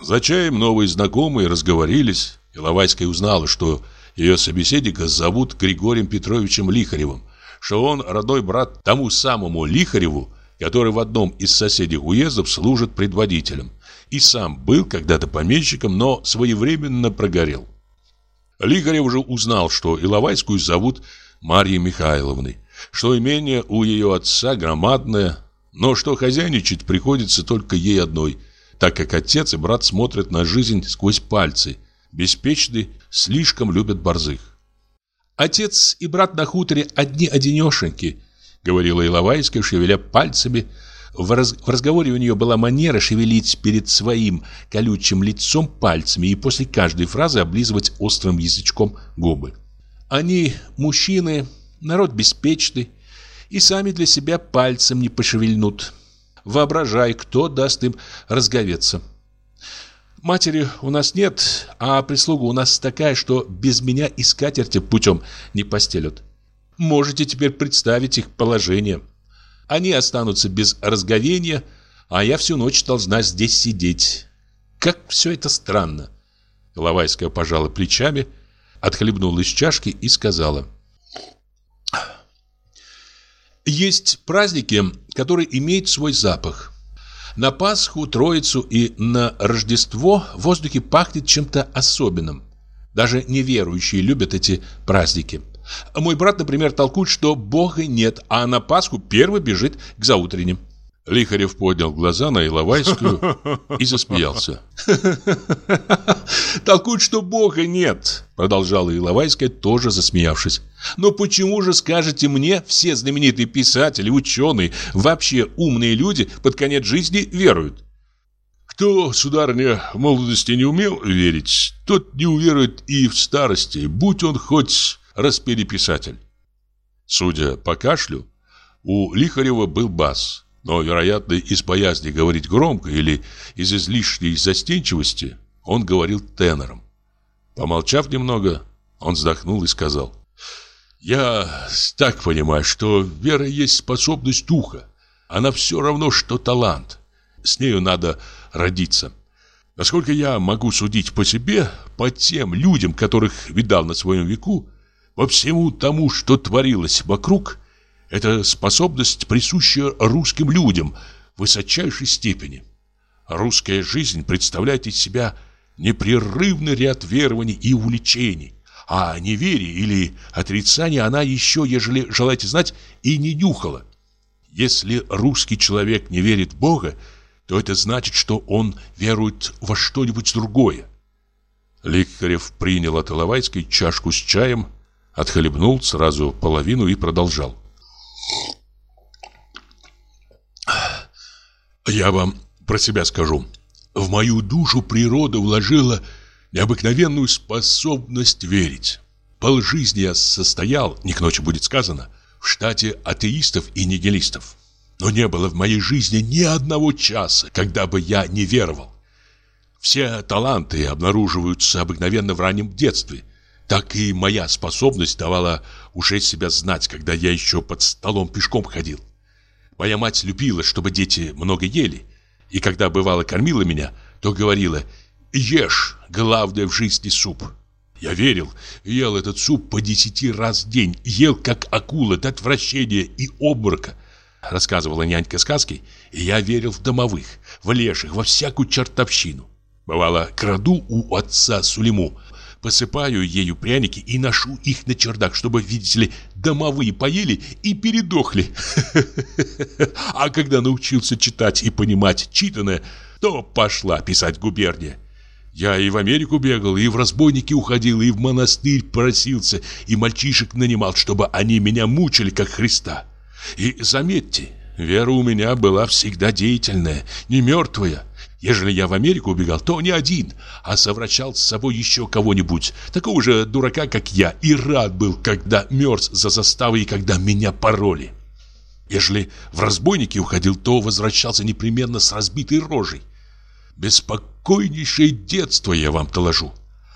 За чаем новые знакомые разговорились. Иловайская узнала, что ее собеседника зовут Григорием Петровичем Лихаревым, что он родной брат тому самому Лихареву, который в одном из соседних уездов служит предводителем, и сам был когда-то помещиком, но своевременно прогорел. Лихарев уже узнал, что Иловайскую зовут Марьей Михайловной, что имение у ее отца громадное, но что хозяйничать приходится только ей одной, так как отец и брат смотрят на жизнь сквозь пальцы, беспечны, слишком любят борзых. «Отец и брат на хуторе одни-одинешеньки», — говорила Иловайская, шевеля пальцами. В, раз... в разговоре у нее была манера шевелить перед своим колючим лицом пальцами и после каждой фразы облизывать острым язычком губы. «Они мужчины, народ беспечный, и сами для себя пальцем не пошевельнут. Воображай, кто даст им разговеться. Матери у нас нет, а прислуга у нас такая, что без меня и скатерти путем не постелют. Можете теперь представить их положение. Они останутся без разговения, а я всю ночь должна здесь сидеть. Как все это странно. Головайская пожала плечами, отхлебнула из чашки и сказала — есть праздники, которые имеют свой запах. На Пасху, Троицу и на Рождество в воздухе пахнет чем-то особенным. Даже неверующие любят эти праздники. Мой брат, например, толкует, что Бога нет, а на Пасху первый бежит к заутренним. Лихарев поднял глаза на Иловайскую и засмеялся. [LAUGHS] «Толкуют, что Бога нет», — продолжала Иловайская, тоже засмеявшись. «Но почему же, скажете мне, все знаменитые писатели, ученые, вообще умные люди под конец жизни веруют?» Кто, сударыня, в молодости не умел верить, тот не уверует и в старости, будь он хоть распелий писатель. Судя по кашлю, У Лихарева был бас, но, вероятно, из боязни говорить громко или из излишней застенчивости он говорил тенором. Помолчав немного, он вздохнул и сказал, «Я так понимаю, что вера есть способность духа. Она все равно, что талант. С нею надо родиться. Насколько я могу судить по себе, по тем людям, которых видал на своем веку, по всему тому, что творилось вокруг, эта способность присуща русским людям в высочайшей степени. Русская жизнь представляет из себя непрерывный ряд верований и увлечений, а неверие или отрицание она еще, ежели желаете знать, и не нюхала. Если русский человек не верит в Бога, то это значит, что он верует во что-нибудь другое. Лихарев принял от Иловайской чашку с чаем, отхлебнул сразу половину и продолжал. «Я вам про себя скажу. В мою душу природа вложила необыкновенную способность верить. Полжизни я состоял, не к ночи будет сказано, в штате атеистов и нигилистов. Но не было в моей жизни ни одного часа, когда бы я не веровал. Все таланты обнаруживаются обыкновенно в раннем детстве. Так и моя способность давала уже себя знать, когда я еще под столом пешком ходил. Моя мать любила, чтобы дети много ели, и когда бывало кормила меня, то говорила «Ешь, главное в жизни суп». Я верил, ел этот суп по десяти раз в день, ел как акула до отвращения и обморока рассказывала нянька сказки, и я верил в домовых, в леших, во всякую чертовщину. Бывало, краду у отца Сулиму, посыпаю ею пряники и ношу их на чердак, чтобы, видите ли, домовые поели и передохли. [LAUGHS] А когда научился читать и понимать читанное, то пошла писать губерния. Я и в Америку бегал, и в разбойники уходил, и в монастырь просился, и мальчишек нанимал, чтобы они меня мучили, как Христа. И заметьте, вера у меня была всегда деятельная, не мертвая. Ежели я в Америку убегал, то не один, а совращал с собой еще кого-нибудь, такого же дурака, как я, и рад был, когда мерз за заставой и когда меня пороли. Ежели в разбойники уходил, то возвращался непременно с разбитой рожей. Беспокойнейшее детство я вам доложу.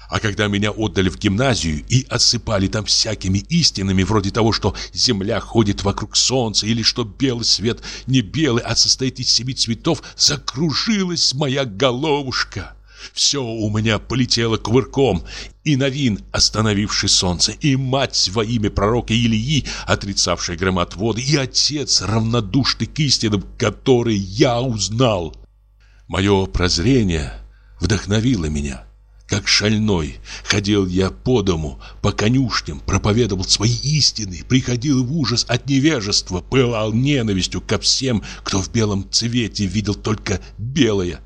А когда меня отдали в гимназию и осыпали там всякими истинами, вроде того, что Земля ходит вокруг Солнца, или что белый свет не белый, а состоит из семи цветов, закружилась моя головушка. Все у меня полетело кувырком, и Новин, остановивший солнце, и мать во имя пророка Илии, отрицавшая громотводы, и отец, равнодушный к истинам, который я узнал. Мое прозрение вдохновило меня. Как шальной, ходил я по дому, по конюшням, проповедовал свои истины, приходил в ужас от невежества, пылал ненавистью ко всем, кто в белом цвете видел только белое.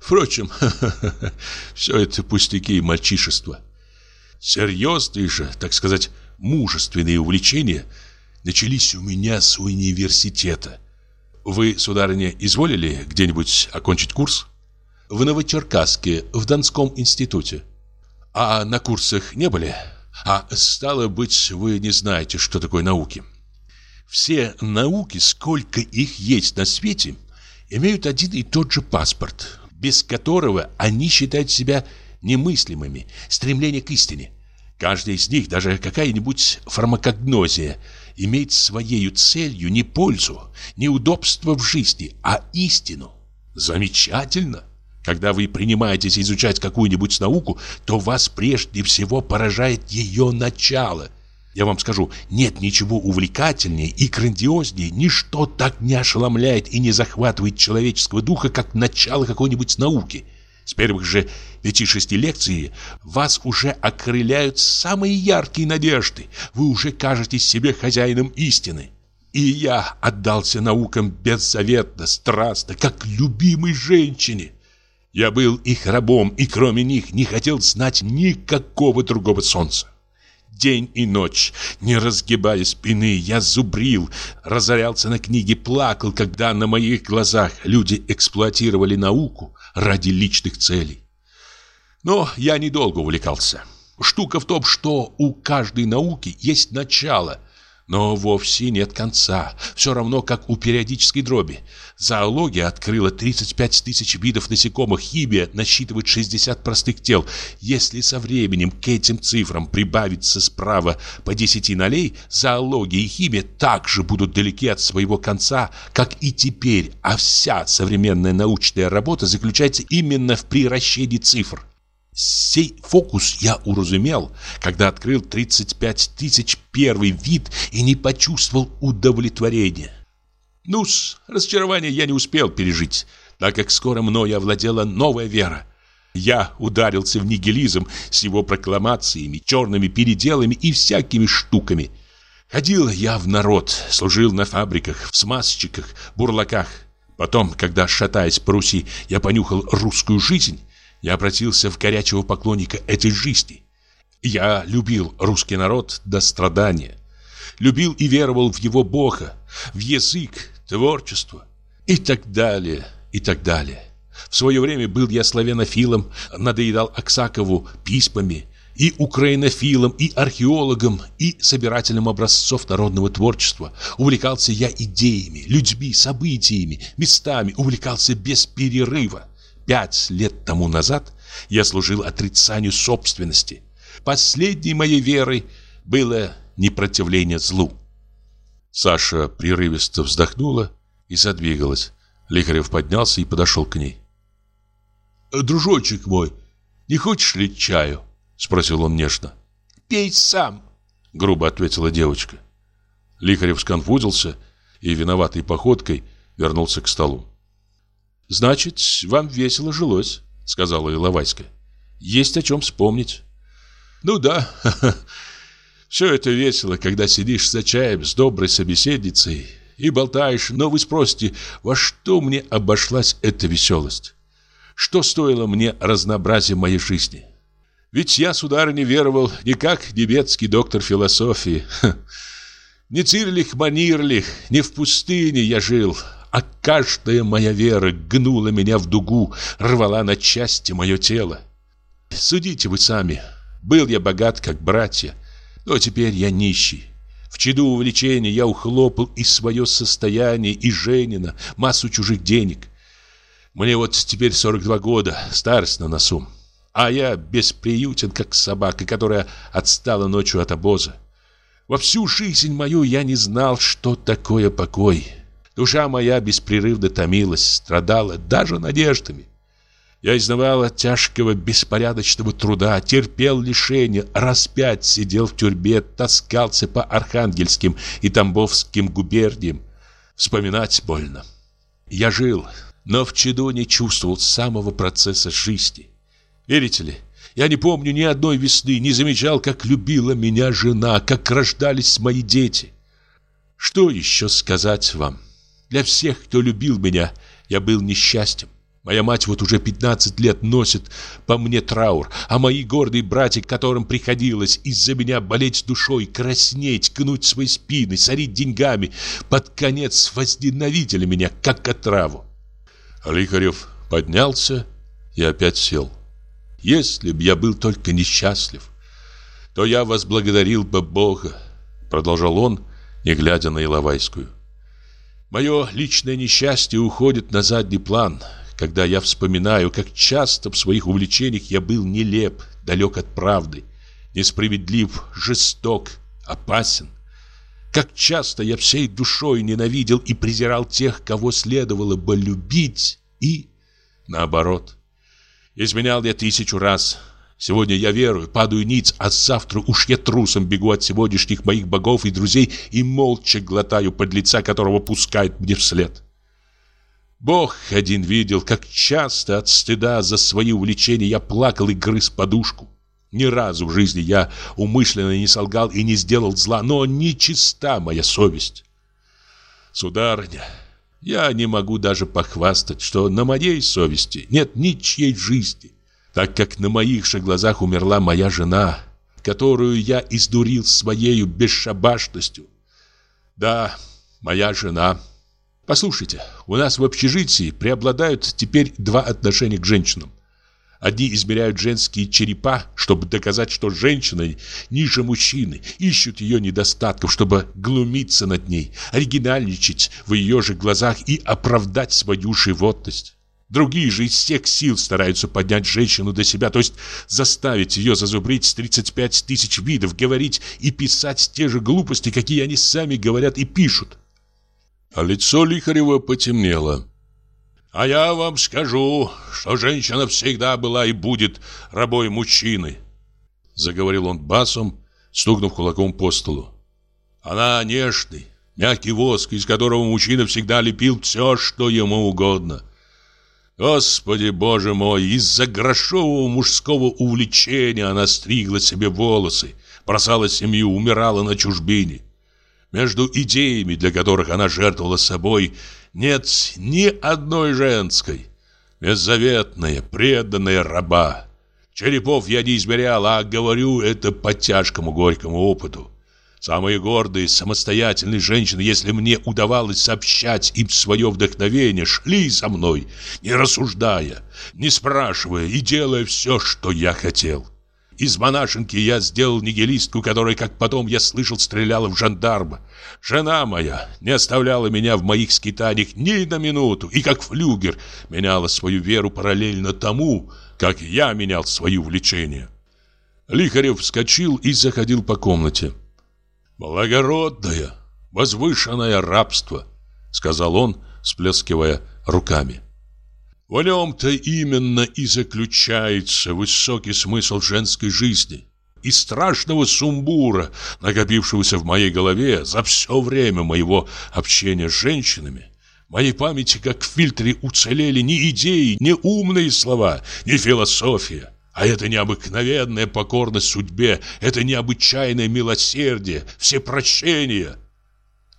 Впрочем, все это пустяки и мальчишество. Серьезные же, так сказать, мужественные увлечения начались у меня с университета. Вы, сударыня, изволили где-нибудь окончить курс? В Новочеркасске, в Донском институте. А на курсах не были? А стало быть, вы не знаете, что такое науки. Все науки, сколько их есть на свете, имеют один и тот же паспорт, без которого они считают себя немыслимыми, стремление к истине. Каждая из них, даже какая-нибудь фармакогнозия, имеет своей целью не пользу, не удобство в жизни, а истину. Замечательно! Когда вы принимаетесь изучать какую-нибудь науку, то вас прежде всего поражает ее начало. Я вам скажу, нет ничего увлекательнее и грандиознее, ничто так не ошеломляет и не захватывает человеческого духа, как начало какой-нибудь науки. С первых же пяти-шести лекций вас уже окрыляют самые яркие надежды. Вы уже кажетесь себе хозяином истины. И я отдался наукам беззаветно, страстно, как любимой женщине. Я был их рабом, и кроме них не хотел знать никакого другого солнца. День и ночь, не разгибая спины, я зубрил, разорялся на книги, плакал, когда на моих глазах люди эксплуатировали науку ради личных целей. Но я недолго увлекался. Штука в том, что у каждой науки есть начало, Но вовсе нет конца. Все равно, как у периодической дроби. Зоология открыла 35 тысяч видов насекомых. Химия насчитывает 60 простых тел. Если со временем к этим цифрам прибавится справа по 10 нолей, зоология и химия также будут далеки от своего конца, как и теперь. А вся современная научная работа заключается именно в приращении цифр. Сей фокус я уразумел, когда открыл 35 тысяч первый вид и не почувствовал удовлетворения. Ну-с, разочарование я не успел пережить, так как скоро мною овладела новая вера. Я ударился в нигилизм с его прокламациями, черными переделами и всякими штуками. Ходил я в народ, служил на фабриках, в смазчиках, бурлаках. Потом, когда, шатаясь по Руси, я понюхал русскую жизнь, я обратился в горячего поклонника этой жизни. Я любил русский народ до страдания. Любил и веровал в его Бога, в язык, творчество и так далее, и так далее. В свое время был я славянофилом, надоедал Аксакову письмами, и украинофилом, и археологом, и собирателем образцов народного творчества. Увлекался я идеями, людьми, событиями, местами, увлекался без перерыва. Пять лет тому назад я служил отрицанию собственности. Последней моей верой было непротивление злу. Саша прерывисто вздохнула и задвигалась. Лихарев поднялся и подошел к ней. «Дружочек мой, не хочешь ли чаю?» Спросил он нежно. «Пей сам», — грубо ответила девочка. Лихарев сконфузился и, виноватой походкой, вернулся к столу. «Значит, вам весело жилось», — сказала Иловайская. «Есть о чем вспомнить». «Ну да, [LAUGHS] все это весело, когда сидишь за чаем с доброй собеседницей и болтаешь, но вы спросите, во что мне обошлась эта веселость? Что стоило мне разнообразие моей жизни?» Ведь я, сударыня, веровал не как немецкий доктор философии. [LAUGHS] Не Цирлих-Манирлих, не в пустыне я жил, а каждая моя вера гнула меня в дугу, рвала на части мое тело. Судите вы сами. Был я богат, как братья, но теперь я нищий. В чаду увлечения я ухлопал и свое состояние, и Женина, массу чужих денег. Мне вот теперь 42 года, старость на носу. А я бесприютен, как собака, которая отстала ночью от обоза. Во всю жизнь мою я не знал, что такое покой. Душа моя беспрерывно томилась, страдала даже надеждами. Я изнывал от тяжкого беспорядочного труда, терпел лишения, распять сидел в тюрьме, таскался по архангельским и тамбовским губерниям. Вспоминать больно. Я жил, но в чаду не чувствовал самого процесса жизни. Верите ли, я не помню ни одной весны, не замечал, как любила меня жена, как рождались мои дети. Что еще сказать вам? Для всех, кто любил меня, я был несчастьем. Моя мать вот уже 15 лет носит по мне траур, а мои гордые братья, которым приходилось из-за меня болеть душой, краснеть, гнуть свои спины, сорить деньгами, под конец возненавидели меня, как отраву. Лихарев поднялся и опять сел. Если б я был только несчастлив, то я возблагодарил бы Бога, продолжал он, не глядя на Иловайскую. Мое личное несчастье уходит на задний план, когда я вспоминаю, как часто в своих увлечениях я был нелеп, далек от правды, несправедлив, жесток, опасен. Как часто я всей душой ненавидел и презирал тех, кого следовало бы любить, и наоборот. Изменял я тысячу раз, Сегодня я верую, падаю ниц, а завтра уж я трусом бегу от сегодняшних моих богов и друзей и молча глотаю под лица, которого пускают мне вслед. Бог один видел, как часто от стыда за свои увлечения я плакал и грыз подушку. Ни разу в жизни я умышленно не солгал и не сделал зла, но не чиста моя совесть. Сударыня, я не могу даже похвастать, что на моей совести нет ничьей жизни так как на моих же глазах умерла моя жена, которую я издурил своею бесшабашностью. Да, моя жена. Послушайте, у нас в общежитии преобладают теперь два отношения к женщинам. Одни измеряют женские черепа, чтобы доказать, что женщина ниже мужчины, ищут ее недостатков, чтобы глумиться над ней, оригинальничать в ее же глазах и оправдать свою животность. Другие же из всех сил стараются поднять женщину до себя, то есть заставить ее зазубрить 35 тысяч видов, говорить и писать те же глупости, какие они сами говорят и пишут. А лицо Лихарева потемнело. А я вам скажу, что женщина всегда была и будет рабой мужчины, заговорил он басом, стукнув кулаком по столу. Она нежный, мягкий воск, из которого мужчина всегда лепил все, что ему угодно. Господи боже мой, из-за грошового мужского увлечения она стригла себе волосы, бросала семью, умирала на чужбине. Между идеями, для которых она жертвовала собой, нет ни одной женской. Беззаветная, преданная раба. Черепов я не измерял, а говорю это по тяжкому горькому опыту. Самые гордые, самостоятельные женщины, если мне удавалось сообщать им свое вдохновение, шли за мной, не рассуждая, не спрашивая и делая все, что я хотел. Из монашенки я сделал нигилистку, которая, как потом я слышал, стреляла в жандарма. Жена моя не оставляла меня в моих скитаниях ни на минуту, и как флюгер меняла свою веру параллельно тому, как я менял свои увлечения. Лихарев вскочил и заходил по комнате. «Благородное, возвышенное рабство», — сказал он, сплескивая руками. В нем-то именно и заключается высокий смысл женской жизни и страшного сумбура, накопившегося в моей голове за все время моего общения с женщинами. В моей памяти, как в фильтре, уцелели ни идеи, ни умные слова, ни философия. А это необыкновенная покорность судьбе, это необычайное милосердие, все прощения.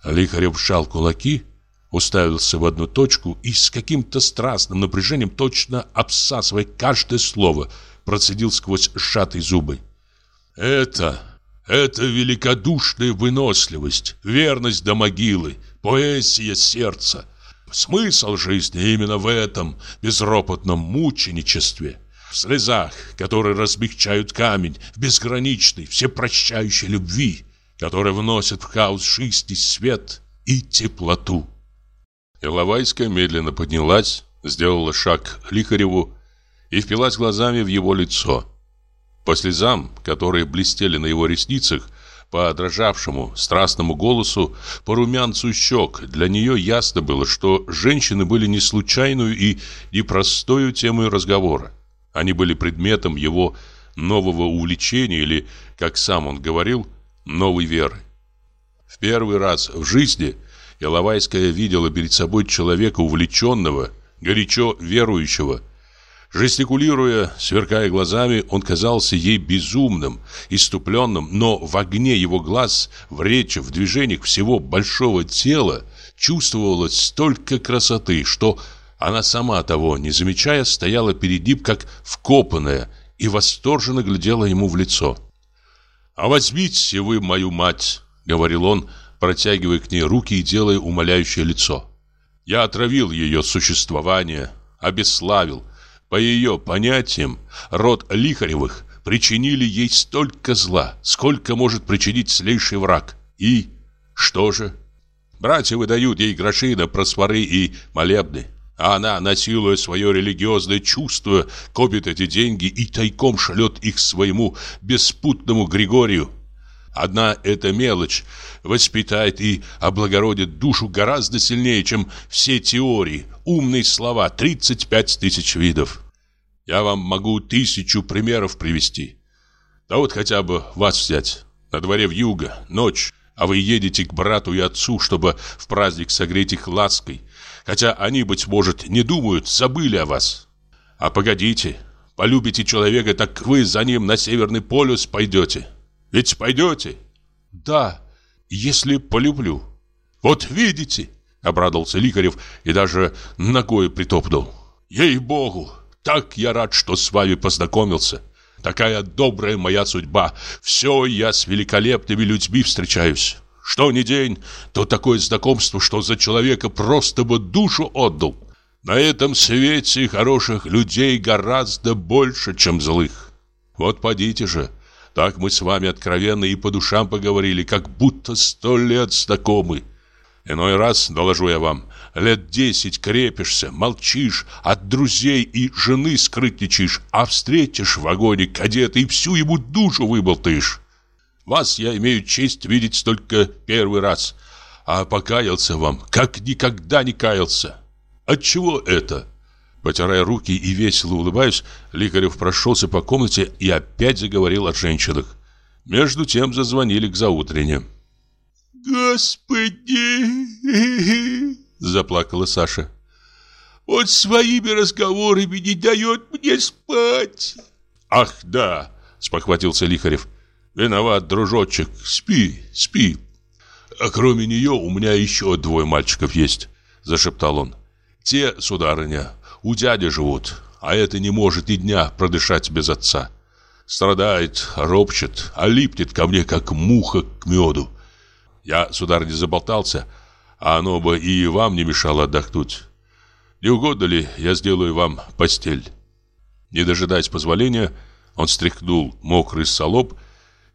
Лихарев сжал кулаки уставился в одну точку и с каким-то страстным напряжением, точно обсасывая каждое слово, процедил сквозь сжатые зубы. «Это, это великодушная выносливость, верность до могилы, поэзия сердца. Смысл жизни именно в этом безропотном мученичестве» в слезах, которые размягчают камень, в безграничной, всепрощающей любви, которая вносит в хаос жизни свет и теплоту. Иловайская медленно поднялась, сделала шаг к Лихареву и впилась глазами в его лицо. По слезам, которые блестели на его ресницах, по дрожавшему страстному голосу, по румянцу щек, для нее ясно было, что женщины были не случайную и непростою темой разговора. Они были предметом его нового увлечения или, как сам он говорил, новой веры. В первый раз в жизни Иловайская видела перед собой человека увлеченного, горячо верующего. Жестикулируя, сверкая глазами, он казался ей безумным, иступленным, но в огне его глаз, в речи, в движениях всего большого тела чувствовалось столько красоты, что она сама того, не замечая, стояла перед ним, как вкопанная, и восторженно глядела ему в лицо. «А возьмите вы мою мать», — говорил он, — протягивая к ней руки и делая умоляющее лицо. Я отравил ее существование, обесславил. По ее понятиям, род Лихаревых причинили ей столько зла, сколько может причинить злейший враг. И что же? Братья выдают ей гроши на просворы и молебны. А она, насилуя свое религиозное чувство, копит эти деньги и тайком шлет их своему беспутному Григорию, Одна эта мелочь воспитает и облагородит душу гораздо сильнее, чем все теории, умные слова, 35 тысяч видов. Я вам могу тысячу примеров привести. Да вот хотя бы вас взять. На дворе в юго, ночь, а вы едете к брату и отцу, чтобы в праздник согреть их лаской. Хотя они, быть может, не думают, забыли о вас. А погодите, полюбите человека, так вы за ним на Северный полюс пойдете. Ведь пойдете? Да, если полюблю. Вот видите, обрадовался Ликарев и даже ногой притопнул. Ей-богу, так я рад, что с вами познакомился. Такая добрая моя судьба. Все я с великолепными людьми встречаюсь. Что ни день, то такое знакомство, что за человека просто бы душу отдал. На этом свете хороших людей гораздо больше, чем злых. Вот подите же, так мы с вами откровенно и по душам поговорили, как будто сто лет знакомы. Иной раз, доложу я вам, лет десять крепишься, молчишь, от друзей и жены скрытничаешь, а встретишь в вагоне кадета и всю ему душу выболтаешь. Вас я имею честь видеть только первый раз, а покаялся вам, как никогда не каялся. Отчего это? Потирая руки и весело улыбаясь, Ликарев прошелся по комнате и опять заговорил о женщинах. Между тем зазвонили к заутрене. «Господи!» — заплакала Саша. «Он своими разговорами не дает мне спать!» «Ах, да!» — спохватился Лихарев. «Виноват, дружочек. Спи, спи!» «А кроме нее у меня еще двое мальчиков есть», — зашептал он. «Те, сударыня, у дяди живут, а это не может и дня продышать без отца. Страдает, ропчет, а липнет ко мне, как муха к меду. Я, сударыня, заболтался, а оно бы и вам не мешало отдохнуть. Не угодно ли, я сделаю вам постель?» Не дожидаясь позволения, он стряхнул мокрый солоб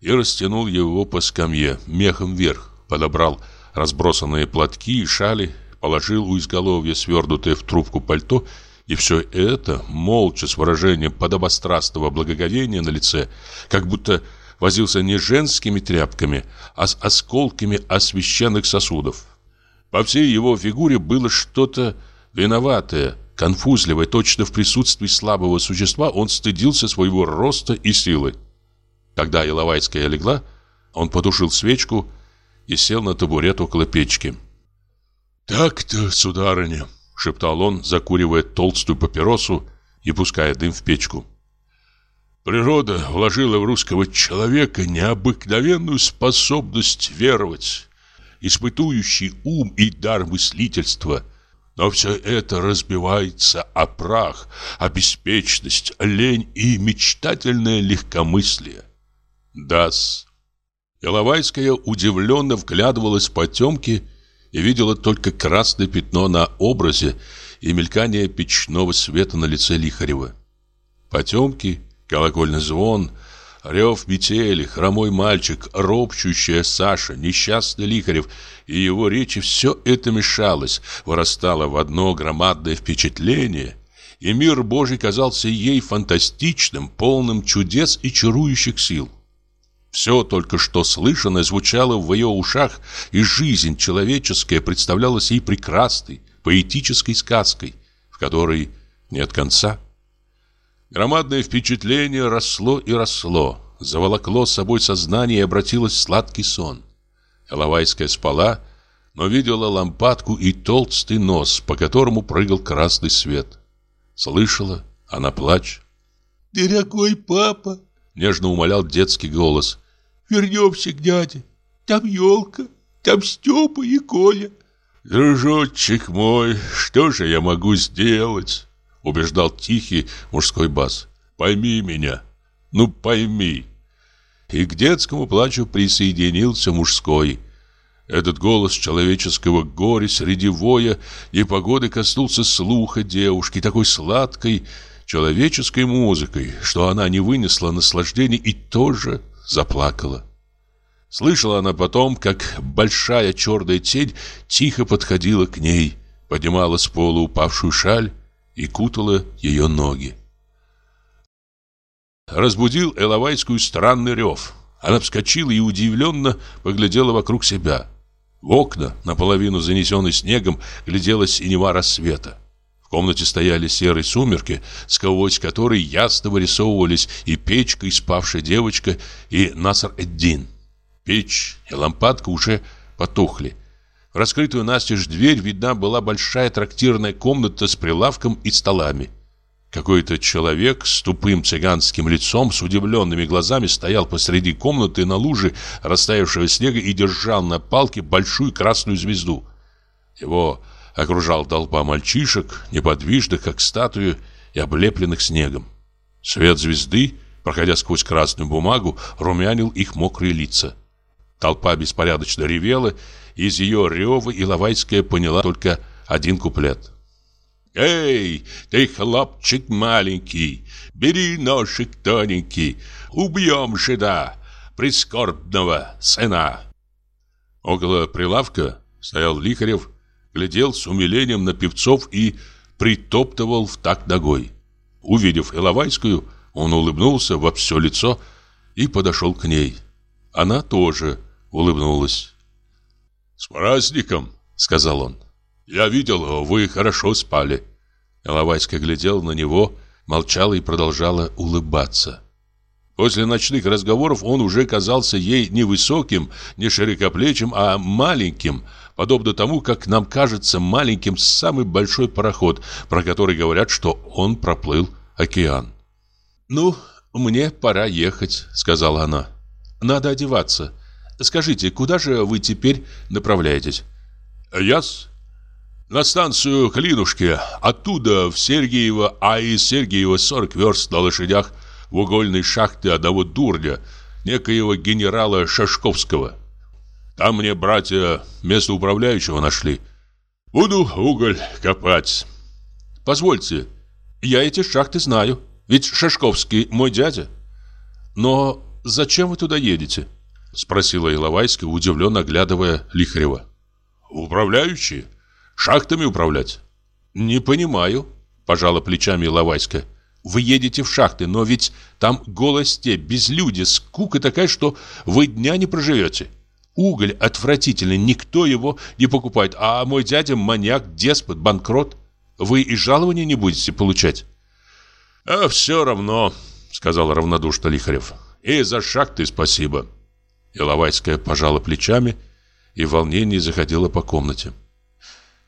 и растянул его по скамье, мехом вверх, подобрал разбросанные платки и шали, положил у изголовья свернутое в трубку пальто и все это, молча, с выражением подобострастного благоговения на лице, как будто возился не женскими тряпками, а с осколками освященных сосудов. По всей его фигуре было что-то виноватое, конфузливое, точно в присутствии слабого существа он стыдился своего роста и силы. Когда Иловайская легла, он потушил свечку и сел на табурет около печки. «Так-то, сударыня», — шептал он, закуривая толстую папиросу и пуская дым в печку. «Природа вложила в русского человека необыкновенную способность веровать, испытующий ум и дар мыслительства». Но все это разбивается о прах, о беспечность, лень и мечтательное легкомыслие. Дас. Иловайская удивленно вглядывалась в потемки и видела только красное пятно на образе и мелькание печного света на лице Лихарева. Потемки, колокольный звон, рев метели, хромой мальчик, ропчущая Саша, несчастный Лихарев и его речи все это мешалось, вырастало в одно громадное впечатление, и мир Божий казался ей фантастичным, полным чудес и чарующих сил. Все только что слышанное звучало в ее ушах, и жизнь человеческая представлялась ей прекрасной, поэтической сказкой, в которой нет конца. Громадное впечатление росло и росло, заволокло с собой сознание и обратилось в сладкий сон. Иловайская спала, но видела лампадку и толстый нос, по которому прыгал красный свет. Слышала она плач. «Дорогой папа!» — нежно умолял детский голос. Вернемся к дяде. Там елка, там Степа и Коля. Дружочек мой, что же я могу сделать? Убеждал тихий мужской бас. Пойми меня, ну пойми. И к детскому плачу присоединился мужской. Этот голос человеческого горя среди воя непогоды коснулся слуха девушки, такой сладкой человеческой музыкой, что она не вынесла наслаждения и тоже заплакала. Слышала она потом, как большая черная тень тихо подходила к ней, поднимала с пола упавшую шаль и кутала ее ноги. Разбудил Эловайскую странный рев. Она вскочила и удивленно поглядела вокруг себя. В окна, наполовину занесенной снегом, глядела синева рассвета. Комнате стояли серые сумерки, сквозь которые ясно вырисовывались и печка, и спавшая девочка, и Наср-эд-Дин. Печь и лампадка уже потухли. В раскрытую настежь дверь видна была большая трактирная комната с прилавком и столами. Какой-то человек с тупым цыганским лицом, с удивленными глазами стоял посреди комнаты на луже растаявшего снега и держал на палке большую красную звезду. Его окружал толпа мальчишек, неподвижных, как статуи, и облепленных снегом. Свет звезды, проходя сквозь красную бумагу, румянил их мокрые лица. Толпа беспорядочно ревела, из ее рева Иловайская поняла только один куплет. Эй, ты хлопчик маленький, бери ножик тоненький, убьем жида, прискорбного сына. Около прилавка стоял Лихарев, глядел с умилением на певцов и притоптывал в такт ногой. Увидев Иловайскую, он улыбнулся во все лицо и подошел к ней. Она тоже улыбнулась. «С праздником!» — сказал он. «Я видел, вы хорошо спали». Иловайская глядела на него, молчала и продолжала улыбаться. После ночных разговоров он уже казался ей не высоким, не широкоплечим, а маленьким, подобно тому, как нам кажется маленьким самый большой пароход, про который говорят, что он проплыл океан. «Ну, мне пора ехать», — сказала она. «Надо одеваться. Скажите, куда же вы теперь направляетесь?» «Я-с? На станцию Клинушки, оттуда в Сергиево, а из Сергиева 40 верст на лошадях в угольной шахты одного дурня, некоего генерала Шашковского. Там мне братья место управляющего нашли. Буду уголь копать. Позвольте, я эти шахты знаю. Ведь Шашковский мой дядя. Но зачем вы туда едете? Спросила Иловайская, удивленно оглядывая Лихарева. Управляющие? Шахтами управлять? Не понимаю, пожала плечами Иловайская. Вы едете в шахты, но ведь там голая степь, безлюдье, скука такая, что вы дня не проживете. Уголь отвратительный, никто его не покупает, а мой дядя маньяк, деспот, банкрот. Вы и жалования не будете получать. «А все равно», — сказал равнодушно Лихарев. «И за шахты спасибо». Иловайская пожала плечами и в волнении заходила по комнате.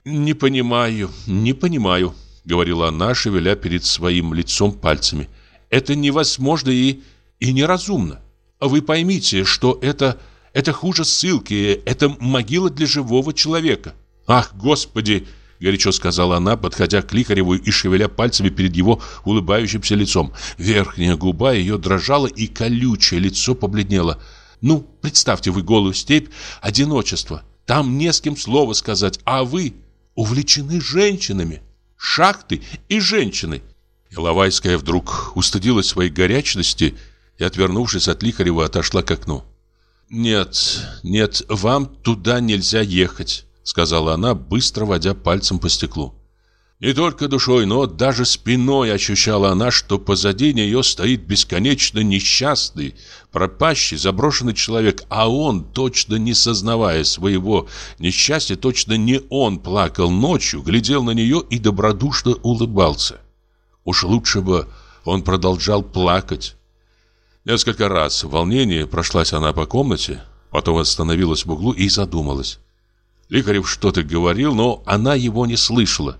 «Не понимаю, не понимаю», — говорила она, шевеля перед своим лицом пальцами. «Это невозможно и, и неразумно. Вы поймите, что это, это хуже ссылки, это могила для живого человека. Ах, Господи!» горячо сказала она, подходя к Лихареву и шевеля пальцами перед его улыбающимся лицом. Верхняя губа ее дрожала, и колючее лицо побледнело. «Ну, представьте вы голую степь, одиночество. Там не с кем слова сказать, а вы увлечены женщинами. Шахты и женщины». Иловайская вдруг устыдилась своей горячности и, отвернувшись от Лихарева, отошла к окну. «Нет, нет, вам туда нельзя ехать», сказала она, быстро водя пальцем по стеклу. Не только душой, но даже спиной ощущала она, что позади нее стоит бесконечно несчастный, пропащий, заброшенный человек, а он, точно не сознавая своего несчастья, точно не он плакал ночью, глядел на нее и добродушно улыбался. Уж лучше бы он продолжал плакать. Несколько раз в волнении прошлась она по комнате, потом остановилась в углу и задумалась. Лихарев что-то говорил, но она его не слышала.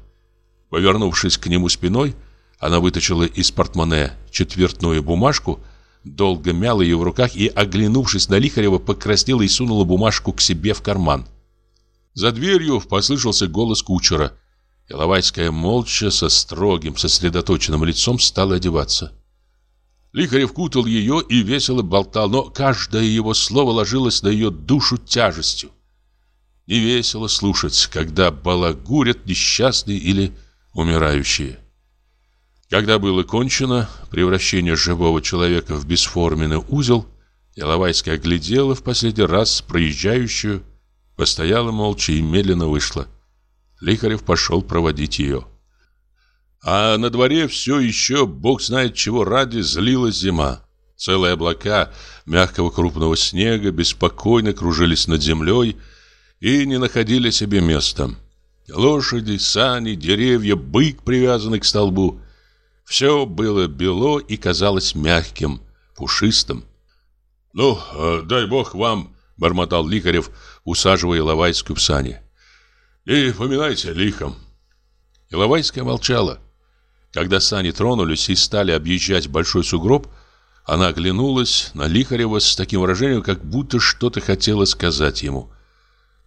Повернувшись к нему спиной, она вытащила из портмоне четвертную бумажку, долго мяла ее в руках и, оглянувшись на Лихарева, покраснела и сунула бумажку к себе в карман. За дверью послышался голос кучера. Иловайская молча, со строгим, сосредоточенным лицом стала одеваться. Лихарев кутал ее и весело болтал, но каждое его слово ложилось на ее душу тяжестью. Не весело слушать, когда балагурят несчастные или умирающие. Когда было кончено превращение живого человека в бесформенный узел, Иловайская оглядела в последний раз проезжающую, постояла молча и медленно вышла. Лихарев пошел проводить ее. А на дворе все еще, бог знает чего ради, злилась зима. Целые облака мягкого крупного снега беспокойно кружились над землей, и не находили себе места. Лошади, сани, деревья, бык, привязанный к столбу. Все было бело и казалось мягким, пушистым. «Ну, э, дай бог вам», — бормотал Лихарев, усаживая Лавайскую в сани. «И поминайте лихом». Иловайская молчала. Когда сани тронулись и стали объезжать большой сугроб, она оглянулась на Лихарева с таким выражением, как будто что-то хотела сказать ему.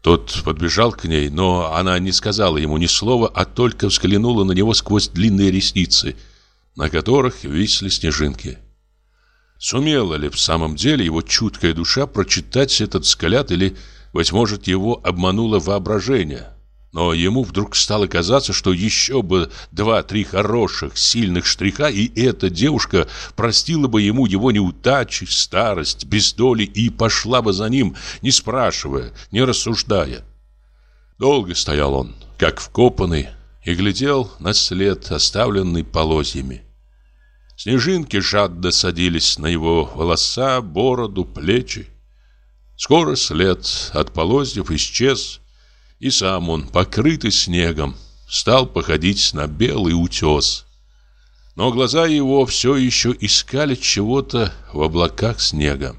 Тот подбежал к ней, но она не сказала ему ни слова, а только взглянула на него сквозь длинные ресницы, на которых висли снежинки. Сумела ли в самом деле его чуткая душа прочитать этот взгляд или, быть может, его обмануло воображение? Но ему вдруг стало казаться, что еще бы два-три хороших, сильных штриха, и эта девушка простила бы ему его неудачи, старость, бездоли и пошла бы за ним, не спрашивая, не рассуждая. Долго стоял он, как вкопанный, и глядел на след, оставленный полозьями. Снежинки жадно садились на его волоса, бороду, плечи. Скоро след от полозьев исчез, и сам он, покрытый снегом, стал походить на белый утес. Но глаза его все еще искали чего-то в облаках снега.